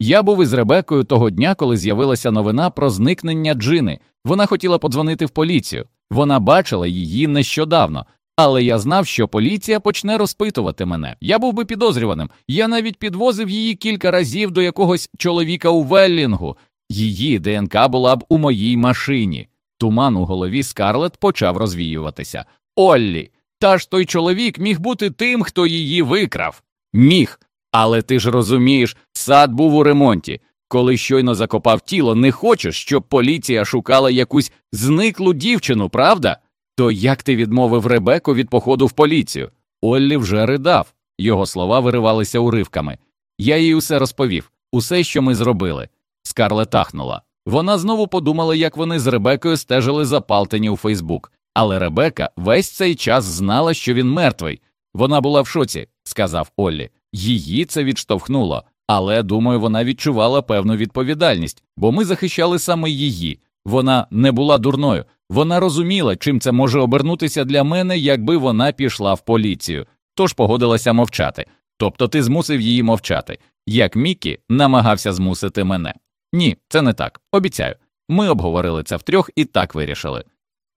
Я був із Ребекою того дня, коли з'явилася новина про зникнення Джини. Вона хотіла подзвонити в поліцію. Вона бачила її нещодавно, але я знав, що поліція почне розпитувати мене. Я був би підозрюваним. Я навіть підвозив її кілька разів до якогось чоловіка у Веллінгу. Її ДНК була б у моїй машині. Туман у голові Скарлет почав розвіюватися. Оллі, та ж той чоловік міг бути тим, хто її викрав. Міг. Але ти ж розумієш, сад був у ремонті. Коли щойно закопав тіло, не хочеш, щоб поліція шукала якусь зниклу дівчину, правда? То як ти відмовив Ребеку від походу в поліцію? Оллі вже ридав. Його слова виривалися уривками. Я їй усе розповів, усе, що ми зробили. Скарлет тахнула. Вона знову подумала, як вони з Ребекою стежили за Палтені у Фейсбук. Але Ребека весь цей час знала, що він мертвий. Вона була в шоці, сказав Оллі. Її це відштовхнуло, але думаю, вона відчувала певну відповідальність, бо ми захищали саме її. Вона не була дурною, вона розуміла, чим це може обернутися для мене, якби вона пішла в поліцію, тож погодилася мовчати. Тобто ти змусив її мовчати, як Мікі намагався змусити мене. Ні, це не так. Обіцяю. Ми обговорили це втрьох і так вирішили.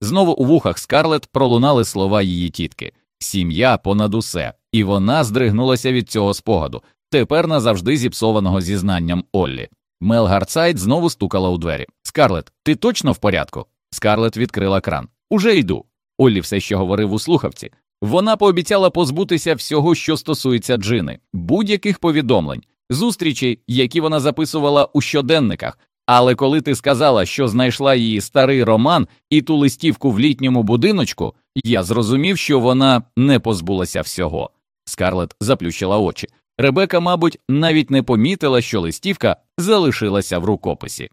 Знову у вухах Скарлет пролунали слова її тітки сім'я понад усе, і вона здригнулася від цього спогаду, тепер назавжди зіпсованого зізнанням Оллі. Мел Гарцайт знову стукала у двері. Скарлет, ти точно в порядку? Скарлет відкрила кран. Уже йду. Оллі все ще говорив у слухавці. Вона пообіцяла позбутися всього, що стосується Джини, будь-яких повідомлень, зустрічей, які вона записувала у щоденниках. Але коли ти сказала, що знайшла її старий роман і ту листівку в літньому будиночку, я зрозумів, що вона не позбулася всього. Скарлет заплющила очі. Ребека, мабуть, навіть не помітила, що листівка залишилася в рукописі.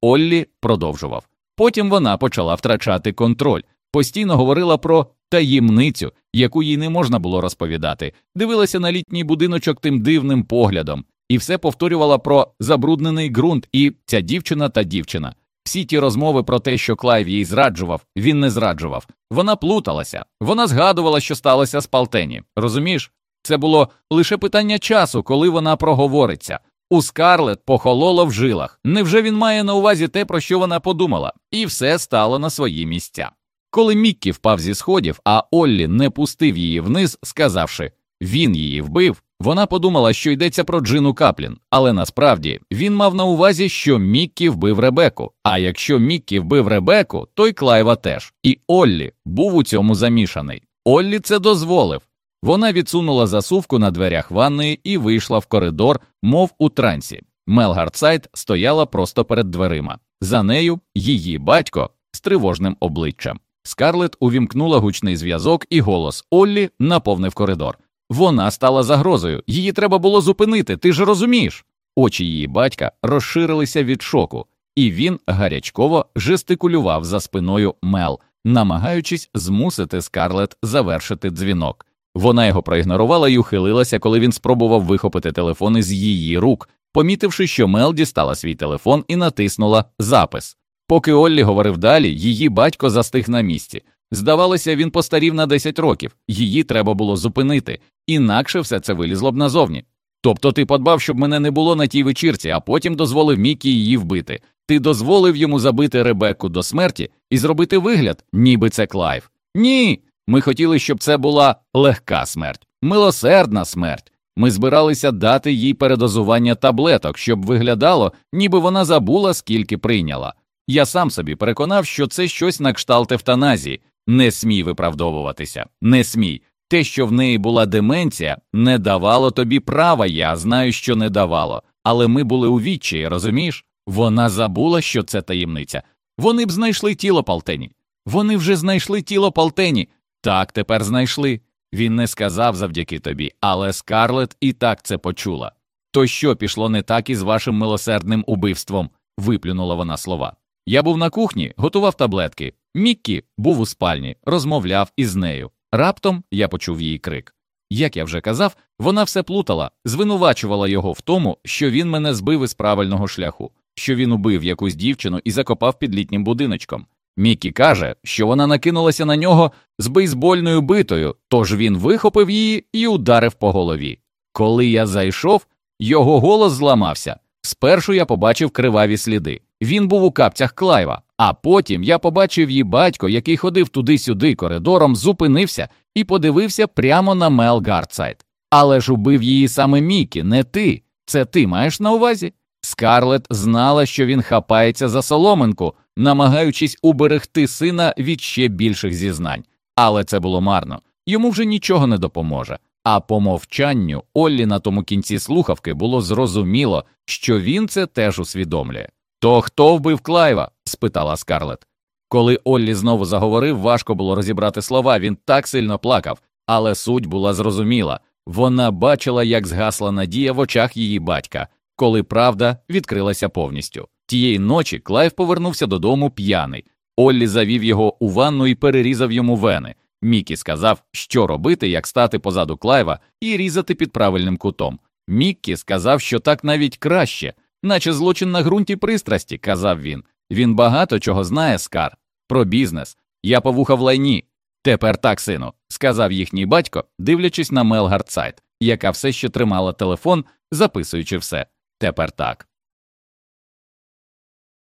Оллі продовжував. Потім вона почала втрачати контроль, постійно говорила про таємницю, яку їй не можна було розповідати, дивилася на літній будиночок тим дивним поглядом, і все повторювала про забруднений ґрунт і ця дівчина та дівчина. Всі ті розмови про те, що Клайв їй зраджував, він не зраджував. Вона плуталася, вона згадувала, що сталося з Палтені. Розумієш? Це було лише питання часу, коли вона проговориться. У Скарлет похололо в жилах. Невже він має на увазі те, про що вона подумала, і все стало на свої місця. Коли Міккі впав зі сходів, а Оллі не пустив її вниз, сказавши, він її вбив, вона подумала, що йдеться про Джину Каплін, але насправді він мав на увазі, що Міккі вбив Ребеку. А якщо Міккі вбив Ребеку, то й Клайва теж. І Оллі був у цьому замішаний. Оллі це дозволив. Вона відсунула засувку на дверях ванної і вийшла в коридор, мов у трансі. Мел Гардсайд стояла просто перед дверима. За нею її батько з тривожним обличчям. Скарлет увімкнула гучний зв'язок, і голос Оллі наповнив коридор. Вона стала загрозою, її треба було зупинити, ти ж розумієш. Очі її батька розширилися від шоку, і він гарячково жестикулював за спиною Мел, намагаючись змусити Скарлет завершити дзвінок. Вона його проігнорувала і ухилилася, коли він спробував вихопити телефон із її рук, помітивши, що Мел дістала свій телефон і натиснула запис. Поки Оллі говорив далі, її батько застиг на місці. Здавалося, він постарів на 10 років, її треба було зупинити, інакше все це вилізло б назовні. Тобто ти подбав, щоб мене не було на тій вечірці, а потім дозволив Мікі її вбити. Ти дозволив йому забити Ребекку до смерті і зробити вигляд, ніби це Клайв. Ні. Ми хотіли, щоб це була легка смерть, милосердна смерть. Ми збиралися дати їй передозування таблеток, щоб виглядало, ніби вона забула, скільки прийняла. Я сам собі переконав, що це щось на кшталт евтаназії. Не смій виправдовуватися, не смій. Те, що в неї була деменція, не давало тобі права, я знаю, що не давало, але ми були у відчаї, розумієш? Вона забула, що це таємниця. Вони б знайшли тіло Палтені. Вони вже знайшли тіло Палтені. Так, тепер знайшли. Він не сказав завдяки тобі, але Скарлет і так це почула. То що пішло не так із вашим милосердним убивством? виплюнула вона слова. Я був на кухні, готував таблетки. Міккі був у спальні, розмовляв із нею. Раптом я почув її крик. Як я вже казав, вона все плутала, звинувачувала його в тому, що він мене збив із правильного шляху, що він убив якусь дівчину і закопав під літнім будиночком. Мікі каже, що вона накинулася на нього з бейсбольною битою, тож він вихопив її і ударив по голові. Коли я зайшов, його голос зламався. Спершу я побачив криваві сліди. Він був у капцях Клайва, а потім я побачив її батько, який ходив туди-сюди коридором, зупинився і подивився прямо на Мел Гардсайд. Але ж убив її саме Мікі, не ти. Це ти маєш на увазі? Скарлет знала, що він хапається за соломинку, намагаючись уберегти сина від ще більших зізнань, але це було марно йому вже нічого не допоможе. А по мовчанню Оллі на тому кінці слухавки було зрозуміло, що він це теж усвідомлює. То хто вбив Клайва? спитала Скарлет. Коли Оллі знову заговорив, важко було розібрати слова, він так сильно плакав, але суть була зрозуміла вона бачила, як згасла надія в очах її батька, коли правда відкрилася повністю. Тієї ночі Клайв повернувся додому п'яний. Оллі завів його у ванну і перерізав йому вени. Мікі сказав, що робити, як стати позаду Клайва і різати під правильним кутом. Міккі сказав, що так навіть краще, наче злочин на ґрунті пристрасті, казав він. Він багато чого знає, Скар, про бізнес. Я по вуха в лайні. Тепер так, сину, сказав їхній батько, дивлячись на Мел Гардсайд, яка все ще тримала телефон, записуючи все. Тепер так.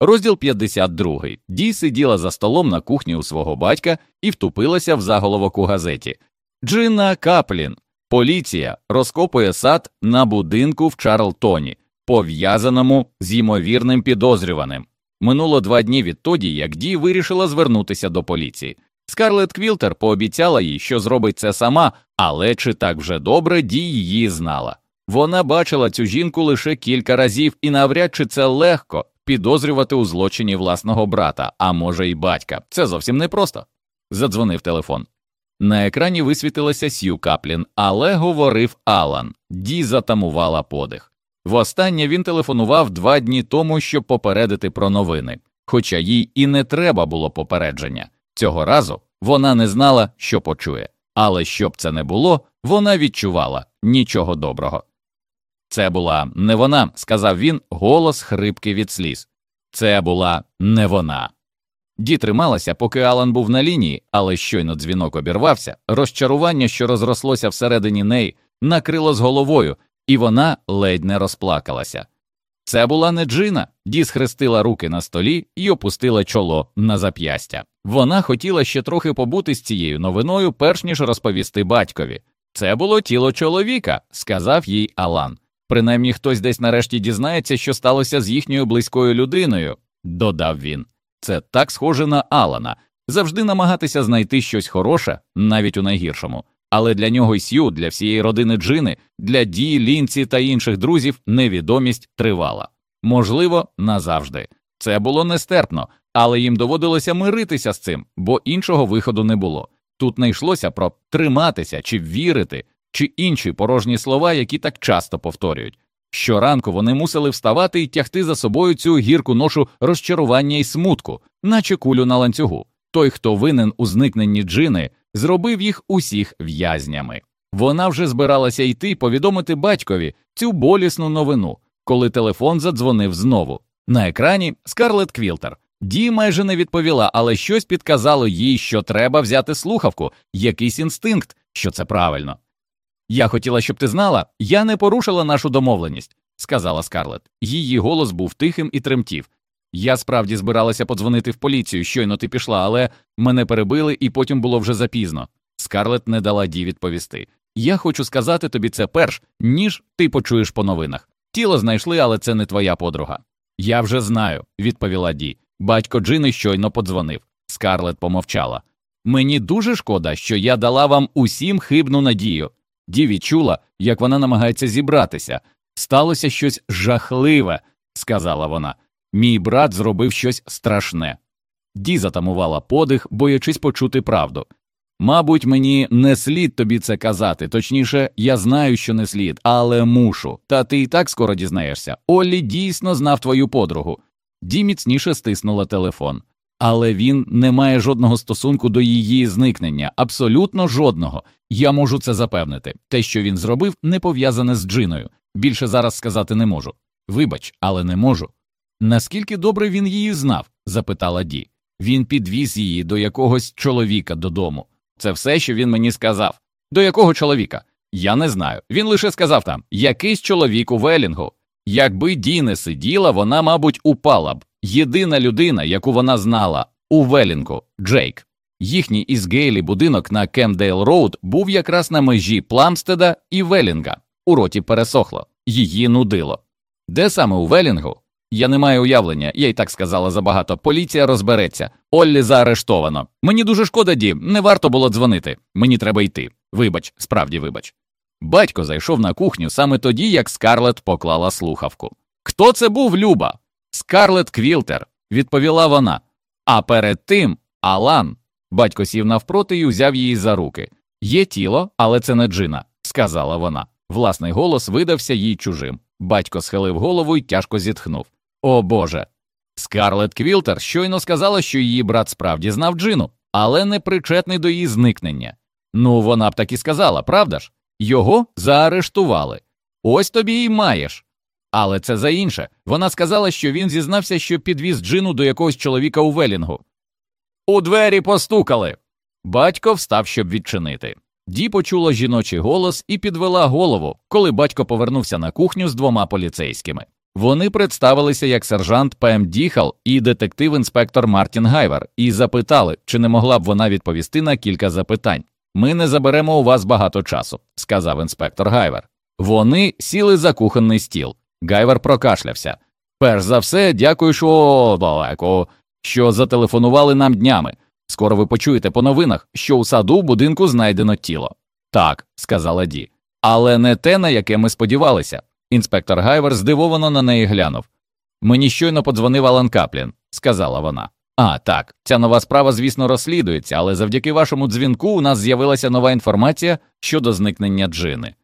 Розділ 52. Ді сиділа за столом на кухні у свого батька і втупилася в заголовок у газеті. Джина Каплін. Поліція розкопує сад на будинку в Чарлтоні, пов'язаному з ймовірним підозрюваним. Минуло два дні відтоді, як Ді вирішила звернутися до поліції. Скарлет Квілтер пообіцяла їй, що зробить це сама, але чи так вже добре Ді її знала. Вона бачила цю жінку лише кілька разів, і навряд чи це легко підозрювати у злочині власного брата, а може й батька. Це зовсім непросто. Задзвонив телефон. На екрані висвітилася Сью Каплін, але говорив Алан. Ді затамувала подих. Востаннє він телефонував два дні тому, щоб попередити про новини, хоча їй і не треба було попередження. Цього разу вона не знала, що почує, але щоб це не було, вона відчувала нічого доброго. Це була не вона, сказав він, голос хрипкий від сліз. Це була не вона. Ді трималася, поки Алан був на лінії, але щойно дзвінок обірвався, розчарування, що розрослося всередині неї, накрило з головою, і вона ледь не розплакалася. Це була не Джина. Ді схрестила руки на столі і опустила чоло на зап'ястя. Вона хотіла ще трохи побути з цією новиною, перш ніж розповісти батькові. Це було тіло чоловіка, сказав їй Алан. Принаймні хтось десь нарешті дізнається, що сталося з їхньою близькою людиною, додав він. Це так схоже на Алана завжди намагатися знайти щось хороше, навіть у найгіршому. Але для нього й Сью, для всієї родини Джини, для Ді, Лінці та інших друзів невідомість тривала. можливо, назавжди. Це було нестерпно, але їм доводилося миритися з цим, бо іншого виходу не було. Тут не йшлося про триматися чи вірити, чи інші порожні слова, які так часто повторюють. Щоранку вони мусили вставати і тягти за собою цю гірку ношу розчарування і смутку, наче кулю на ланцюгу. Той, хто винен у зникненні джини, зробив їх усіх в'язнями. Вона вже збиралася йти повідомити батькові цю болісну новину, коли телефон задзвонив знову. На екрані Скарлет Квілтер. Ді майже не відповіла, але щось підказало їй, що треба взяти слухавку, якийсь інстинкт, що це правильно. Я хотіла, щоб ти знала, я не порушила нашу домовленість, сказала Скарлет. Її голос був тихим і тремтів. Я справді збиралася подзвонити в поліцію, щойно ти пішла, але мене перебили, і потім було вже запізно. Скарлет не дала Ді відповісти. Я хочу сказати тобі це перш, ніж ти почуєш по новинах. Тіло знайшли, але це не твоя подруга. Я вже знаю, відповіла Ді. Батько Джини щойно подзвонив. Скарлет помовчала. Мені дуже шкода, що я дала вам усім хибну надію. Ді відчула, як вона намагається зібратися. Сталося щось жахливе, сказала вона. Мій брат зробив щось страшне. Ді затамувала подих, боячись почути правду. Мабуть, мені не слід тобі це казати, точніше, я знаю, що не слід, але мушу. Та ти і так скоро дізнаєшся. Оллі дійсно знав твою подругу. Ді міцніше стиснула телефон. Але він не має жодного стосунку до її зникнення, абсолютно жодного. Я можу це запевнити. Те, що він зробив, не пов'язане з Джиною. Більше зараз сказати не можу. Вибач, але не можу. Наскільки добре він її знав? запитала Ді. Він підвіз її до якогось чоловіка додому. Це все, що він мені сказав. До якого чоловіка? Я не знаю. Він лише сказав там якийсь чоловік у Велінгу. Якби Ді не сиділа, вона, мабуть, упала б. Єдина людина, яку вона знала у Велінгу Джейк. Їхній із Гейлі будинок на Кемдейл Роуд був якраз на межі Пламстеда і Велінга. У роті пересохло, її нудило. Де саме у Велінгу? Я не маю уявлення, я й так сказала забагато. Поліція розбереться. Оллі заарештовано. Мені дуже шкода, Ді, не варто було дзвонити. Мені треба йти. Вибач, справді вибач. Батько зайшов на кухню саме тоді, як Скарлет поклала слухавку. Хто це був, Люба? Скарлет Квілтер, відповіла вона. А перед тим Алан. Батько сів навпроти і узяв її за руки. Є тіло, але це не джина, сказала вона. Власний голос видався їй чужим. Батько схилив голову і тяжко зітхнув. О Боже. Скарлет Квілтер щойно сказала, що її брат справді знав Джину, але не причетний до її зникнення. Ну, вона б так і сказала, правда ж? Його заарештували. Ось тобі й маєш. Але це за інше. Вона сказала, що він зізнався, що підвіз Джину до якогось чоловіка у Велінгу. У двері постукали. Батько встав, щоб відчинити. Ді почула жіночий голос і підвела голову, коли батько повернувся на кухню з двома поліцейськими. Вони представилися як сержант Пем Діхал і детектив-інспектор Мартін Гайвер, і запитали, чи не могла б вона відповісти на кілька запитань. Ми не заберемо у вас багато часу, сказав інспектор Гайвер. Вони сіли за кухонний стіл. Гайвер прокашлявся. Перш за все, дякую, що далеко, що зателефонували нам днями. Скоро ви почуєте по новинах, що у саду в будинку знайдено тіло. Так, сказала Ді. Але не те, на яке ми сподівалися. Інспектор Гайвер здивовано на неї глянув. Мені щойно подзвонив Алан Каплін, сказала вона. А, так, ця нова справа, звісно, розслідується, але завдяки вашому дзвінку у нас з'явилася нова інформація щодо зникнення джини.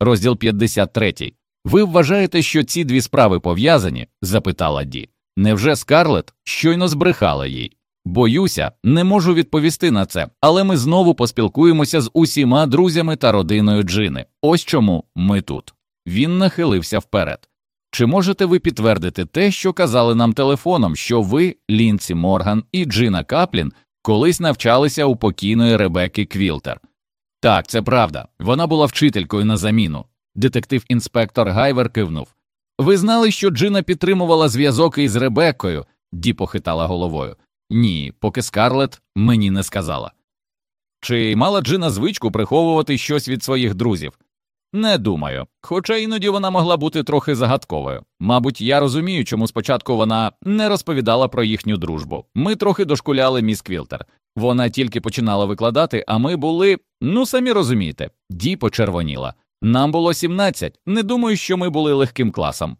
Розділ 53. Ви вважаєте, що ці дві справи пов'язані? запитала Ді. Невже Скарлет щойно збрехала їй? Боюся, не можу відповісти на це, але ми знову поспілкуємося з усіма друзями та родиною Джини. Ось чому ми тут. Він нахилився вперед. Чи можете ви підтвердити те, що казали нам телефоном, що ви, Лінсі Морган і Джина Каплін, колись навчалися у покійної Ребекки Квілтер? Так, це правда. Вона була вчителькою на заміну. Детектив інспектор Гайвер кивнув. Ви знали, що Джина підтримувала зв'язок із Ребеккою? Ді похитала головою. Ні, поки Скарлет мені не сказала. Чи мала Джина звичку приховувати щось від своїх друзів? Не думаю, хоча іноді вона могла бути трохи загадковою. Мабуть, я розумію, чому спочатку вона не розповідала про їхню дружбу. Ми трохи дошкуляли міс Квілтер. Вона тільки починала викладати, а ми були, ну самі розумієте, Ді почервоніла. Нам було 17. Не думаю, що ми були легким класом.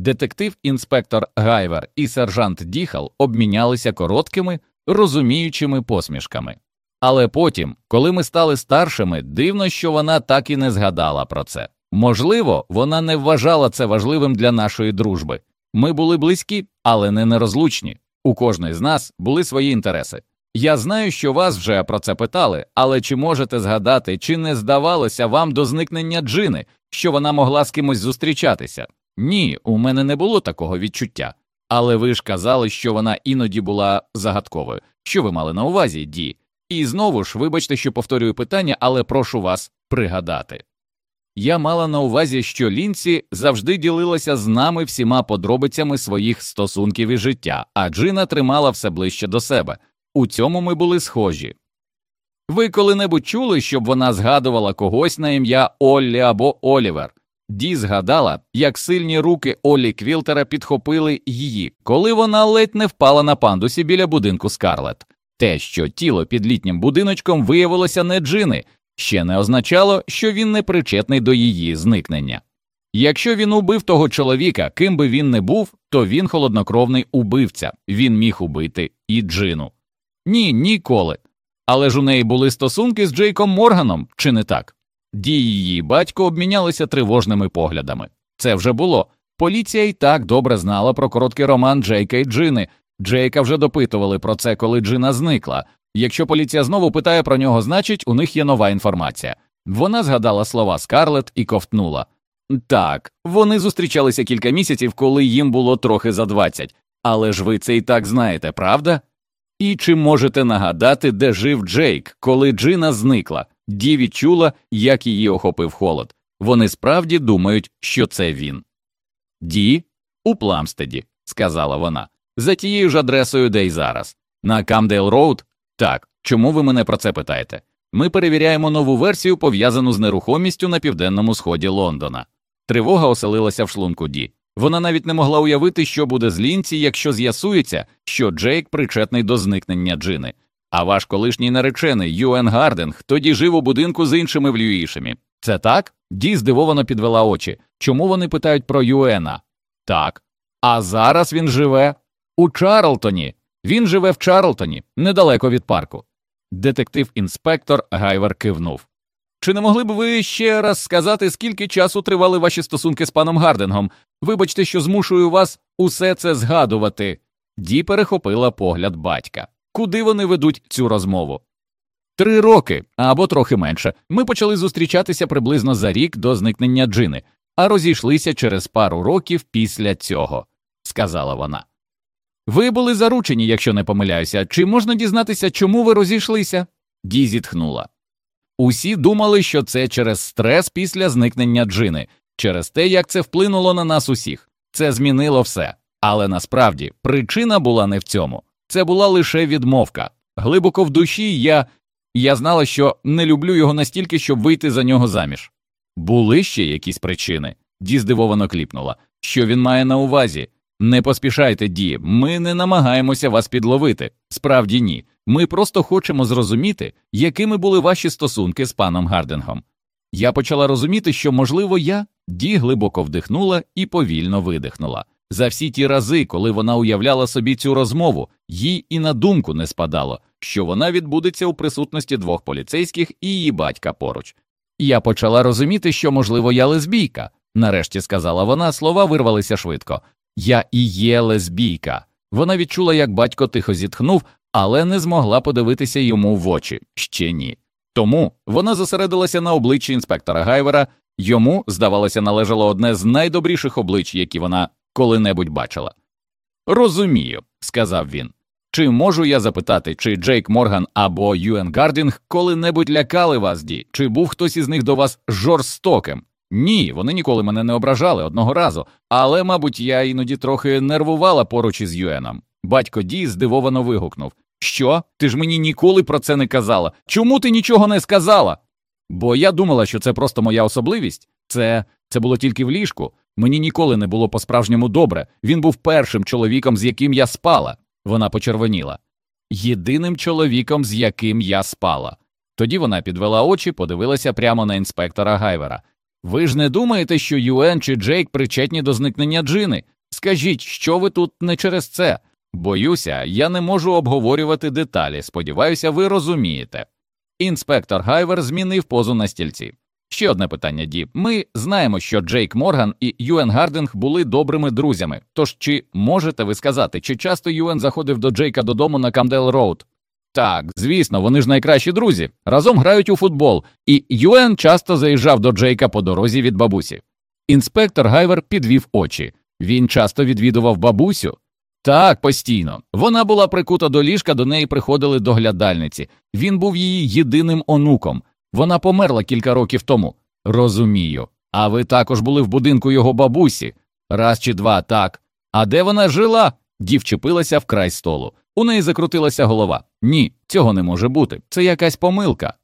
Детектив інспектор Гайвер і сержант Діхал обмінялися короткими, розуміючими посмішками. Але потім, коли ми стали старшими, дивно, що вона так і не згадала про це. Можливо, вона не вважала це важливим для нашої дружби. Ми були близькі, але не нерозлучні. У кожної з нас були свої інтереси. Я знаю, що вас вже про це питали, але чи можете згадати, чи не здавалося вам до зникнення Джини, що вона могла з кимось зустрічатися? Ні, у мене не було такого відчуття. Але ви ж казали, що вона іноді була загадковою. Що ви мали на увазі, Ді? І знову ж, вибачте, що повторюю питання, але прошу вас пригадати. Я мала на увазі, що Лінці завжди ділилася з нами всіма подробицями своїх стосунків і життя, а Джина тримала все ближче до себе. У цьому ми були схожі. Ви коли-небудь чули, щоб вона згадувала когось на ім'я Оллі або Олівер? Ді згадала, як сильні руки Олі Квілтера підхопили її, коли вона ледь не впала на пандусі біля будинку Скарлет. Те, що тіло під літнім будиночком виявилося не джини, ще не означало, що він не причетний до її зникнення. Якщо він убив того чоловіка, ким би він не був, то він холоднокровний убивця, він міг убити і джину. Ні, ніколи. Але ж у неї були стосунки з Джейком Морганом, чи не так? Дії її батько обмінялися тривожними поглядами. Це вже було. Поліція й так добре знала про короткий роман Джейка і Джини. Джейка вже допитували про це, коли Джина зникла. Якщо поліція знову питає про нього, значить у них є нова інформація. Вона згадала слова Скарлет і ковтнула. Так, вони зустрічалися кілька місяців, коли їм було трохи за двадцять. Але ж ви це і так знаєте, правда? І чи можете нагадати, де жив Джейк, коли Джина зникла? Ді відчула, як її охопив холод. Вони справді думають, що це він. Ді у Пламстеді, сказала вона, за тією ж адресою, де й зараз. На Камдейл Роуд? Так. Чому ви мене про це питаєте? Ми перевіряємо нову версію, пов'язану з нерухомістю на південному сході Лондона. Тривога оселилася в шлунку Ді. Вона навіть не могла уявити, що буде з Лінсі, якщо з'ясується, що Джейк причетний до зникнення Джини. А ваш колишній наречений Юен Гардинг тоді жив у будинку з іншими в Люїшамі. Це так? Ді здивовано підвела очі. Чому вони питають про Юена? Так. А зараз він живе у Чарлтоні. Він живе в Чарлтоні, недалеко від парку. Детектив інспектор Гайвер кивнув. Чи не могли б ви ще раз сказати, скільки часу тривали ваші стосунки з паном Гардингом? Вибачте, що змушую вас усе це згадувати. Ді перехопила погляд батька. Куди вони ведуть цю розмову? Три роки або трохи менше. Ми почали зустрічатися приблизно за рік до зникнення Джини, а розійшлися через пару років після цього, сказала вона. Ви були заручені, якщо не помиляюся, чи можна дізнатися, чому ви розійшлися? Ді зітхнула. Усі думали, що це через стрес після зникнення джини, через те, як це вплинуло на нас усіх. Це змінило все. Але насправді причина була не в цьому. Це була лише відмовка. Глибоко в душі я я знала, що не люблю його настільки, щоб вийти за нього заміж. Були ще якісь причини. Ді здивовано кліпнула. Що він має на увазі? Не поспішайте, Ді, ми не намагаємося вас підловити. Справді ні. Ми просто хочемо зрозуміти, якими були ваші стосунки з паном Гардингом. Я почала розуміти, що, можливо, я Ді глибоко вдихнула і повільно видихнула. За всі ті рази, коли вона уявляла собі цю розмову, їй і на думку не спадало, що вона відбудеться у присутності двох поліцейських і її батька поруч. Я почала розуміти, що, можливо, я лесбійка. Нарешті сказала вона, слова вирвалися швидко. Я і є лесбійка. Вона відчула, як батько тихо зітхнув, але не змогла подивитися йому в очі ще ні. Тому вона зосередилася на обличчі інспектора Гайвера, йому, здавалося, належало одне з найдобріших облич, які вона коли-небудь бачила. Розумію, сказав він. Чи можу я запитати, чи Джейк Морган або Юен Гардінг коли-небудь лякали вас, Ді, чи був хтось із них до вас жорстоким? Ні, вони ніколи мене не ображали одного разу, але, мабуть, я іноді трохи нервувала поруч із Юеном. Батько Ді здивовано вигукнув Що? Ти ж мені ніколи про це не казала. Чому ти нічого не сказала? Бо я думала, що це просто моя особливість. Це це було тільки в ліжку. Мені ніколи не було по-справжньому добре. Він був першим чоловіком, з яким я спала. Вона почервоніла. Єдиним чоловіком, з яким я спала. Тоді вона підвела очі, подивилася прямо на інспектора Гайвера. Ви ж не думаєте, що Юен чи Джейк причетні до зникнення Джини? Скажіть, що ви тут не через це? Боюся, я не можу обговорювати деталі. Сподіваюся, ви розумієте. Інспектор Гайвер змінив позу на стільці. Ще одне питання, Ді. Ми знаємо, що Джейк Морган і Юен Гардинг були добрими друзями. Тож чи можете ви сказати, чи часто Юен заходив до Джейка додому на Камдейл Роуд? Так, звісно, вони ж найкращі друзі. Разом грають у футбол, і Юен часто заїжджав до Джейка по дорозі від бабусі. Інспектор Гайвер підвів очі. Він часто відвідував бабусю. Так, постійно. Вона була прикута до ліжка, до неї приходили доглядальниці. Він був її єдиним онуком. Вона померла кілька років тому. Розумію. А ви також були в будинку його бабусі? Раз чи два, так. А де вона жила? Дів чепилася в край столу. У неї закрутилася голова. Ні, цього не може бути. Це якась помилка.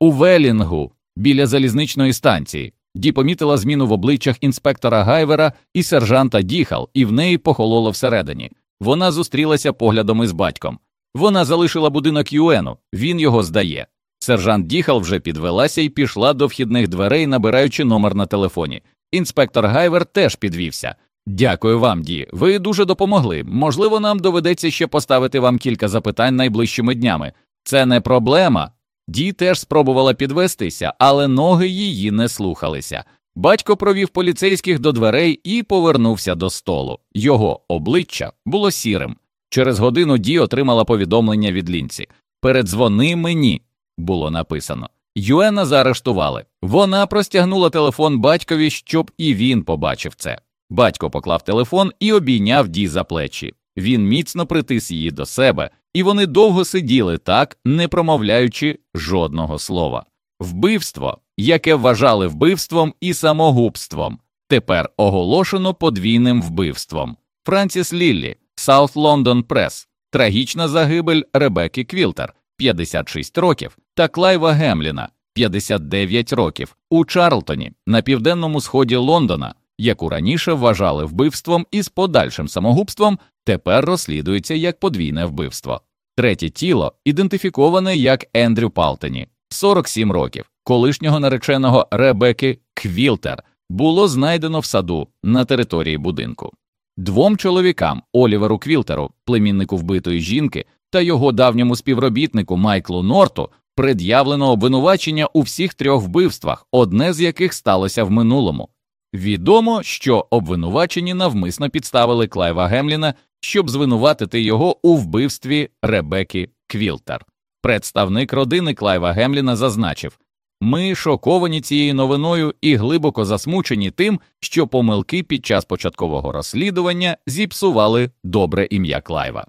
У Велінгу, біля залізничної станції. Ді помітила зміну в обличчях інспектора Гайвера і сержанта Діхал, і в неї похололо всередині. Вона зустрілася поглядом із батьком. Вона залишила будинок Юену, він його здає. Сержант Діхал вже підвелася і пішла до вхідних дверей, набираючи номер на телефоні. Інспектор Гайвер теж підвівся. Дякую вам, Ді. Ви дуже допомогли. Можливо, нам доведеться ще поставити вам кілька запитань найближчими днями. Це не проблема. Ді теж спробувала підвестися, але ноги її не слухалися. Батько провів поліцейських до дверей і повернувся до столу. Його обличчя було сірим. Через годину Ді отримала повідомлення від Лінсі. Передзвони мені, було написано. Юена заарештували. Вона простягнула телефон батькові, щоб і він побачив це. Батько поклав телефон і обійняв Ді за плечі. Він міцно притис її до себе, і вони довго сиділи так, не промовляючи жодного слова. Вбивство, яке вважали вбивством і самогубством, тепер оголошено подвійним вбивством. Франсіс Ліллі, South London Press, трагічна загибель Ребекки Квілтер, 56 років, та Клайва Гемліна, 59 років, у Чарлтоні на південному сході Лондона, яку раніше вважали вбивством із подальшим самогубством, тепер розслідується як подвійне вбивство. Третє тіло ідентифіковане як Ендрю Палтені, 47 років, колишнього нареченого Ребекки Квілтер, було знайдено в саду на території будинку. Двом чоловікам Оліверу Квілтеру, племіннику вбитої жінки, та його давньому співробітнику Майклу Норту пред'явлено обвинувачення у всіх трьох вбивствах, одне з яких сталося в минулому. Відомо, що обвинувачені навмисно підставили Клайва Гемліна, щоб звинуватити його у вбивстві Ребекки Квілтер. Представник родини Клайва Гемліна зазначив ми шоковані цією новиною і глибоко засмучені тим, що помилки під час початкового розслідування зіпсували добре ім'я Клайва.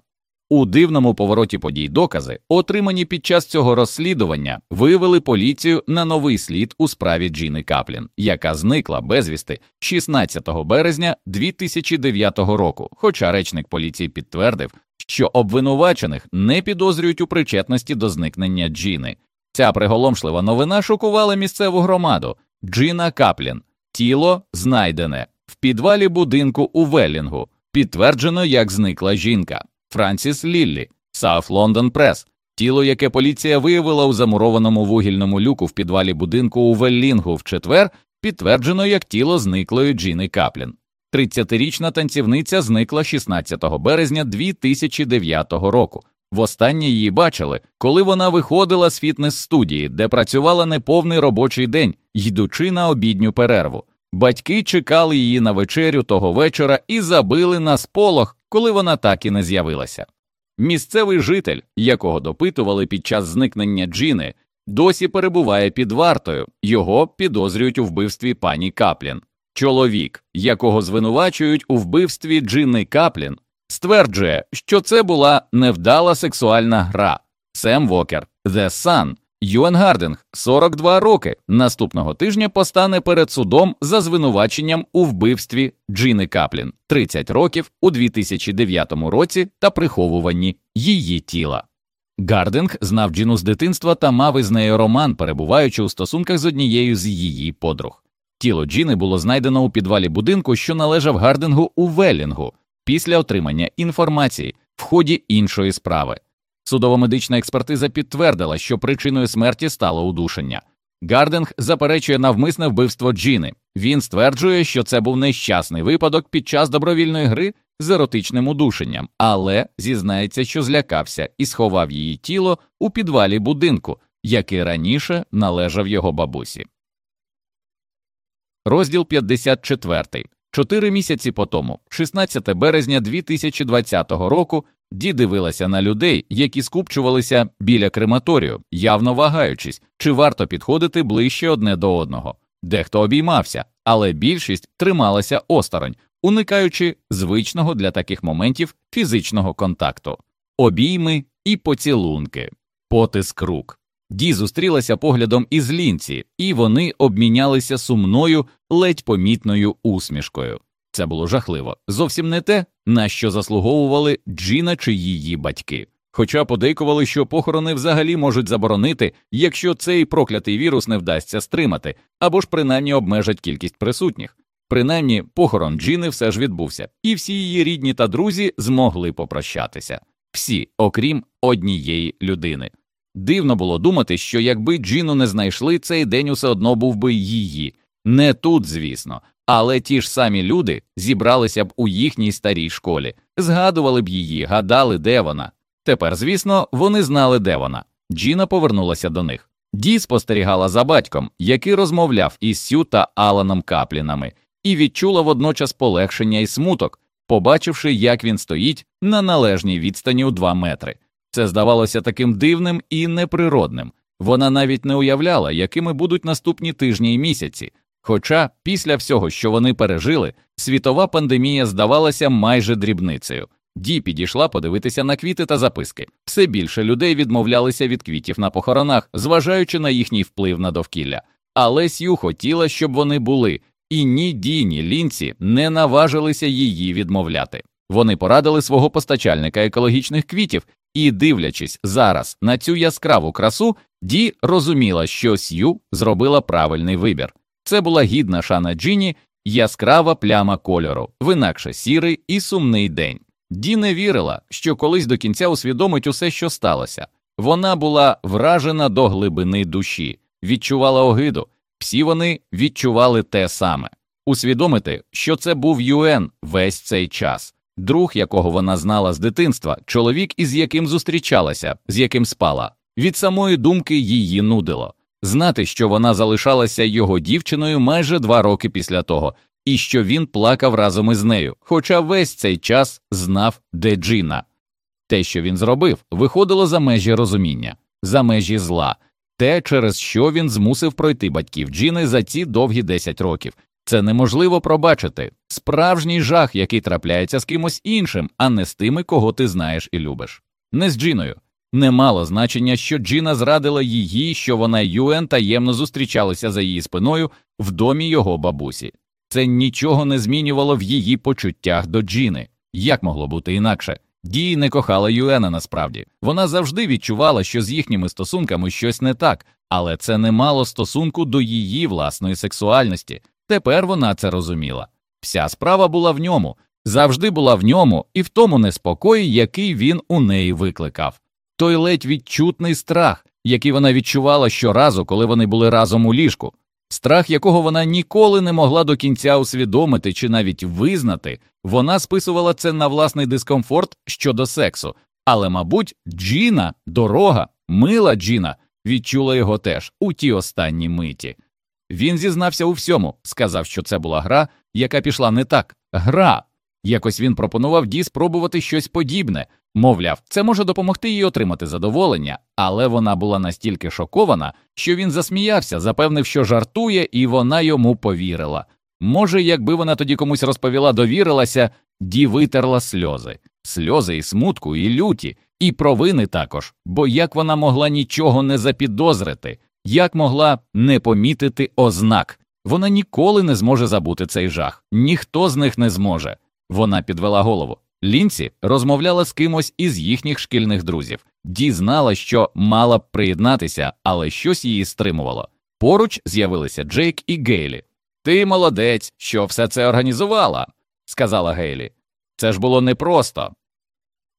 У дивному повороті подій докази, отримані під час цього розслідування, вивели поліцію на новий слід у справі Джини Каплін, яка зникла безвісти 16 березня 2009 року. Хоча речник поліції підтвердив, що обвинувачених не підозрюють у причетності до зникнення Джіни. Ця приголомшлива новина шокувала місцеву громаду. Джіна Каплін, тіло знайдене в підвалі будинку у Веллінгу, підтверджено, як зникла жінка. Франсіс Ліллі, South London Press, тіло, яке поліція виявила у замурованому вугільному люку в підвалі будинку у Веллінгу в четвер, підтверджено як тіло зниклої Джіни Каплін. 30-річна танцівниця зникла 16 березня 2009 року. Востаннє її бачили, коли вона виходила з фітнес-студії, де працювала неповний робочий день, йдучи на обідню перерву. Батьки чекали її на вечерю того вечора і забили на сполох, коли вона так і не з'явилася. Місцевий житель, якого допитували під час зникнення Джіни, досі перебуває під вартою, його підозрюють у вбивстві пані Каплін. Чоловік, якого звинувачують у вбивстві Джини Каплін, стверджує, що це була невдала сексуальна гра. Сем Вокер, The Sun, Юен Гардинг, 42 роки, наступного тижня постане перед судом за звинуваченням у вбивстві Джини Каплін, 30 років у 2009 році та приховуванні її тіла. Гардинг знав Джіну з дитинства та мав із нею роман, перебуваючи у стосунках з однією з її подруг. Тіло Джіни було знайдено у підвалі будинку, що належав Гардингу у Веллінгу, після отримання інформації в ході іншої справи. Судово медична експертиза підтвердила, що причиною смерті стало удушення. Гардинг заперечує навмисне вбивство Джіни. Він стверджує, що це був нещасний випадок під час добровільної гри з еротичним удушенням, але зізнається, що злякався і сховав її тіло у підвалі будинку, який раніше належав його бабусі. Розділ 54. Чотири місяці по тому, 16 березня 2020 року, Ді дивилася на людей, які скупчувалися біля крематорію, явно вагаючись, чи варто підходити ближче одне до одного. Дехто обіймався, але більшість трималася осторонь, уникаючи звичного для таких моментів фізичного контакту, обійми і поцілунки, потиск рук. Ді зустрілася поглядом із лінці, і вони обмінялися сумною, ледь помітною усмішкою. Це було жахливо, зовсім не те, на що заслуговували Джіна чи її батьки. Хоча подейкували, що похорони взагалі можуть заборонити, якщо цей проклятий вірус не вдасться стримати, або ж принаймні обмежать кількість присутніх. Принаймні, похорон Джіни все ж відбувся, і всі її рідні та друзі змогли попрощатися всі, окрім однієї людини. Дивно було думати, що якби Джіну не знайшли, цей день усе одно був би її. Не тут, звісно, але ті ж самі люди зібралися б у їхній старій школі, згадували б її, гадали, де вона. Тепер, звісно, вони знали, де вона. Джіна повернулася до них. Ді спостерігала за батьком, який розмовляв із Сю та Аланом Каплінами, і відчула водночас полегшення і смуток, побачивши, як він стоїть на належній відстані у два метри. Це здавалося таким дивним і неприродним. Вона навіть не уявляла, якими будуть наступні тижні і місяці. Хоча після всього, що вони пережили, світова пандемія здавалася майже дрібницею. Ді підійшла подивитися на квіти та записки. Все більше людей відмовлялися від квітів на похоронах, зважаючи на їхній вплив на довкілля. Але Сью хотіла, щоб вони були, і ні Ді, ні лінці не наважилися її відмовляти. Вони порадили свого постачальника екологічних квітів, і, дивлячись зараз на цю яскраву красу, Ді розуміла, що Сью зробила правильний вибір. Це була гідна шана Джині, яскрава пляма кольору, в інакше сірий і сумний день. Ді не вірила, що колись до кінця усвідомить усе, що сталося. Вона була вражена до глибини душі, відчувала огиду, всі вони відчували те саме. Усвідомити, що це був Юен весь цей час, друг, якого вона знала з дитинства, чоловік, із яким зустрічалася, з яким спала. Від самої думки її нудило знати, що вона залишалася його дівчиною майже два роки після того, і що він плакав разом із нею, хоча весь цей час знав, де Джина. Те, що він зробив, виходило за межі розуміння, за межі зла, те, через що він змусив пройти батьків Джіни за ці довгі 10 років. Це неможливо пробачити справжній жах, який трапляється з кимось іншим, а не з тими, кого ти знаєш і любиш. Не з Джіною. Не мало значення, що Джіна зрадила її, що вона Юен таємно зустрічалася за її спиною в домі його бабусі. Це нічого не змінювало в її почуттях до Джіни. Як могло бути інакше? Дії не кохала Юена насправді. Вона завжди відчувала, що з їхніми стосунками щось не так, але це не мало стосунку до її власної сексуальності. Тепер вона це розуміла. Вся справа була в ньому, завжди була в ньому і в тому неспокої, який він у неї викликав. Той ледь відчутний страх, який вона відчувала щоразу, коли вони були разом у ліжку, страх, якого вона ніколи не могла до кінця усвідомити чи навіть визнати, вона списувала це на власний дискомфорт щодо сексу. Але, мабуть, Джіна, дорога, мила Джіна, відчула його теж у ті останні миті. Він зізнався у всьому, сказав, що це була гра, яка пішла не так. Гра. Якось він пропонував Ді спробувати щось подібне, мовляв, це може допомогти їй отримати задоволення, але вона була настільки шокована, що він засміявся, запевнив, що жартує, і вона йому повірила. Може, якби вона тоді комусь розповіла, довірилася, Ді витерла сльози, сльози і смутку, і люті, і провини також, бо як вона могла нічого не запідозрити, як могла не помітити ознак. Вона ніколи не зможе забути цей жах, ніхто з них не зможе. Вона підвела голову. Лінці розмовляла з кимось із їхніх шкільних друзів. Ді знала, що мала б приєднатися, але щось її стримувало. Поруч з'явилися Джейк і Гейлі. Ти молодець, що все це організувала, сказала Гейлі. Це ж було непросто.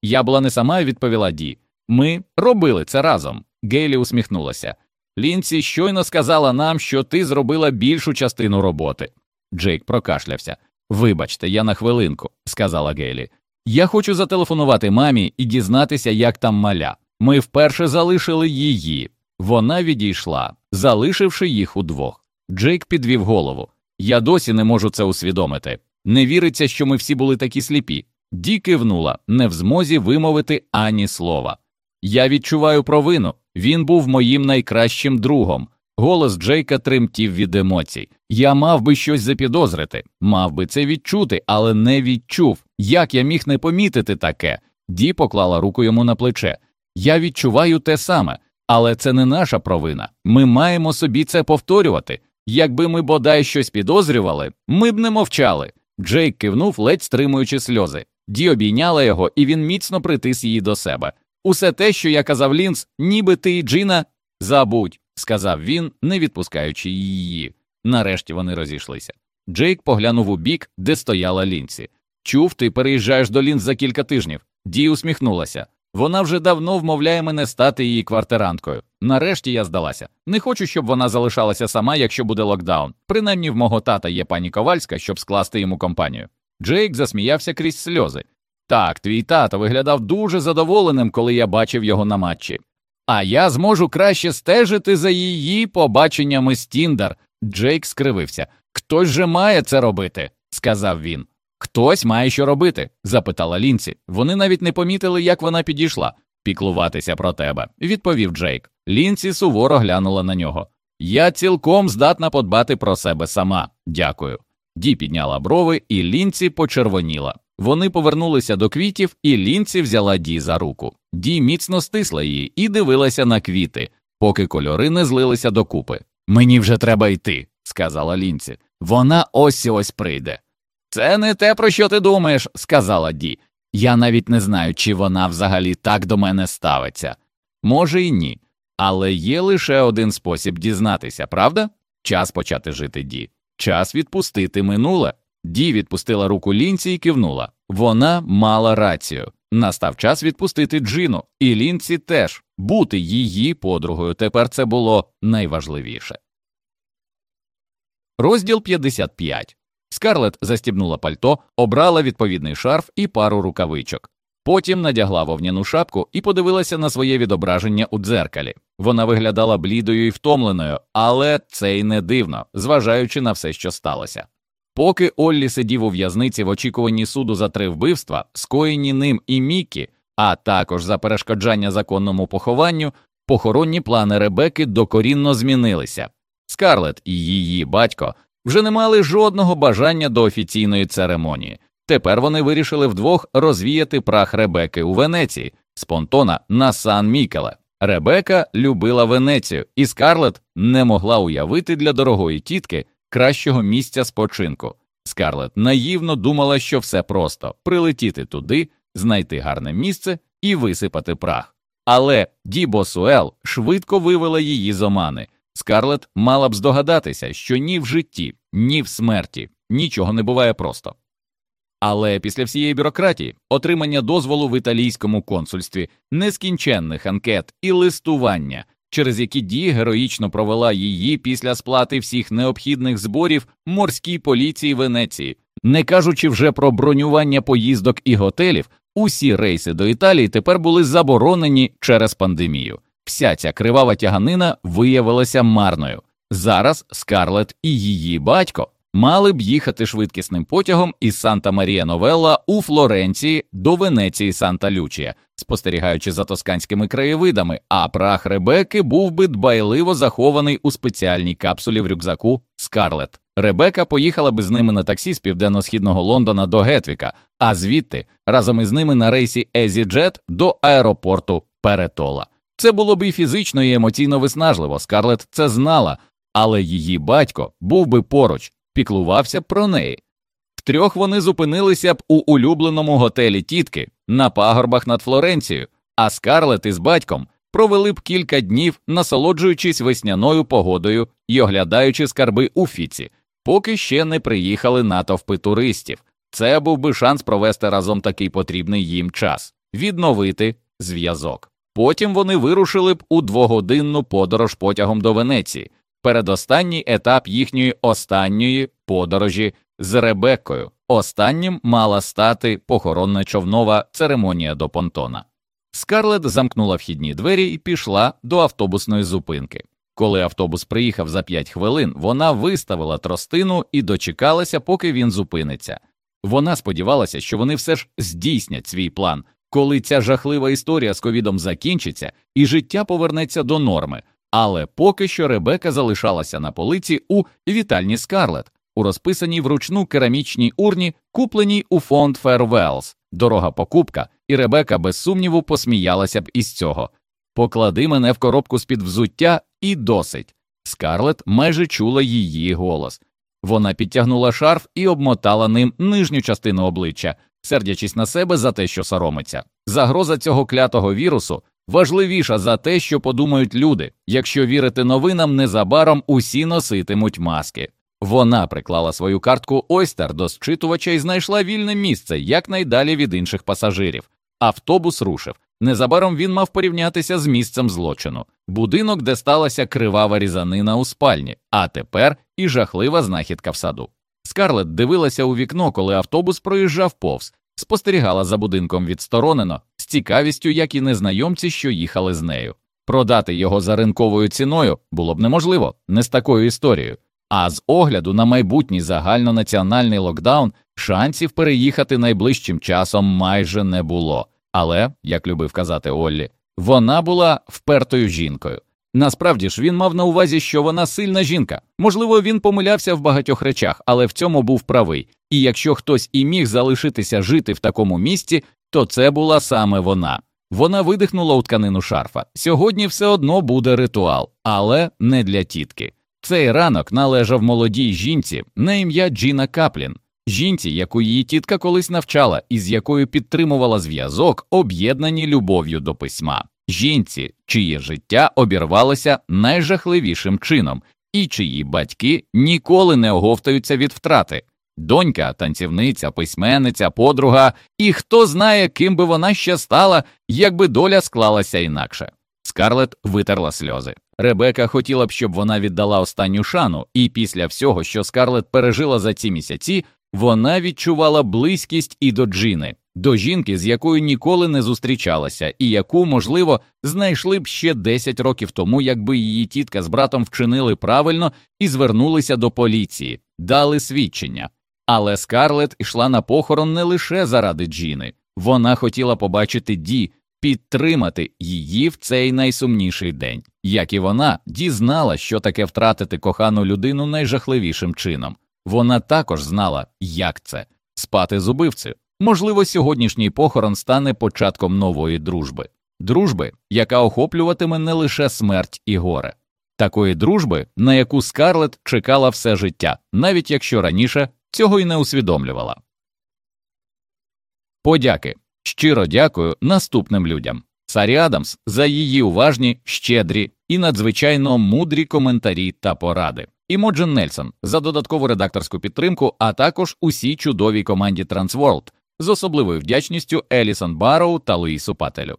Я була не сама, відповіла Ді. Ми робили це разом. Гейлі усміхнулася. Лінці щойно сказала нам, що ти зробила більшу частину роботи. Джейк прокашлявся. Вибачте, я на хвилинку, сказала Гейлі. Я хочу зателефонувати мамі і дізнатися, як там маля. Ми вперше залишили її. Вона відійшла, залишивши їх удвох. Джейк підвів голову. Я досі не можу це усвідомити. Не віриться, що ми всі були такі сліпі. Ді кивнула, не в змозі вимовити ані слова. Я відчуваю провину. Він був моїм найкращим другом. Голос Джейка тремтів від емоцій. Я мав би щось запідозрити, мав би це відчути, але не відчув. Як я міг не помітити таке? Ді поклала руку йому на плече. Я відчуваю те саме, але це не наша провина. Ми маємо собі це повторювати. Якби ми бодай щось підозрювали, ми б не мовчали. Джейк кивнув, ледь стримуючи сльози. Ді обійняла його, і він міцно притис її до себе. Усе те, що я казав Лінс, ніби ти і Джина, забудь, сказав він, не відпускаючи її. Нарешті вони розійшлися. Джейк поглянув у бік, де стояла Лінсі. Чув, ти переїжджаєш до Лінс за кілька тижнів. Ді усміхнулася. Вона вже давно вмовляє мене стати її квартиранткою. Нарешті я здалася. Не хочу, щоб вона залишалася сама, якщо буде локдаун. Принаймні в мого тата є пані Ковальська, щоб скласти йому компанію. Джейк засміявся крізь сльози. Так, твій тато виглядав дуже задоволеним, коли я бачив його на матчі. А я зможу краще стежити за її побаченнями з Тіндер. Джейк скривився. Хтось же має це робити, сказав він. Хтось має що робити? запитала Лінці. Вони навіть не помітили, як вона підійшла. Піклуватися про тебе, відповів Джейк. Лінці суворо глянула на нього. Я цілком здатна подбати про себе сама. Дякую. Ді підняла брови, і лінці почервоніла. Вони повернулися до квітів, і лінці взяла Ді за руку. Ді міцно стисла її і дивилася на квіти, поки кольори не злилися докупи. Мені вже треба йти, сказала лінці. Вона ось ось прийде. Це не те, про що ти думаєш, сказала Ді. Я навіть не знаю, чи вона взагалі так до мене ставиться. Може, і ні. Але є лише один спосіб дізнатися, правда? Час почати жити Ді. Час відпустити минуле. Ді відпустила руку лінці і кивнула. Вона мала рацію. Настав час відпустити Джину, і лінці теж бути її подругою. Тепер це було найважливіше. Розділ 55. Скарлет застібнула пальто, обрала відповідний шарф і пару рукавичок. Потім надягла вовняну шапку і подивилася на своє відображення у дзеркалі. Вона виглядала блідою і втомленою, але це й не дивно, зважаючи на все, що сталося. Поки Оллі сидів у в'язниці в очікуванні суду за три вбивства, скоєні ним і Мікі, а також за перешкоджання законному похованню, похоронні плани Ребеки докорінно змінилися. Скарлет і її батько вже не мали жодного бажання до офіційної церемонії. Тепер вони вирішили вдвох розвіяти прах Ребеки у Венеції з понтона на Сан Мікеле. Ребека любила Венецію, і Скарлет не могла уявити для дорогої тітки кращого місця спочинку. Скарлет наївно думала, що все просто прилетіти туди, знайти гарне місце і висипати прах. Але Дібо Суел швидко вивела її з омани. Скарлет мала б здогадатися, що ні в житті, ні в смерті нічого не буває просто. Але після всієї бюрократії, отримання дозволу в італійському консульстві, нескінченних анкет і листування, через які Ді героїчно провела її після сплати всіх необхідних зборів морській поліції Венеції, не кажучи вже про бронювання поїздок і готелів, усі рейси до Італії тепер були заборонені через пандемію. Вся ця кривава тяганина виявилася марною. Зараз Скарлет і її батько мали б їхати швидкісним потягом із Санта Марія Новелла у Флоренції до Венеції Санта Лючія, спостерігаючи за тосканськими краєвидами, а прах Ребеки був би дбайливо захований у спеціальній капсулі в рюкзаку Скарлет. Ребека поїхала би з ними на таксі з південно-східного Лондона до Гетвіка, а звідти разом із ними на рейсі EasyJet до аеропорту Перетола. Це було б і фізично і емоційно виснажливо. Скарлет це знала, але її батько був би поруч, піклувався про неї. Втрьох вони зупинилися б у улюбленому готелі тітки на пагорбах над Флоренцією, а Скарлет із батьком провели б кілька днів, насолоджуючись весняною погодою і оглядаючи скарби у Фіці, поки ще не приїхали натовпи туристів. Це був би шанс провести разом такий потрібний їм час, відновити зв'язок. Потім вони вирушили б у двогодинну подорож потягом до Венеції, передостанній етап їхньої останньої подорожі з Ребеккою. Останнім мала стати похоронна човнова церемонія до понтона. Скарлет замкнула вхідні двері і пішла до автобусної зупинки. Коли автобус приїхав за п'ять хвилин, вона виставила тростину і дочекалася, поки він зупиниться. Вона сподівалася, що вони все ж здійснять свій план, коли ця жахлива історія з ковідом закінчиться і життя повернеться до норми. Але поки що Ребека залишалася на полиці у вітальні Скарлет, у розписаній вручну керамічній урні, купленій у Fond Farewells. Дорога покупка, і Ребека без сумніву посміялася б із цього. Поклади мене в коробку з під взуття і досить. Скарлет майже чула її голос. Вона підтягнула шарф і обмотала ним нижню частину обличчя, сердячись на себе за те, що соромиться. Загроза цього клятого вірусу важливіша за те, що подумають люди. Якщо вірити новинам, незабаром усі носитимуть маски. Вона приклала свою картку Ойстер до зчитувача і знайшла вільне місце якнайдалі від інших пасажирів. Автобус рушив. Незабаром він мав порівнятися з місцем злочину, будинок, де сталася кривава різанина у спальні, а тепер і жахлива знахідка в саду. Скарлет дивилася у вікно, коли автобус проїжджав повз, спостерігала за будинком відсторонено, цікавістю, як і незнайомці, що їхали з нею. Продати його за ринковою ціною було б неможливо, не з такою історією. А з огляду на майбутній загальнонаціональний локдаун шансів переїхати найближчим часом майже не було. Але, як любив казати Оллі, вона була впертою жінкою. Насправді ж він мав на увазі, що вона сильна жінка. Можливо, він помилявся в багатьох речах, але в цьому був правий. І якщо хтось і міг залишитися жити в такому місті, то це була саме вона. Вона видихнула у тканину шарфа. Сьогодні все одно буде ритуал, але не для тітки. Цей ранок належав молодій жінці на ім'я Джіна Каплін, жінці, яку її тітка колись навчала і з якою підтримувала зв'язок, об'єднані любов'ю до письма, жінці, чиє життя обірвалося найжахливішим чином, і чиї батьки ніколи не оговтаються від втрати. Донька, танцівниця, письменниця, подруга, і хто знає, ким би вона ще стала, якби доля склалася інакше. Скарлет витерла сльози. Ребека хотіла б, щоб вона віддала останню шану, і після всього, що Скарлет пережила за ці місяці, вона відчувала близькість і до Джини, до жінки, з якою ніколи не зустрічалася, і яку, можливо, знайшли б ще 10 років тому, якби її тітка з братом вчинили правильно і звернулися до поліції, дали свідчення. Але Скарлет йшла на похорон не лише заради Джіни, вона хотіла побачити Ді, підтримати її в цей найсумніший день. Як і вона дізнала, що таке втратити кохану людину найжахливішим чином. Вона також знала, як це спати з убивцею. Можливо, сьогоднішній похорон стане початком нової дружби, дружби, яка охоплюватиме не лише смерть і горе, такої дружби, на яку Скарлет чекала все життя, навіть якщо раніше цього й не усвідомлювала. Подяки щиро дякую наступним людям Сарі Адамс за її уважні, щедрі і надзвичайно мудрі коментарі та поради. І Моджен Нельсон за додаткову редакторську підтримку, а також усій чудовій команді Transworld з особливою вдячністю Елісон Барроу та Луїсу Пателю.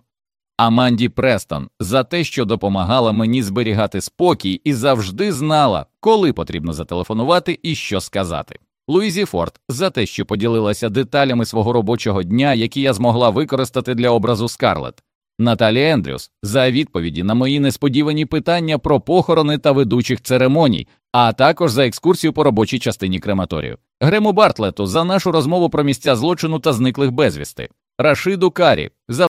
Аманді Престон за те, що допомагала мені зберігати спокій і завжди знала, коли потрібно зателефонувати і що сказати. Луїзі Форд за те, що поділилася деталями свого робочого дня, які я змогла використати для образу Скарлет. Наталі Ендрюс за відповіді на мої несподівані питання про похорони та ведучих церемоній, а також за екскурсію по робочій частині крематорію. Грему Бартлету за нашу розмову про місця злочину та зниклих безвісти, Рашиду Карі за